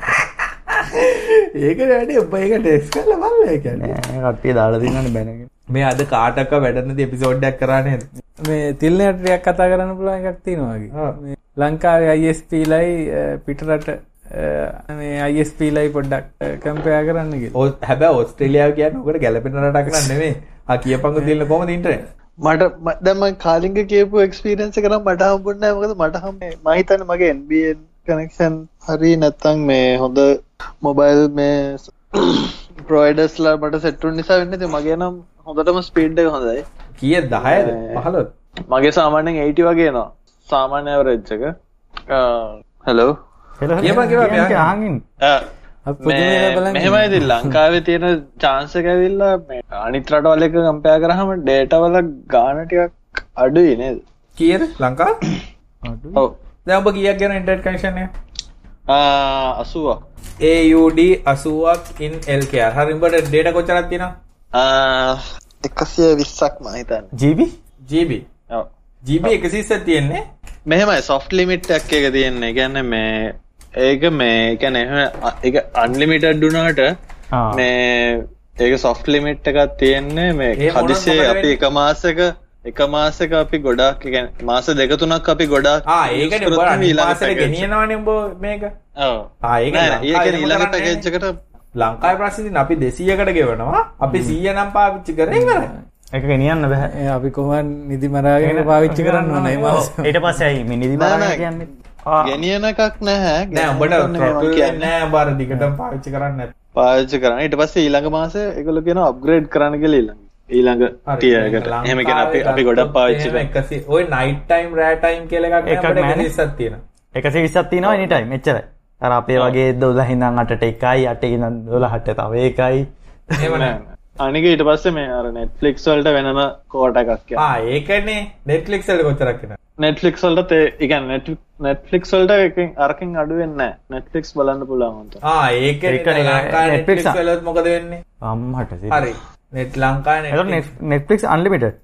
fully approved නැද්ද ඔයා බැලුවා try කරලා ඒක වැඩි ඔබ ඒක ටෙස්ට් කරලා බලලා ඒ කියන්නේ. නෑ කට්ටිය දාලා දිනන්නේ බැනගෙන. මේ අද කාටක වැඩනද එපිසෝඩ් එකක් කරා නේද මේ තිල්නයට ටිකක් කතා කරන්න පුළුවන් එකක් තියෙනවා වගේ. මේ ලංකාවේ ISP ලයි පිටරට මේ ISP ලයි පොඩ්ඩක් කම්පෙයා කරන්න කියලා. ඔය හැබැයි ඕස්ට්‍රේලියාව කියන්නේ ඔකට ගැලපෙන රටක් නන් නෙමෙයි. ආ කියපංගු තිල්න කොහමද ඉන්ටර්නෙට් මට ම- දැන් මම කාලිංග කියපු එක්ස්පීරියන්ස් එක නම් මට හම්බුන්නේ මොකද මට හම් මම හිතන්නේ මගේ NBN කනෙක්ෂන් හරි නැත්තම් මේ හොඳ මොබයිල් මේ ප්‍රොවයිඩර්ස්ලා මට සෙට් වුන නිසා වෙන්නේ ඉතින් මගේ නම් හොඳටම ස්පීඩ් එක හොඳයි. කීයද? 10ද 15ද මගේ සාමාන්‍යයෙන් 80 වගේ එනවා. සාමාන්‍ය ඇවරේජ් එක. හෙලෝ කියපන්, කියපන්, මෙහා. ආහන් අපි පුදුම වෙලා බලන් මෙහෙමයි ඉතින් ලංකාවේ තියෙන මේ අනිත් රටවල් එක කම්පෙයාර් කරාම data වල ගාණ ටිකක් අඩුයි නේද? කීයද? ලංකාව? ඔව් දැන් ඔබ කීයක් ගැන ඉන්ටර්නෙට් කනෙක්ෂන් එක ආ 80 AUD 80ක් in LKR හරි උඹට data කොච්චරක් තියෙනවද ආ 120ක් මම හිතන්නේ. ජීබි GB ඔව්. GB 120ක් තියෙන්නේ? මෙහෙමයි soft limit එකක් එක තියෙන්නේ. කියන්නේ මේ ඒක මේ ඒ කියන්නේ එහෙම අ- ඒක unlimited වුණාට මේ ඒක soft limit එකක් තියෙන්නේ මේ මොකද අපි එක මාසෙක එක මාසෙක අපි ගොඩාක් ඒ කියන්නේ මාස දෙක තුනක් අපි ගොඩාක් අනිවාර්යයෙන් package. ගෙනියනවනේ උඹ මේක? ඒක ඊළඟ ලංකාවේ ප්‍රශ්නේ තියෙන අපි 200කට ගෙවනවා. අපි 100 නම් පාවිච්චි කරේ ඉවරයි. එක ගෙනියන්න බැහැ ඒ අපි කොහොමද නිදි මරාගෙන පාවිච්චි කරන්න මාස. ඊට පස්සේ ඇයි මේ නිදි මරණ. කියන්නේ? ආ, ගෙනියන එකක් නැහැ. නෑ throttle කියන්නේ. අර දිගටම පාවිච්චි කරන්නේ. පාවිච්චි කරන්න. ඊට පස්සේ ඊළඟ මාසේ ඒගොල්ලෝ කියනවා අප්ග්‍රේඩ් කරන්න කියලා ඊළඟ එකට. එහෙම කියන අපි අපි ගොඩක් පාවිච්චි කරනවා ඔය නයිට් ටයිම් රෑ ටයිම් කියලා එකක් එකක් නෑ නෑනේ. 120ක් තියෙනවා. එකසේ එනි ටයිම් එච්චරයි. අර අපේ වගේ දොලා හිඳන් අටට එකයි අට ඉඳන් දොළහට තව එකයි. එහෙම නෑ. අනික ඊට පස්සේ මේ අර නෙට්ෆ්ලික්ස් වලට වෙනම කෝට එකක් ඒකනේ. කොච්චරක් එනවා නෙට්ෆ්ලික්ස් වලට ඒ කියන්නේ නෙට්ෆ්ලික්ස් වලට එකෙන් අරකින් අඩු වෙන්නේ නැහැ නෙට්ෆ්ලික්ස් බලන්න පුළුවන් උන්ට. ආ ඒකනේ. ඒකනේ. ලංකාවේ Netflix Netflix වලත් මොකද වෙන්නේ? අම්මට හරි net ලංකාවේ එතකොට Netflix නෙට්ෆ්ලික්ස් අන්ලිමිටඩ්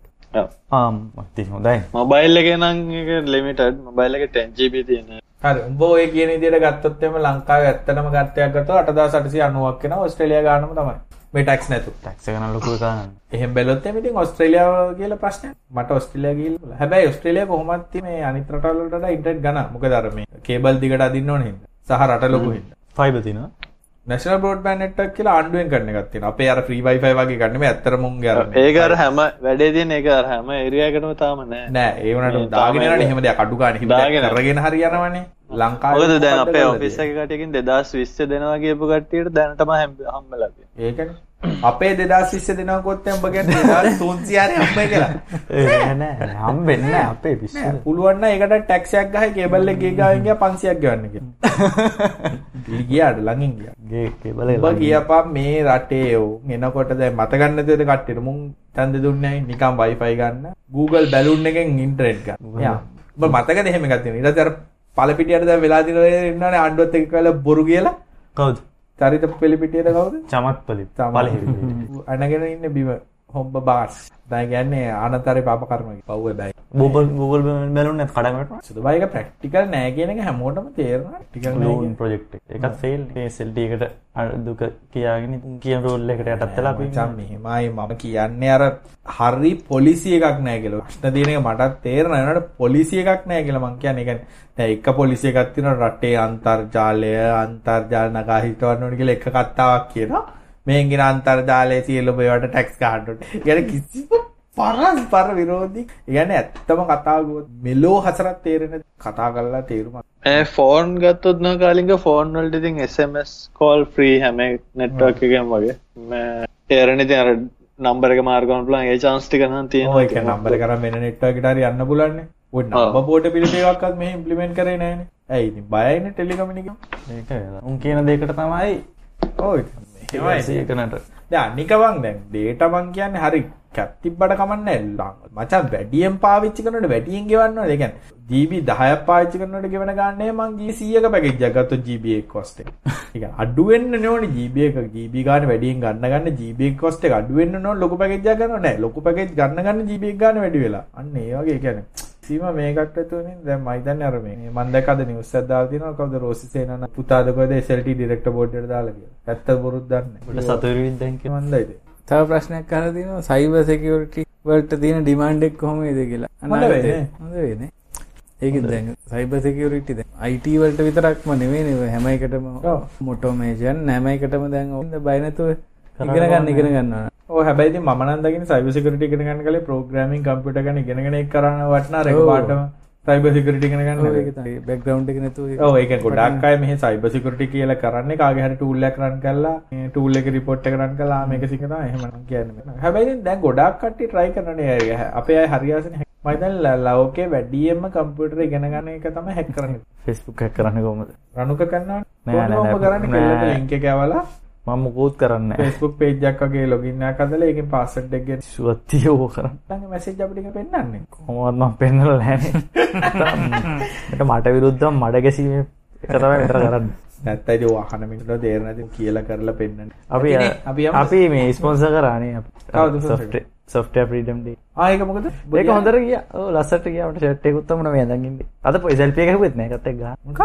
ඔව් ආම් ඉතින් හොඳයි. මොබයිල් එකේ නම් ඒක ලිමිටඩ් මොබයිල් එකේ 10GB තියෙන හරි උඹ ඔය කියන විදිහට ගත්තොත් එහම ලංකාවේ ඇත්තටම ගත්තයක් ගත්තොත් 8890ක් වෙනවා ඕස්ට්‍රේලියාව ගානම තමයි. මේ ටැක්ස් නැතු. ටැක්ස් එක නම් ලොකු එකක් නෑ එහෙම බැලුවොත් එහම ඉතින් ඕස්ට්‍රේලියාව කියලා ප්‍රශ්නයක්. මට ඕස්ට්‍රේලියාව ගිහිල්ලා හැබැයි ඕස්ට්‍රේලියාව කොහොමද තියෙන්නේ මේ අනිත් රටවල් වලට වඩා ඉන්ටර්නෙට් ගන්න මොකද අර මේ කේබල් දිගට අදින්න ඕනේ හින්දා. සහ රට ලොකු හින්දා. ෆයිබර් තියෙනවා නැෂනල් බ්‍රෝඩ්බෑන්ඩ් නෙට්වර්ක් කියලා ආණ්ඩුවෙන් කරන තියෙනවා. අපේ අර ෆ්‍රී වයිෆයි වගේ ගන්න මේ ඇත්තටම උන්ගේ අර ඒක අර හැම වැඩේ තියෙන ඒක අර හැම ඒරියා එකටම තාම නැහැ නෑ ඒ වුණාට මේ දාගෙන තාම යනනේ එහෙම දෙයක්. අඩු ගන්න හිම දාගෙන. යනවා. කරගෙන හරි යනවනේ ලංකාවේ මොකද දැන් අපේ කරලා ඔෆිස් තියෙන්නේ? එකේ කට්ටියකින් 2020 දෙනවා කියපු කට්ටියට දැනටම හැම්- හම්බෙලා තියෙනවා. ඒකනේ අපේ 2020 දෙනවා කොත් උඹ කියන්නේ 2300 හරි හම්බයි කියලා ඒ නෑ හම්බෙන්නේ නෑ අපේ පිස්සු නෑ පුළුවන් නම් ඒකට ටැක්ස් එකක් ගහයි කේබල් එක ගියාවෙන් ගියා 500ක් ගෙවන්න කියලා. ගියාට ළඟින් ගියා. ගේ කේබල් එක උඹ ගියපම් මේ රටේ උන් එනකොට දැන් මත ගන්න නැතිවද කට්ටියට මුන් ඡන්ද දුන්නේ නැහැ නිකන් wifi ගන්න. Google බැලුන් එකෙන් ඉන්ටර්නෙට් ගන්න. යා. උඹ මතකද එහෙම එකක් තියෙනවා. ඊට පස්සේ අර පළපිටියට දැන් වෙලා දිනවල ඉන්නවනේ ආණ්ඩුවත් එක්ක කියලා බොරු කියලා. කවුද චරිත පෙළපිටියට කවුද? චමත්පලි. පලහිවි අනගෙන ඉන්න බිම හොම්බ බාස්. දැන් කියන්නේ ආනතරේ පාප කර්ම කියලා. පව්වේ බයි. Google Google බැලුම් නැත් කඩකට සුදුබයි එක ප්‍රැක්ටිකල් නෑ කියන එක හැමෝටම තේරෙනවා. ටිකල් නෑ ලෝන් ප්‍රොජෙක්් එකත් ෆෙල් සෙල්ට එකට දුක කියාගෙන ඉතින් කියන රෝල් එකට යටත්තලා මචං මෙහෙමයි මම කියන්නේ අර හරි පොලිසි එකක් නෑ කියලා. ප්‍රශ්න තියෙන එක මටත් තේරෙනවා. ඒනට පොලිසි එකක් නෑ කියලා මං කියන්නේ. එක පොලිසි එකක් තියෙනවා රටේ අන්තර්ජාලය අන්තර්ජාල නගා හිටවන්න ඕනේ කියලා එක කතාවක් කියනවා. මේන් ගෙන අන්තර්ජාලයේ සියලුම ඒවාට ටැක්ස් ගන්න ඕනේ. ඒ කියන්නේ කිසිම පරස් පර විරෝධී. ඉගැන ඇත්තම කතාගුවත් මෙලෝ හසරත් තේරෙන කතා කල්ලා තේරුමක් ඒ ෆෝන් ගත්තොත්න කාලින්ග ෆෝන් වල්ට ඉතින් SMS කෝල් ෆ්‍රී හැම නෙට්වක් එකෙන් වගේ. තේරණ ඉතින් අර නම්බර එක මාර්ගන පුලන් ඒ චාන්ස්ටි කන තියෙන ඒක නම්බර කර මෙන නෙට්වකටර යන්න පුලන්නේ ඔ නම්බ පෝට පිළිපේවක්ත් මේ ඉම්පලිමෙන්ට් කරේ නෑන ඇයි බයන ටෙලිකමිනික ඒක උන් කියන දෙකට තමයි ඕ ඒකනට අනිකවන් දැන් ඩේට මං කියන්නේ හරි කැත්තිබ්බට කමන්න එල්ලා මචන් වැඩියෙන් පාවිච්චි කරනට වැඩියෙන් ගෙවන්න දෙකැන් ජීබි දහයක් පාච්චි කරනට ගෙවන ගන්නේ මං ගී සියක පැකෙක් ජගත්තු ජීබියෙක් කොස්ට එක. අඩුවෙන්න්න නෝන ජීබියක ජීබිගාන වැඩියෙන් ගන්න ගන්න ජීබියක් කොස්ට අඩුවෙන්න්න නෝ ලොක පැකෙක් ගන්න නෑ ලොක පැකෙක් ගන්න ගන්න ජීබියක් ගන්න වැඩි වෙලා. අන්න ඒවගේ කියන සීම මේකට තුනින් දැ මයිතන් අරම මන්දකද නිවස් දාතින කවද රෝසිසේන පුතාදකද සෙල්ටි ඩිරෙක්ට බෝඩ්ඩ දාලක ඇත්ත බොරුද්දන්න සතුරවිදැක මන්දයිද තව ප්‍රශ්නයක් කර තින සයිබ සෙකවරටි වලට තියෙන ඩිමාන්ඩෙක් කොහොමේද කියලා. හොඳ වෙන්නේ. හොඳ වෙන ඒක දැන් සයිබ සෙකවරිටි අයිට වලට විතරක්ම නෙවේ නව හැම එකටම ඔව්. මොටෝමේෂන් හැම එකටම දැන් ඔන්න බයිනතුව ඉගෙන ගන්න ඉගෙන ගන්නවා ඕ හැබැයි මනන්දගෙන සයිබසිකරට ඉගෙන ගන්න කලේ ප්‍රෝග්‍රමින් කම්පිට ගන ඉගෙනගෙන කරන්න වටනා රැක ඔව්. පාටම සයිබසිකරටි ඉගෙන ගන්න බැක්ග්‍රවන්් එක නැතු ඒක ගොඩක් අය මෙහ සයිබසිකරටි කියල කරන්න. කාගහට ටූල්ල කරන්න කල්ලා ටූල්ල එක රිපොට් කරන්න කලා මේක සිකන එහෙම කියන්න හැබැයි දැන් ගොඩක් කට්ටි ට්‍රයි කරන ඇය අපේ අය හරියාසන මයිතන් ලවෝකේ වැඩියම්ම කම්පියුටර ඉගෙන ගන්න එක තම හැක් කරන ෆෙස්බුක් හැක් කරන්න කොමද රනුක කරන්න නෑ, නෑ. කරන්න? කෙල්ලට ලිංක කැවලා මම මුකූත් කරන්න ෆෙස්බුක් පේජ්ජක් වගේ ලොගින්න කදල ඒක පාසට් එක්ගෙන් සුවත්තිය ඕ කරන්න. මැසේජ් අපිට පෙන්වන්නේ කොමත්ම පෙන්නල ලෑන මට විරුද්ධම් මඩ ගැසීම එක තමයි විතර කරන්න. නැත්තයි වාහන මිනිට දේරනති කියලා කරලා පෙන්න්න අපි අපි. අපි මේ ස්පොන්ස කරානේ කවුද sponsor සොෆ්ට ප්‍රීඩම්ඩ ආයක මොකද? ඒක හොඳර කිය ලස්සට කියට ෂට්ටෙකුත්තමන මේ දකින්නේ අද පොයිසල්පියක වෙත්න එකත්තක් ග මොකක්?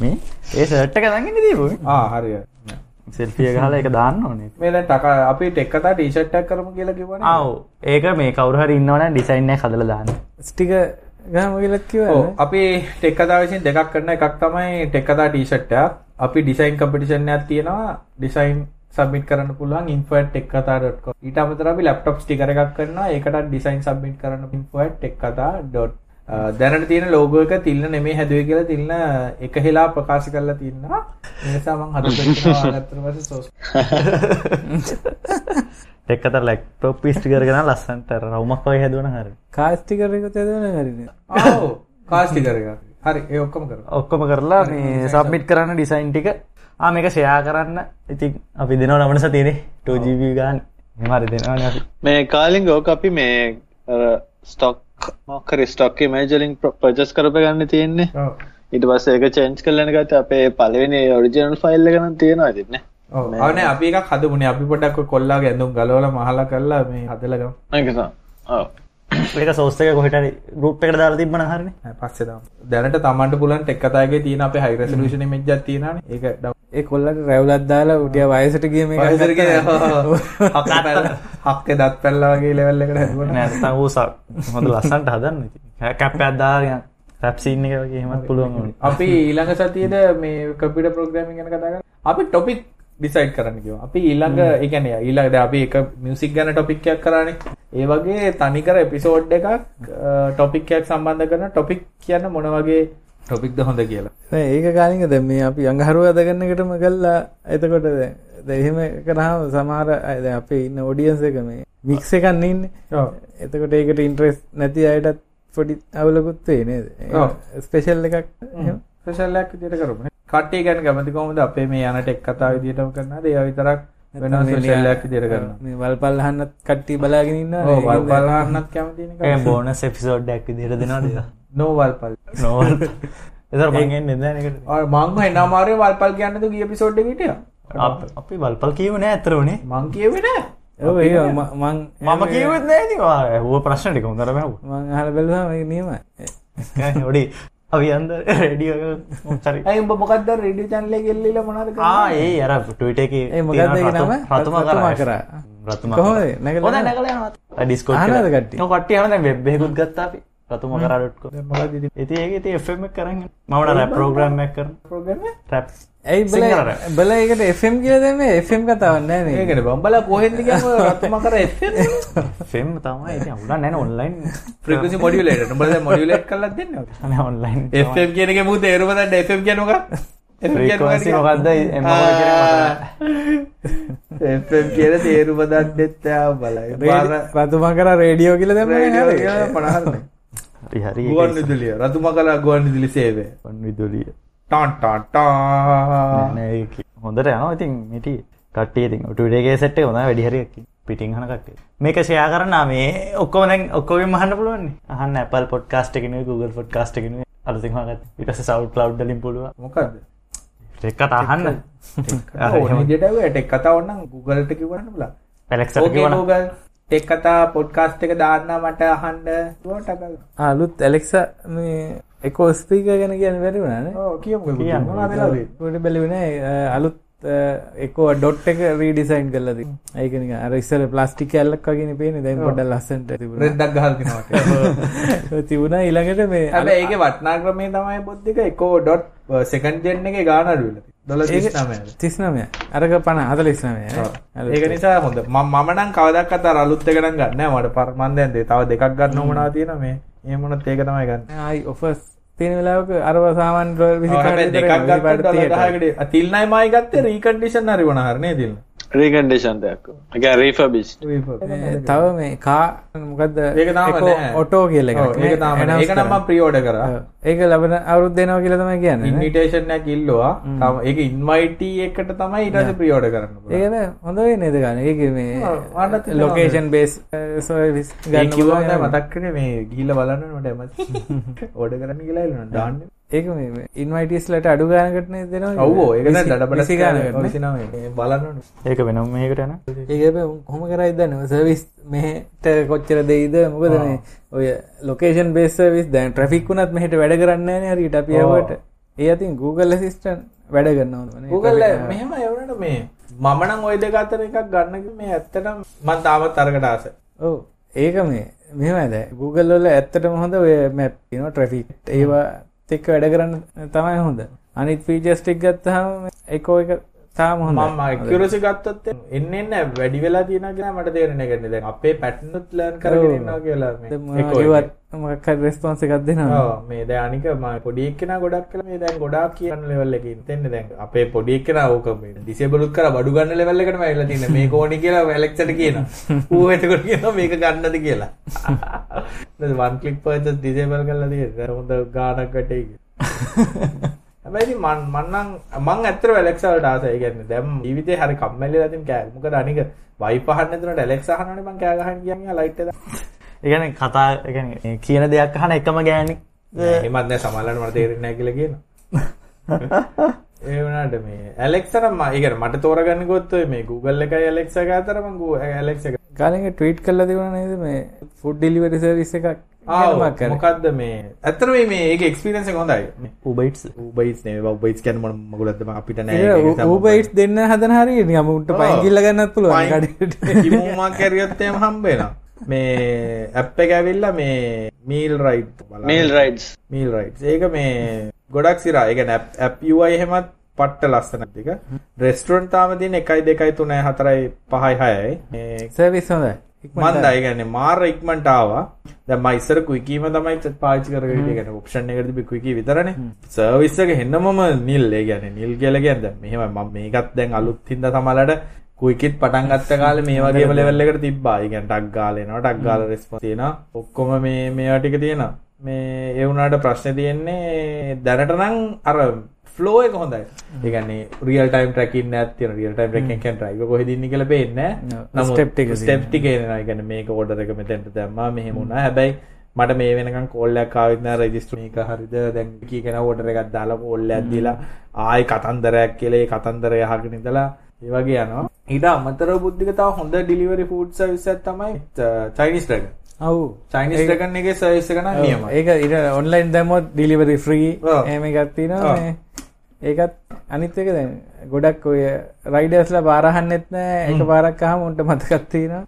මේ? ඒ සට්ට කදගන්න දීපු. ආ හරිය සෙල්පිය ගහල එක දාන්න ඕනේ මේල ටක අපි ටෙක්කතා ටීෂට්ටක් කරම කියලා කිවන ආව්. ඒක මේ කවුරහරි ඉන්නවන ඩිසයින්න හදල දාන්න. ස්ටික ගහම කියලත් කිව අපි ටෙක්කතා විසින් දෙකක් කරන එකක් තමයි ටෙක්කතා ටීෂට්ට අපි ඩිසයින් කම්පිටිෂන්යක් තියෙනවා. ඩිසයින් සබමිට කරන්න පුළුවන් කතා ඊට අමතර අපි ලැප්ටොප් ටිකර එකක් කරනවා. ඒකට ඩිසයින් සබමිට කරන්න කතා ඩොට් දැනට තියෙන ලෝගෝ එක තිල්න නෙමේ හැදුව කියලා තිල්න එක හෙලා ප්‍රකාශ කරලා තින්නවා. නිසා මං හද ගත්තර පස සෝස් එක්කතර ලැක් පොප් පිස්ටි කරගෙන ලස්සන්ට රවමක් වගේ හැදුවන හරි. කාස්ටිකරක තෙදන හරින ආව් කාස්ටි කරග හරි ඒ ඔක්කම කර ඔක්කොම කරලා මේ සබ්මිට් කරන්න ඩිසයින් ටික. ආ මේක ෂයා කරන්න. ඉතින් අපි දෙනව නමනස තියෙනෙ ටෝජීවී ගාන් මෙමරි දෙනවන අපි. මේ කාලින් ඕක අපි මේ ස්ටොක් මොක්කර ස්ටොක් මේජලින් ප්‍රජස් කරප ගන්න තියෙන්නේ. ඉට පස්ස ඒක චේන්ච් කරලන ගත අපේ පලවෙනි ඔරිජනල් ෆයිල්ල ගන තියෙනවා තින්න ඕන අපි හදමුණේ අපි පොඩක් කොල්ලා ඇඳුම් ගලවල මහල කරලා මේ හදලගම් ඒකසා ඒක සෝස්තක කොහට ගුප් එකට දාලා තිබන හරන? පස්සේ දැනට තමන්ට පුලන් ටෙක්කතාගේ තියන අප හයිරසලූෂණ මෙජ්ජ තියෙන ඒක ඒ කොල්ලට රැවලත් දාලා උටිය වයසට ගිය මේ හක්ක දත් පැල්ලාගේ ලෙවල්ල එකට නැත වූසක් හොඳ ලස්සන්ට හදන්න කැප් ඇත්දාරයන් රැප්සින්න එක වගේ හෙමත් පුළුවන් අපි ඊළඟ සතියද මේ කපිට ප්‍රෝග්‍රමි ගැන කතාග අපි ටොපික් ඩිසයිඩ් කරන්න කිව අපි ඊළඟ එකන ඊළඟට අපි එක මියසික් ගැන ටොපික්යක් කරන්නේ ඒ වගේ තනිකර එපිසෝඩ් එකක් ටොපික්යක් සම්බන්ධ කරන ටොපික් කියන්න මොන වගේ ටොපික්ද හොඳ කියලා. ඒක කාලික දැ මේ අපි අඟහරුව අදගන්නකටම කල්ලා එතකොට දෙහෙම කරාව සමහර අද අපේ ඉන්න ඔඩියන්ස එක මේ මික්ස එකන්න ඉන්න. එතකොට ඒකට ඉන්ට්‍රෙස් නැති අයටත් පොඩි අවලකුත්වේ නේද? ඔව්. ස්පෙෂල් එකක් දිට කරම කට්ටේ ගැන ගමති කොමද අපේ මේ යනට එක් කතා විදිටම කරන්න ඒ විතරක් වෙන සොලියල්ලයක් දිට කරන්න මේ වල්පල්ලහන්නත් කට්ටි බලාගෙන ඉන්න වල් පල්ලාන්නත් කැමතින බෝන සෙපිසෝඩ් ඩක් දිර දෙෙනවා නෝවල්පල් නොවල් එතර මගෙන් නිදනකට මංම එනමාරය වල්පල්. කියන්නතු ගිය පිසෝඩ් විටිය අපි වල්පල් කියවන ඇතර වනේ මං කියවෙන ඔව් ඒ මං මම කිවත් නෑතිවා හුව ප්‍රශ්නටික හොඳර බැහු මං අහල බැලවා නියම ොඩි අවියන්ද රඩිය හරි. ඇයි උඹ මොකක්ද රෙඩිය චන්ලේ කෙල්ලල මොනද ඒ අර ටවිට එක ඒ ඒ නම? රතුම රතුමා කරා. රතුම ඩිස්කෝ කට්ටිය? කට්ටිය යන වෙබ්බෙකුත් ගත්තාපි රතුම කරඩට්කො ඉති ඒක ති එම කරන්න? මමට රැ ප්‍රෝග්‍රම් කර රැප් ඇයි බල එකට එෆම් කියල දෙම එෆම් කතාවන්න ඒකට බම්බල කොහෙද රත්ම කර ෆෙම් තමයි. උඩ නැන ඔන්ලයින් ප්‍රකසි මොඩියලට බල මොඩියලට් කලත් දෙන්න ඔන්ලයින් එම් කියනක මූ තේරුමට එෆම් කියනක මොකක්ද? එම එම් කියන තේරුම දන්නෙත්තාව බලයි රතුමා කර රේඩියෝ කියල දෙම පනහරන හරි ගුවන් විදුලිය. රතුම කලා ගුවන් විදුලි සේවේ විදුලිය ටන්ටටා හොඳට යන ඉතින් මිටි කටේ ටඩේ සට හොඳ වැඩිහරක් පිටිං හන කට මේක ෂයා කරන්න මේ ඔක්කෝ දැන් ඔක්කෝගේ මහන්න පුළුවන් අහන්න Apple පොඩ්කාස්ට එකෙන Google පොඩ්කාස්ට එකෙන අලසිහගත් ඉටස සව් ලව් ලින් පුළුව. මොකක්ද එක්කට අහන්න. ඕනජටව ටෙක් කතා ඔන්න ගුගලට කිවන්න ලා පැලෙක්ස ගල් ටෙක් කතා පොඩ්කාස්ට එක දාන්න මට අහන්ඩ ටකල් අලුත් ඇලෙක්ස මේ එකෝ ස්පීක ගැන කියන්න වැරුණන කියමු ට බැලිවෙන අලුත් එකෝ ඩොට් එක රීඩිසයින් කල්ලද ඒකන අර ඉස්සල ප්ලාස්ටික ඇල්ලක් වගෙන පේන දැන් පොඩ ලස්සට තිබුණ. ඉළඟට මේ ඇබ ඒක වටනා ක්‍රමේ තමයි බොද්ධික එකෝ. ඩොට් සෙකන්් ජෙන්න්න එක ගානඩුවල දොල තිස්නමය අරක පණ හතල ඉස්නමය ඒක නිසා හොඳ. මමනං කවදක් අත අලුත්ත ගන ගන්න මට පරමන්දයන්දේ තව දෙකක් ගන්න ඕමනා තියෙන මේ ඒමනත් ඒක තමයි ගන්න. ආයි ඔෆස් තියෙන වෙලාවක අරව සාමාන් දෙකක් ගහකට තිල්නයි මයි ගත්තේ රීකන්ඩිෂන් හරි වනහරණය තිල්න්න රීකන්ඩේෂන් දෙයක්. එක රීෆබිස් තව මේ කා මොකක්ද. ඔටෝ කියල එක ඒක තාම නෑ. ඒක නම් මම ප්‍රියෝඩර් කරා. ඒක ලබන අවුරුදු දෙනවා කියලා තමයි කියන්නේ ඉන්විටේෂන් එකක් ඉල්ලුවා. තම ඒක ඉන්වයිටි එකට තමයි ඊට පස්සේ ප්‍රියෝඩර් කරන්න පුළුවන්. ඒකද හොඳ වෙන්නේ නේද ගන්න? ඒක මේ ලොකේෂන් බේස් සර්විස් ඒ ගන්න කිව්වම පුළුවන්. තමයි මතක් කරේ මේ ගිහිල්ලා බලන්න මට එමත් ඕඩර් කරන්න කියලා දාන්න ඒක මේ ඉන්වයිටිස්ලට අඩු ගානකට නේ දෙනවා ඔව් ඒක නෑ දඩබඩ විසි ගානකට නේ. ගානකට බලන්න. ඒක වෙනම් මේකට යන. ඒක කොහොම කරයි දන්න. සර්විස් මෙහට කොච්චර දෙයිද? මොකද මේ ඔය ලොකේෂන් බේස් සර්විස් දැන් ට්‍රෆික් වුණත් මෙහට වැඩ කරන්න හරිට අපියාවට ඒ අතින් Google සිස්ටන් වැඩ කරන්න Google මෙහෙම එවනට මේ මම නම් ওই දෙක අතර එකක් ගන්න කිව්වේ මේ ඇත්තටම මම තාමත් අරකට ආසයි. ඔව්. ඒක මේ මෙහෙමද Google වල ඇත්තටම හොඳ ඔය මැප් තියෙනවා ට්‍රැෆික් ඒවා එක්ක වැඩ කරන්න තමයි හොඳ. අනිත් ෆීචර්ස් ටික ගත්තාම එකෝ එක තාම මම ඇකියුරසි ගත්තොත් එන්නේ නැහැ වැඩි වෙලා කියලා මට තේරෙන්නේ නැහැ දැන් අපේ පැටර්න් උත් ලර්න් කරගෙන ඉන්නවා කියලා මේ Echo එකේ. ඒවත් මොකක් හරි රෙස්පොන්ස් එකක් දෙනවා. මේ දැන් අනික මම පොඩි එක්කෙනා ගොඩක් කියලා මේ දැන් ගොඩාක් කියන ලෙවල් එකේ ඉන්නේ දැන් අපේ පොඩි එක්කෙනා ඕක මේ ඩිසේබල් උත් කරලා බඩු ගන්න ලෙවල් එකටම ඇවිල්ලා තින්නේ මේක ඕනි කියලා ඇලෙක්සට කියනවා. ඌ එතකොට කියනවා මේක ගන්නද කියලා. දැන් වන් ක්ලික් පර්චස් ඩිසේබල් කරලා තියෙනවා හොඳ ගාණක් වැටේ කියලා හැබැයි මන් මන්නම් මං ඇත්තට ඇලෙක්සා වලට ආසයි. ඒ කියන්නේ දැන් ජීවිතේ හරි කම්මැලිලා තියෙන කෑ. මොකද අනික වයිෆ් අහන්න නැතුනට ඇලෙක්සා අහනවනේ මං කෑ ගහන්න කියන්නේ ලයිට් එක. ඒගැන කතා ඒගැන කියන දෙයක් අහන එකම ගෑනි එහෙමත් නෑ සමහරවිට මට තේරෙන්නේ නැහැ කියලා කියනවා. ඒ වුණාට මේ ඇලෙක්සා නම් මම- ඒ කියන්නේ මට තෝරගන්න ගොත් ඔය මේ Google එකයි ඇලෙක්සා එක අතර මං ඇලෙක්සා එක කාලෙක ට්වීට් කරලා තිබුණා නේද මේ ෆුඩ් ඩිලිවරි සර්විස් එකක් මොකද්ද මේ ඇත්තටම මේ මේ ඒක එක්ස්පීරියන්ස් එක හොඳයි. Uber Eats නේ Uber Eats කියන්නේ මොන මගුලක්ද මම අපිට නෑ ඉට් දෙන්න හදන හරි නිකම් උන්ට ඔව්. පයින් ගිල්ල ගන්නත් පුළුවන් පයින්- කඩේට. කිමුමක් කැරියොත් එහෙම හම්බ වෙනවා. මේ ඇප් එක ඇවිල්ලා මේ meal ride meal rides meal rides. ඒක මේ ගොඩක් සිරා. ඒ කියන්නේ ඇප් ඇප් UI එහෙමත් පට්ට ලස්සන ටික. රෙස්ටුරන්ට් තාම 1 2 3 4 5 6යි. මේ සර්විස් හොඳයි. මන්ද කියන්නේ මාර. දැන් මම ඉස්සර ක්විකීම තමයි. ඒ කියන්නේ ඔප්ෂන් එකට තිබි ක්විකී විතරනේ. සර්විස් එක හෙන්නමම නිල්. ඒ කියන්නේ නිල් කියලා දැන් මෙහෙම මම මේකත් දැන් අලුත් හින්දා තමලට කුයිකිත් පටන් ගත්ත කාලේ මේ වගේම ලෙවල් එකකට තිබ්බා. ඒ කියන්නේ ටග් ගාලා එනවා, ටග් ගාලා රෙස්පොන්ස් තියෙනවා. ඔක්කොම මේ මේවා ටික තියෙනවා. මේ ඒ වුණාට ප්‍රශ්නේ තියෙන්නේ දැනට නම් අර ෆ්ලෝ එක හොඳයි. ඒ කියන්නේ රියල් ටයිම් ට්‍රැකින් එකක් තියෙන රියල් ටයිම් ට්‍රැකින් කියන්නේ ඩ්‍රයිවර් කොහෙද ඉන්නේ කියලා පේන්නේ නැහැ. step ටික ස්ටෙප් ටික එනවා. ඒ කියන්නේ මේක ඕඩර් එක මෙතෙන්ට දැම්මා මෙහෙම වුණා. හැබැයි මට මේ වෙනකන් කෝල් එකක් ආවෙත් නෑ රෙජිස්ටර් මේක හරිද දැන් කී කෙනා ඕඩර් එකක් දාලා කෝල් එකක් දීලා ආයි කතන්දරයක් කියලා ඒ කතන්දරය අහගෙන ඉඳලා ඒ වගේ යනවා. ඊට අමතරව බුද්ධික තව හොඳ ඩිලිවරි ෆුඩ් සර්විස් එකක් තමයි චයිනීස් ඩ්‍රැගන්. ඔව් චයිනීස් ඩ්‍රැගන් එකේ සර්විස් එක නම් නියමයි. ඒක ඉට ඔන්ලයින් දැමොත් ඩිලිවරි ෆ්‍රී. ඒම එකත් තියෙනවා. ඒකත් අනිත් එක දැන් ගොඩක් ඔය රයිඩර්ස්ලා බාරහන්නෙත් නෑ එක පාරක් අහම උන්ට මතකත් තියෙනවා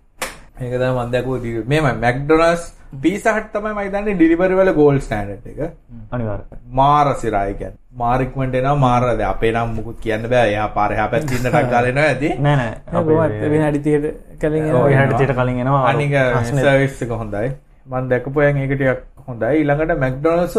මේක තමයි මම දැකුව මේමයි මැක්ඩොනල්ඩ්ස් පීසහට් තමයි මම හිතන්නේ ඩිලිවරි වල ගෝල්ඩ් ස්ටෑන්ඩඩ් එක. අනිවාර්යයෙන්. මාර සිරායි කියන්නේ. මාර ඉක්මනට එනවා මාර දැන් අපේ නම් මුකුත් කියන්න බෑ. එයා පාර එහා පැත්තේ ඉන්න ටක් ගාලා එනවා ඇති. නෑ නෑ. කොහොමත් විනාඩි 30ට කලින් එනවා. හැටියට කලින් එනවා. අනික සර්විස් එක හොඳයි. මම දැකපු අයන් ඒක ටිකක් හොඳයි. ඊළඟට මැක්ඩොනල්ඩ්ස්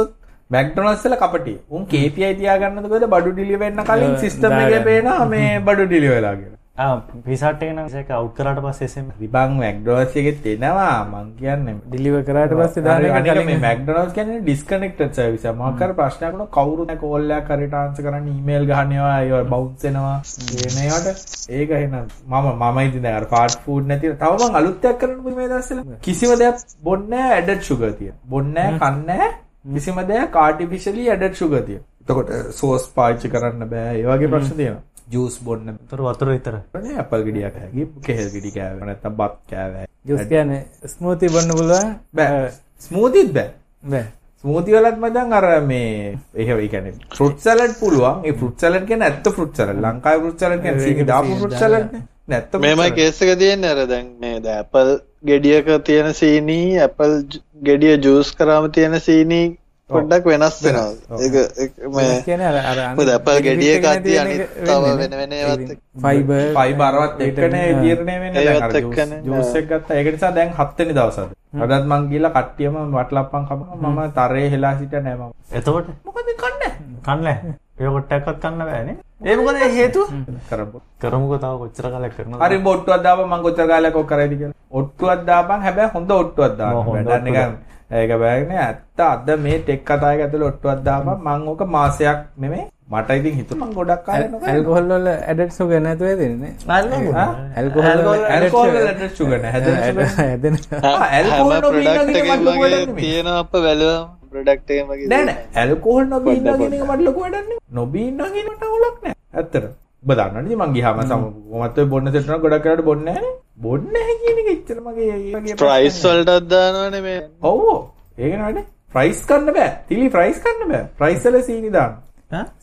උත් මැක්ඩොනල්ඩ්ස් වල කපටි. උන් KPI තියාගන්නද කොහෙද බඩු ඩිලිවර් වෙන්න කලින් සිස්ටම් එකේ. පේනවා මේ බඩු ඩිලිවර් වෙලා කියලා. පිසාට් එක නම් ඒක අවුට් කරාට පස්සේ SMS විබං මැක්ඩොනල්ඩ්ස් එකෙත් එනවා මං කියන්නේ. ඩිලිවර් කරාට පස්සේ දාන එක අනික මේ කලින් මැක්ඩොනල්ඩ්ස් කියන්නේ ඩිස්කනෙක්ටඩ් සර්විස් එක. මොකක් කර ප්‍රශ්නයක් වුණා කවුරුත් කෝල් එකක් හරියට ආන්සර් කරන්න ඊමේල් ගහනවා ඒවා බවුන්ස් වෙනවා. ඒ නේවට ඒක එහෙනම් මම මම ඉතින් දැන් අර ෆාස්ට් ෆුඩ් නැති තව මං අලුත් දෙයක් කරන්න මේ දවස්වල. කිසිම දෙයක් බොන්නේ නැහැ ඇඩඩ් ෂුගර් තියෙන. බොන්නේ නැහැ කන්නේ නැහැ. කිසිම දෙයක් ආටිෆිෂියලි ඇඩඩ් ෂුගර් තියෙන. එතකොට සෝස් පාවිච්චි කරන්න බෑ. ඒ වගේ ප්‍රශ්න තියෙනවා. ජූස් බොන්න තොර වතුර විතර. බෑ. ඇපල් ගෙඩියක් හැකි කෙහෙල් ගෙඩි කෑවේ නැත්නම් බත් කෑවේ. ජුස් කියන්නේ ස්මූති බොන්න පුළුවන් බෑ. ස්මූතිත් බෑ. බෑ ස්මූති වලත් මචං අර මේ එහෙම ඒ කියන්නේ ෆෘට් සලාඩ් පුළුවන්. ඒ ෆෘට් සලාඩ් කියන්නේ ඇත්ත ෆෘට් සලාඩ්. ලංකාවේ ෆෘට් සලාඩ් කියන්නේ සීනි දාපු ෆෘට් සලාඩ් නේ. නැත්ත මේමයි කේස් එක තියෙන්නේ අර දැන් නේද ඇපල් ගෙඩියක තියෙන සීනී ඇපල් ගෙඩිය ජූස් කරාම තියෙන සීනී පොඩ්ඩක් වෙනස් වෙනවා ඒක මේ ඇපල් ගෙඩිය තියෙන අනිත් තව වෙන වෙන ඒවත්. ෆයිබර් ෆයිබර් අරවත් එක්කනේ තීරණය වෙන්නේ දැන් අර ඒවත් එක්කනේ. ජූස් එක ගත්තා. ඒක නිසා දැන් 7 වෙනි දවසද. අදත් මං ගිහලා කට්ටියම වටලප්පම් කපනවා. මම තරේ හෙලා සිටියා නෑ මම. එතකොට මොකද කන්නේ? කන්න යෝගට් එකක්වත් කන්න බෑනේ. ඒ මොකද හේතුව? කරපො. කරමුකෝ තව කොච්චර කාලයක් කරනවද? හරි බොට්ටුවක් දාපන් මං කොච්චර කාලයක් ඔක් කරයිද කියලා. ඔට්ටුවක් දාපන් හැබැයි හොඳ ඔට්ටුවක් දාන්න. ඔව්, හොඳ වැඩක් නිකන් ඒක බෑනේ ඇත්ත අද මේ ටෙක් කතාවක ඇතුළේ ඔට්ටුවක් දාපන් මං ඕක මාසයක් නෙමෙයි මට ඉතින් හිතුණා මං ගොඩක් කාලයක් නොකරනවා. ඇල්කොහොල් වල ඇඩඩ් සුගර් නැතුව දෙන්නේ ඇල්කොහොල් වල ඇල්කොහොල් වල ඇඩඩ් ෂුගර් නෑ හැදෙන හැදෙන ඇල්කොහොල් හැම නොබීන ප්‍රොඩක්ට් වැඩක් වගේ. තියෙන අප බැලුවම ප්‍රොඩක්ට් එකම වගේ නෑ නෑ ඇල්කොහොල් නොබී ඉන්නවා පොඩ්ඩක් කියන එක මට ලොකු වැඩක් නෙමෙයි. නොබී ඉන්නවා කියන මට අවුලක් නෑ. ඇත්තට. ඔබ දන්නවනේ මං ගියාම සම ඔය බොන්න සෙට් කරන ගොඩක් කරාට බොන්නේ නෑනේ. බොන්නේ කියන එක එච්චර මගේ ඒ වගේ ප්‍රයිස් වලටත් දානවනේ මේ ඔව් ඒක නේද? ප්‍රයිස් කන්න බෑ. තිලි ප්‍රයිස් කන්න බෑ. ප්‍රයිස් වල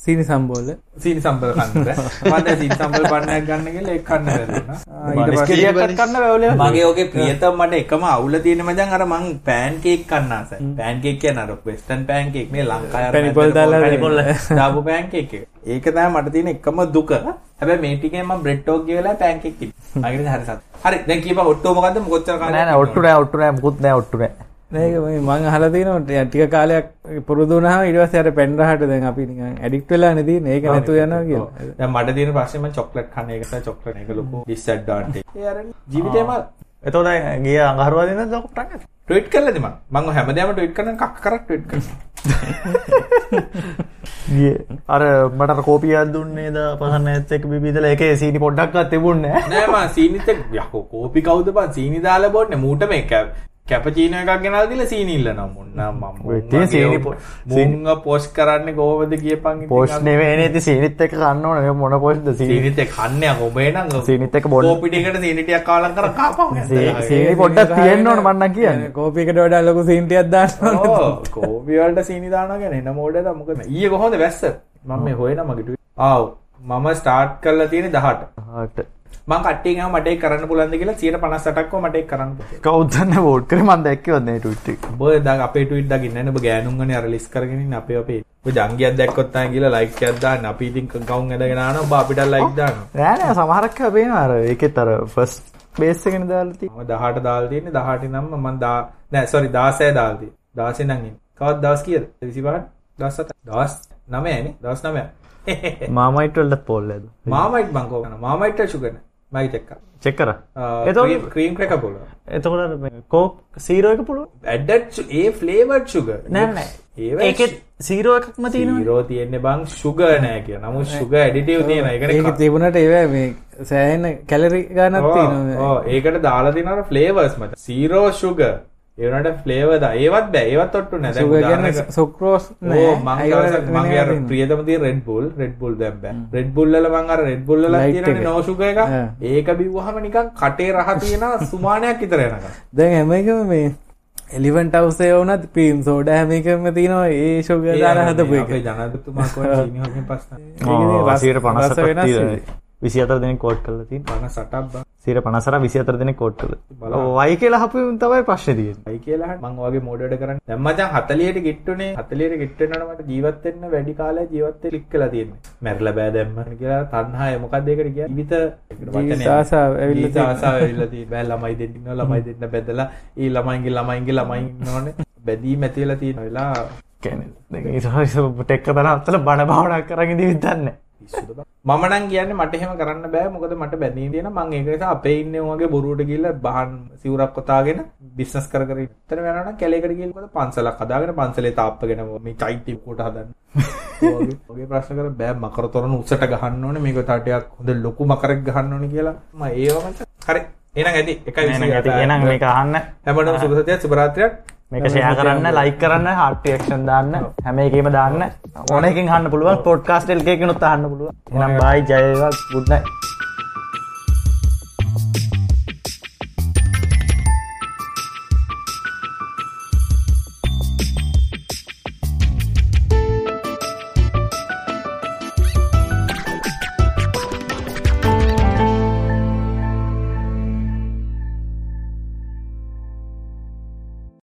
සීනි සම්බෝල සීනි සම්බල කන්න බෑ. මම දැන් සීනි සම්බල බන්නයක් ගන්න කියලා ඒක කන්න බැරිුණා. ඊට පස්සේ බිස්කට් කන්න බෑ ඔලේ. මගේ ඔගේ ප්‍රියතම මට එකම අවුල තියෙන මචං අර මං පෑන් කේක් කන්න ආසයි. පෑන් කේක් කියන්නේ අර වෙස්ටර්න් පෑන් කේක් නේ ලංකාවේ මැදට දාලා දෙන්නේ. දාපු පෑන් කේක් එක. ඒක තමයි මට තියෙන එකම දුක. හැබැයි මේ ටිකෙන් මම බ්‍රෙඩ් ටෝක් ගිහලා පෑන් කේක් කිව්වා. මගේ හරි සත්. හරි දැන් කියපන් ඔට්ටෝ මොකද්ද කොච්චර කාලයක් නෑ නෑ ඔට්ටු නෑ ඔට්ටු නෑ මුකුත් නෑ ඔට්ටු නෑ. මේක මේ මං අහලා තියෙනවා ටික- කාලයක් පුරුදු වුණාම ඊට පස්සේ අර පෙන් රහට දැන් අපි නිකන් ඇඩික්ට් වෙලා නේ තියෙන්නේ ඒක නැතුව යනවා කියලා. දැන් මට තියෙන ප්‍රශ්නේ මම චොක්ලට් කන්න එක තමයි චොක්ලට් එක ලොකු ඩිස්ඇඩ්වාන්ටේජ්. ඒ අර ජීවිතේම එතකොට දැන් ගිය අඟහරුවා දිනද ඔක්කොම ටක් ට්වීට් කරලාද මම? මම හැමදාම ට්වීට් කරන කක් කරක් ට්වීට් කරනවා. ගිය අර මට අර කෝපියක් දුන්නේ ද පහන්න ඇත්ත එක බිබිදලා ඒකේ සීනි පොඩ්ඩක්වත් තිබුණේ නෑ. නෑ මං සීනිත් එක්ක යකෝ කෝපි කවුද බං සීනි දාලා බොන්නේ මූට මේ කැ- කැපචීනෝ එකක් ගෙනල්ලා දීලා සීනි ඉල්ලනවා. මුන්න මම ඔය ඉතින් සීනි මුංග පෝස්ට් කරන්නේ කොහොමද කියපන් ඉතින් පෝස්ට් නෙවෙයිනේ ඉතින් සීනිත් එක්ක කන්න ඕනේ. මේ මොන පෝස්ට්ද සීනි? සීනිත් එක්ක කන්නේ ඔබේ නම් සීනිත් එක්ක බොන්න. කෝපි ටිකට සීනි ටිකක් කාලම් කර කාපන් සී- සීනි පොඩ්ඩක් තියෙන්න ඕන මම නම් කියන්නේ. කෝපි එකට වඩා ලොකු සීන් ටිකක් දාන්න ඕනේ. ඕ කෝපි වලට සීනි දානවා කියන්නේ එන මෝඩද මොකද? ඊයේ කොහොමද වැස්ස? මම මේ හොයන මගේ ට්වීට් ආව්. මම ස්ටාර්ට් කරලා තියෙන්නේ 18 හට මං කට්ටිය ගාව මට ඒක කරන්න පුළුවන්ද කියලා 158ක් මට ඒක කරන්න පුළුවන්. කවුද දන්නේ වෝට් කරේ මම දැක්කවත් නේ ට්විට් එක. ඔබ දැන් අපේ ට්වීට් දාගෙන නැහැ ඔබ ගෑනුන්ගනේ අර ලිස්ට් කරගෙන ඉන්නේ අපේ අපේ. ඔබ ජංගියක් දැක්කොත් තමයි කියලා ලයික් එකක් දාන්න. අපි ඉතින් ගවුන් ඇදගෙන ආනවා ඔබ අපිට ලයික් දානවා. නෑ නෑ සමහරක් ඒවා පේනවා අර ඒකෙත් අර ෆස්ට් බේස් එකනේ දාලා තියෙන්නේ. මම 18 දාලා තියෙන්නේ 18 නම් මම දා නෑ සෝරි 16 දාලා තියෙන්නේ. 16 නම් ඉන්නේ. කවද්ද දවස් කීයද? 25 17 දවස් 9 නේ? දවස් 9. මාමයිට් වලට පෝල් ඇද. මාමයිට් බං කෝකන. මාමයිට් ෂුගර් නේ. මයි චෙක් කරා. චෙක් කරා. එතකොට ක්‍රීම් ක්‍රැක පුළුවන්. එතකොට කෝක් සීරෝ එක පුළුවන්. ඇඩඩ් ඒ ෆ්ලේවර්ඩ් ෂුගර්. නෑ නෑ. ඒකෙත් සීරෝ එකක්ම තියෙනවා. සීරෝ තියෙන්නේ බං ෂුගර් නෑ කිය. නමුත් ෂුගර් ඇඩිටිව් තියෙනවා. ඒකනේ ඒක තිබුණට ඒව මේ සෑහෙන කැලරි ගානක් ඔව්, තියෙනවා. ඔව් ඒකට දාලා තියෙනවා ෆ්ලේවර්ස් මත. Zero sugar. ඒ වුණාට ෆ්ලේවර් දා. ඒවත් බෑ. ඒවත් ඔට්ටු නෑ. සුක්‍රෝස් මගේ අර වෙනවා. ප්‍රියතම තියෙන රෙඩ් බුල් රෙඩ් බුල් දැන් බෑ. රෙඩ් බුල් වල මං අර රෙඩ් බුල් වල Light තියෙනනේ එක. එක. ඒක බිව්වහම නිකන් කටේ රහ තියෙන සුමානයක් විතර යනකම්. දැන් හැම එකම මේ එලිවන්ට් එකේ වුණත් ක්‍රීම් සෝඩා හැම එකම තියෙනවා ඒ ෂුගර් දාලා හදපු එක. අපේ ජනාධිපතිතුමා කොහොමද සීනි වලින් පස්සේ. ඒක ඉතින් රස- රස වෙනස් වෙයි. විසි අතර දෙනෙක් කෝට් කරලා තියෙන්නේ බන සටක් බා. සිර පනසර විසි අතර දෙනෙක් කෝට් කළා බලන්න. වයි කියලා හපු තමයි ප්‍රශ්නේ තියෙන්නේ. යි කියලා මං වගේ මෝඩ වැඩ කරන්නේ. දැන් මචං 40ට ගිට්ටුනේ 40ට ගිට්ට වෙනකොට මට ජීවත් වෙන්න වැඩි කාලයක් ජීවත් වෙන්න ක්ලික් කරලා තියෙන්නේ. මැරිලා බෑ දැම්ම කියලා තණ්හාය මොකක්ද ඒකට කියන්නේ? ජීවිත ජීවිත ආසාව ඇවිල්ලා ජීවිත ආසාව ඇවිල්ලා තියෙන්නේ. බෑ ළමයි දෙන්න ඉන්නවා ළමයි දෙන්න බැදලා. ඒ ළමයින්ගේ ළමයින්ගේ ළමයි ඉන්නෝනේ බැදීම ඇති වෙලා තියෙන වෙලා කියන්නේ. ටෙක්ක තන අත්තල බණ භාවනා කරගෙන බං. මම නම් කියන්නේ මට එහෙම කරන්න බෑ. මොකද මට බැඳී තියෙන මං ඒක නිසා අපේ ඉන්නේ වගේ බොරුවට ගිහලා බහන් සිවුරක් කොතාගෙන බිස්නස් කර කර ඉතන යනවා නම් කැලේකට ගිහලා මොකද පන්සලක් හදාගෙන පන්සලේ තාප්පගෙන මේ චෛත්‍ය කොට හදන්න. ඔයගේ ප්‍රශ්න කර බෑ. මකර තොරණ උසට ගහන්න ඕනේ. මේක තාටියක් හොඳ ලොකු මකරක් ගහන්න ඕනේ කියලා. මම ඒව මචං හරි. එහෙනම් ඇති. එකයි එනම් මේක අහන්න. හැමෝටම සුබ සතියක් සුබ රාත්‍රියක් මේක ෂයා කරන්න ලයි කරන්න හටක්ෂන් දාන්න හැම එකම දාන්න. ඕනකින් හන්න පුළුවන් පොඩ්කාස්ටල් එකනුත් අහන්න පුළුවන්. එනම් බයි ජයවත් ගුඩ්නයි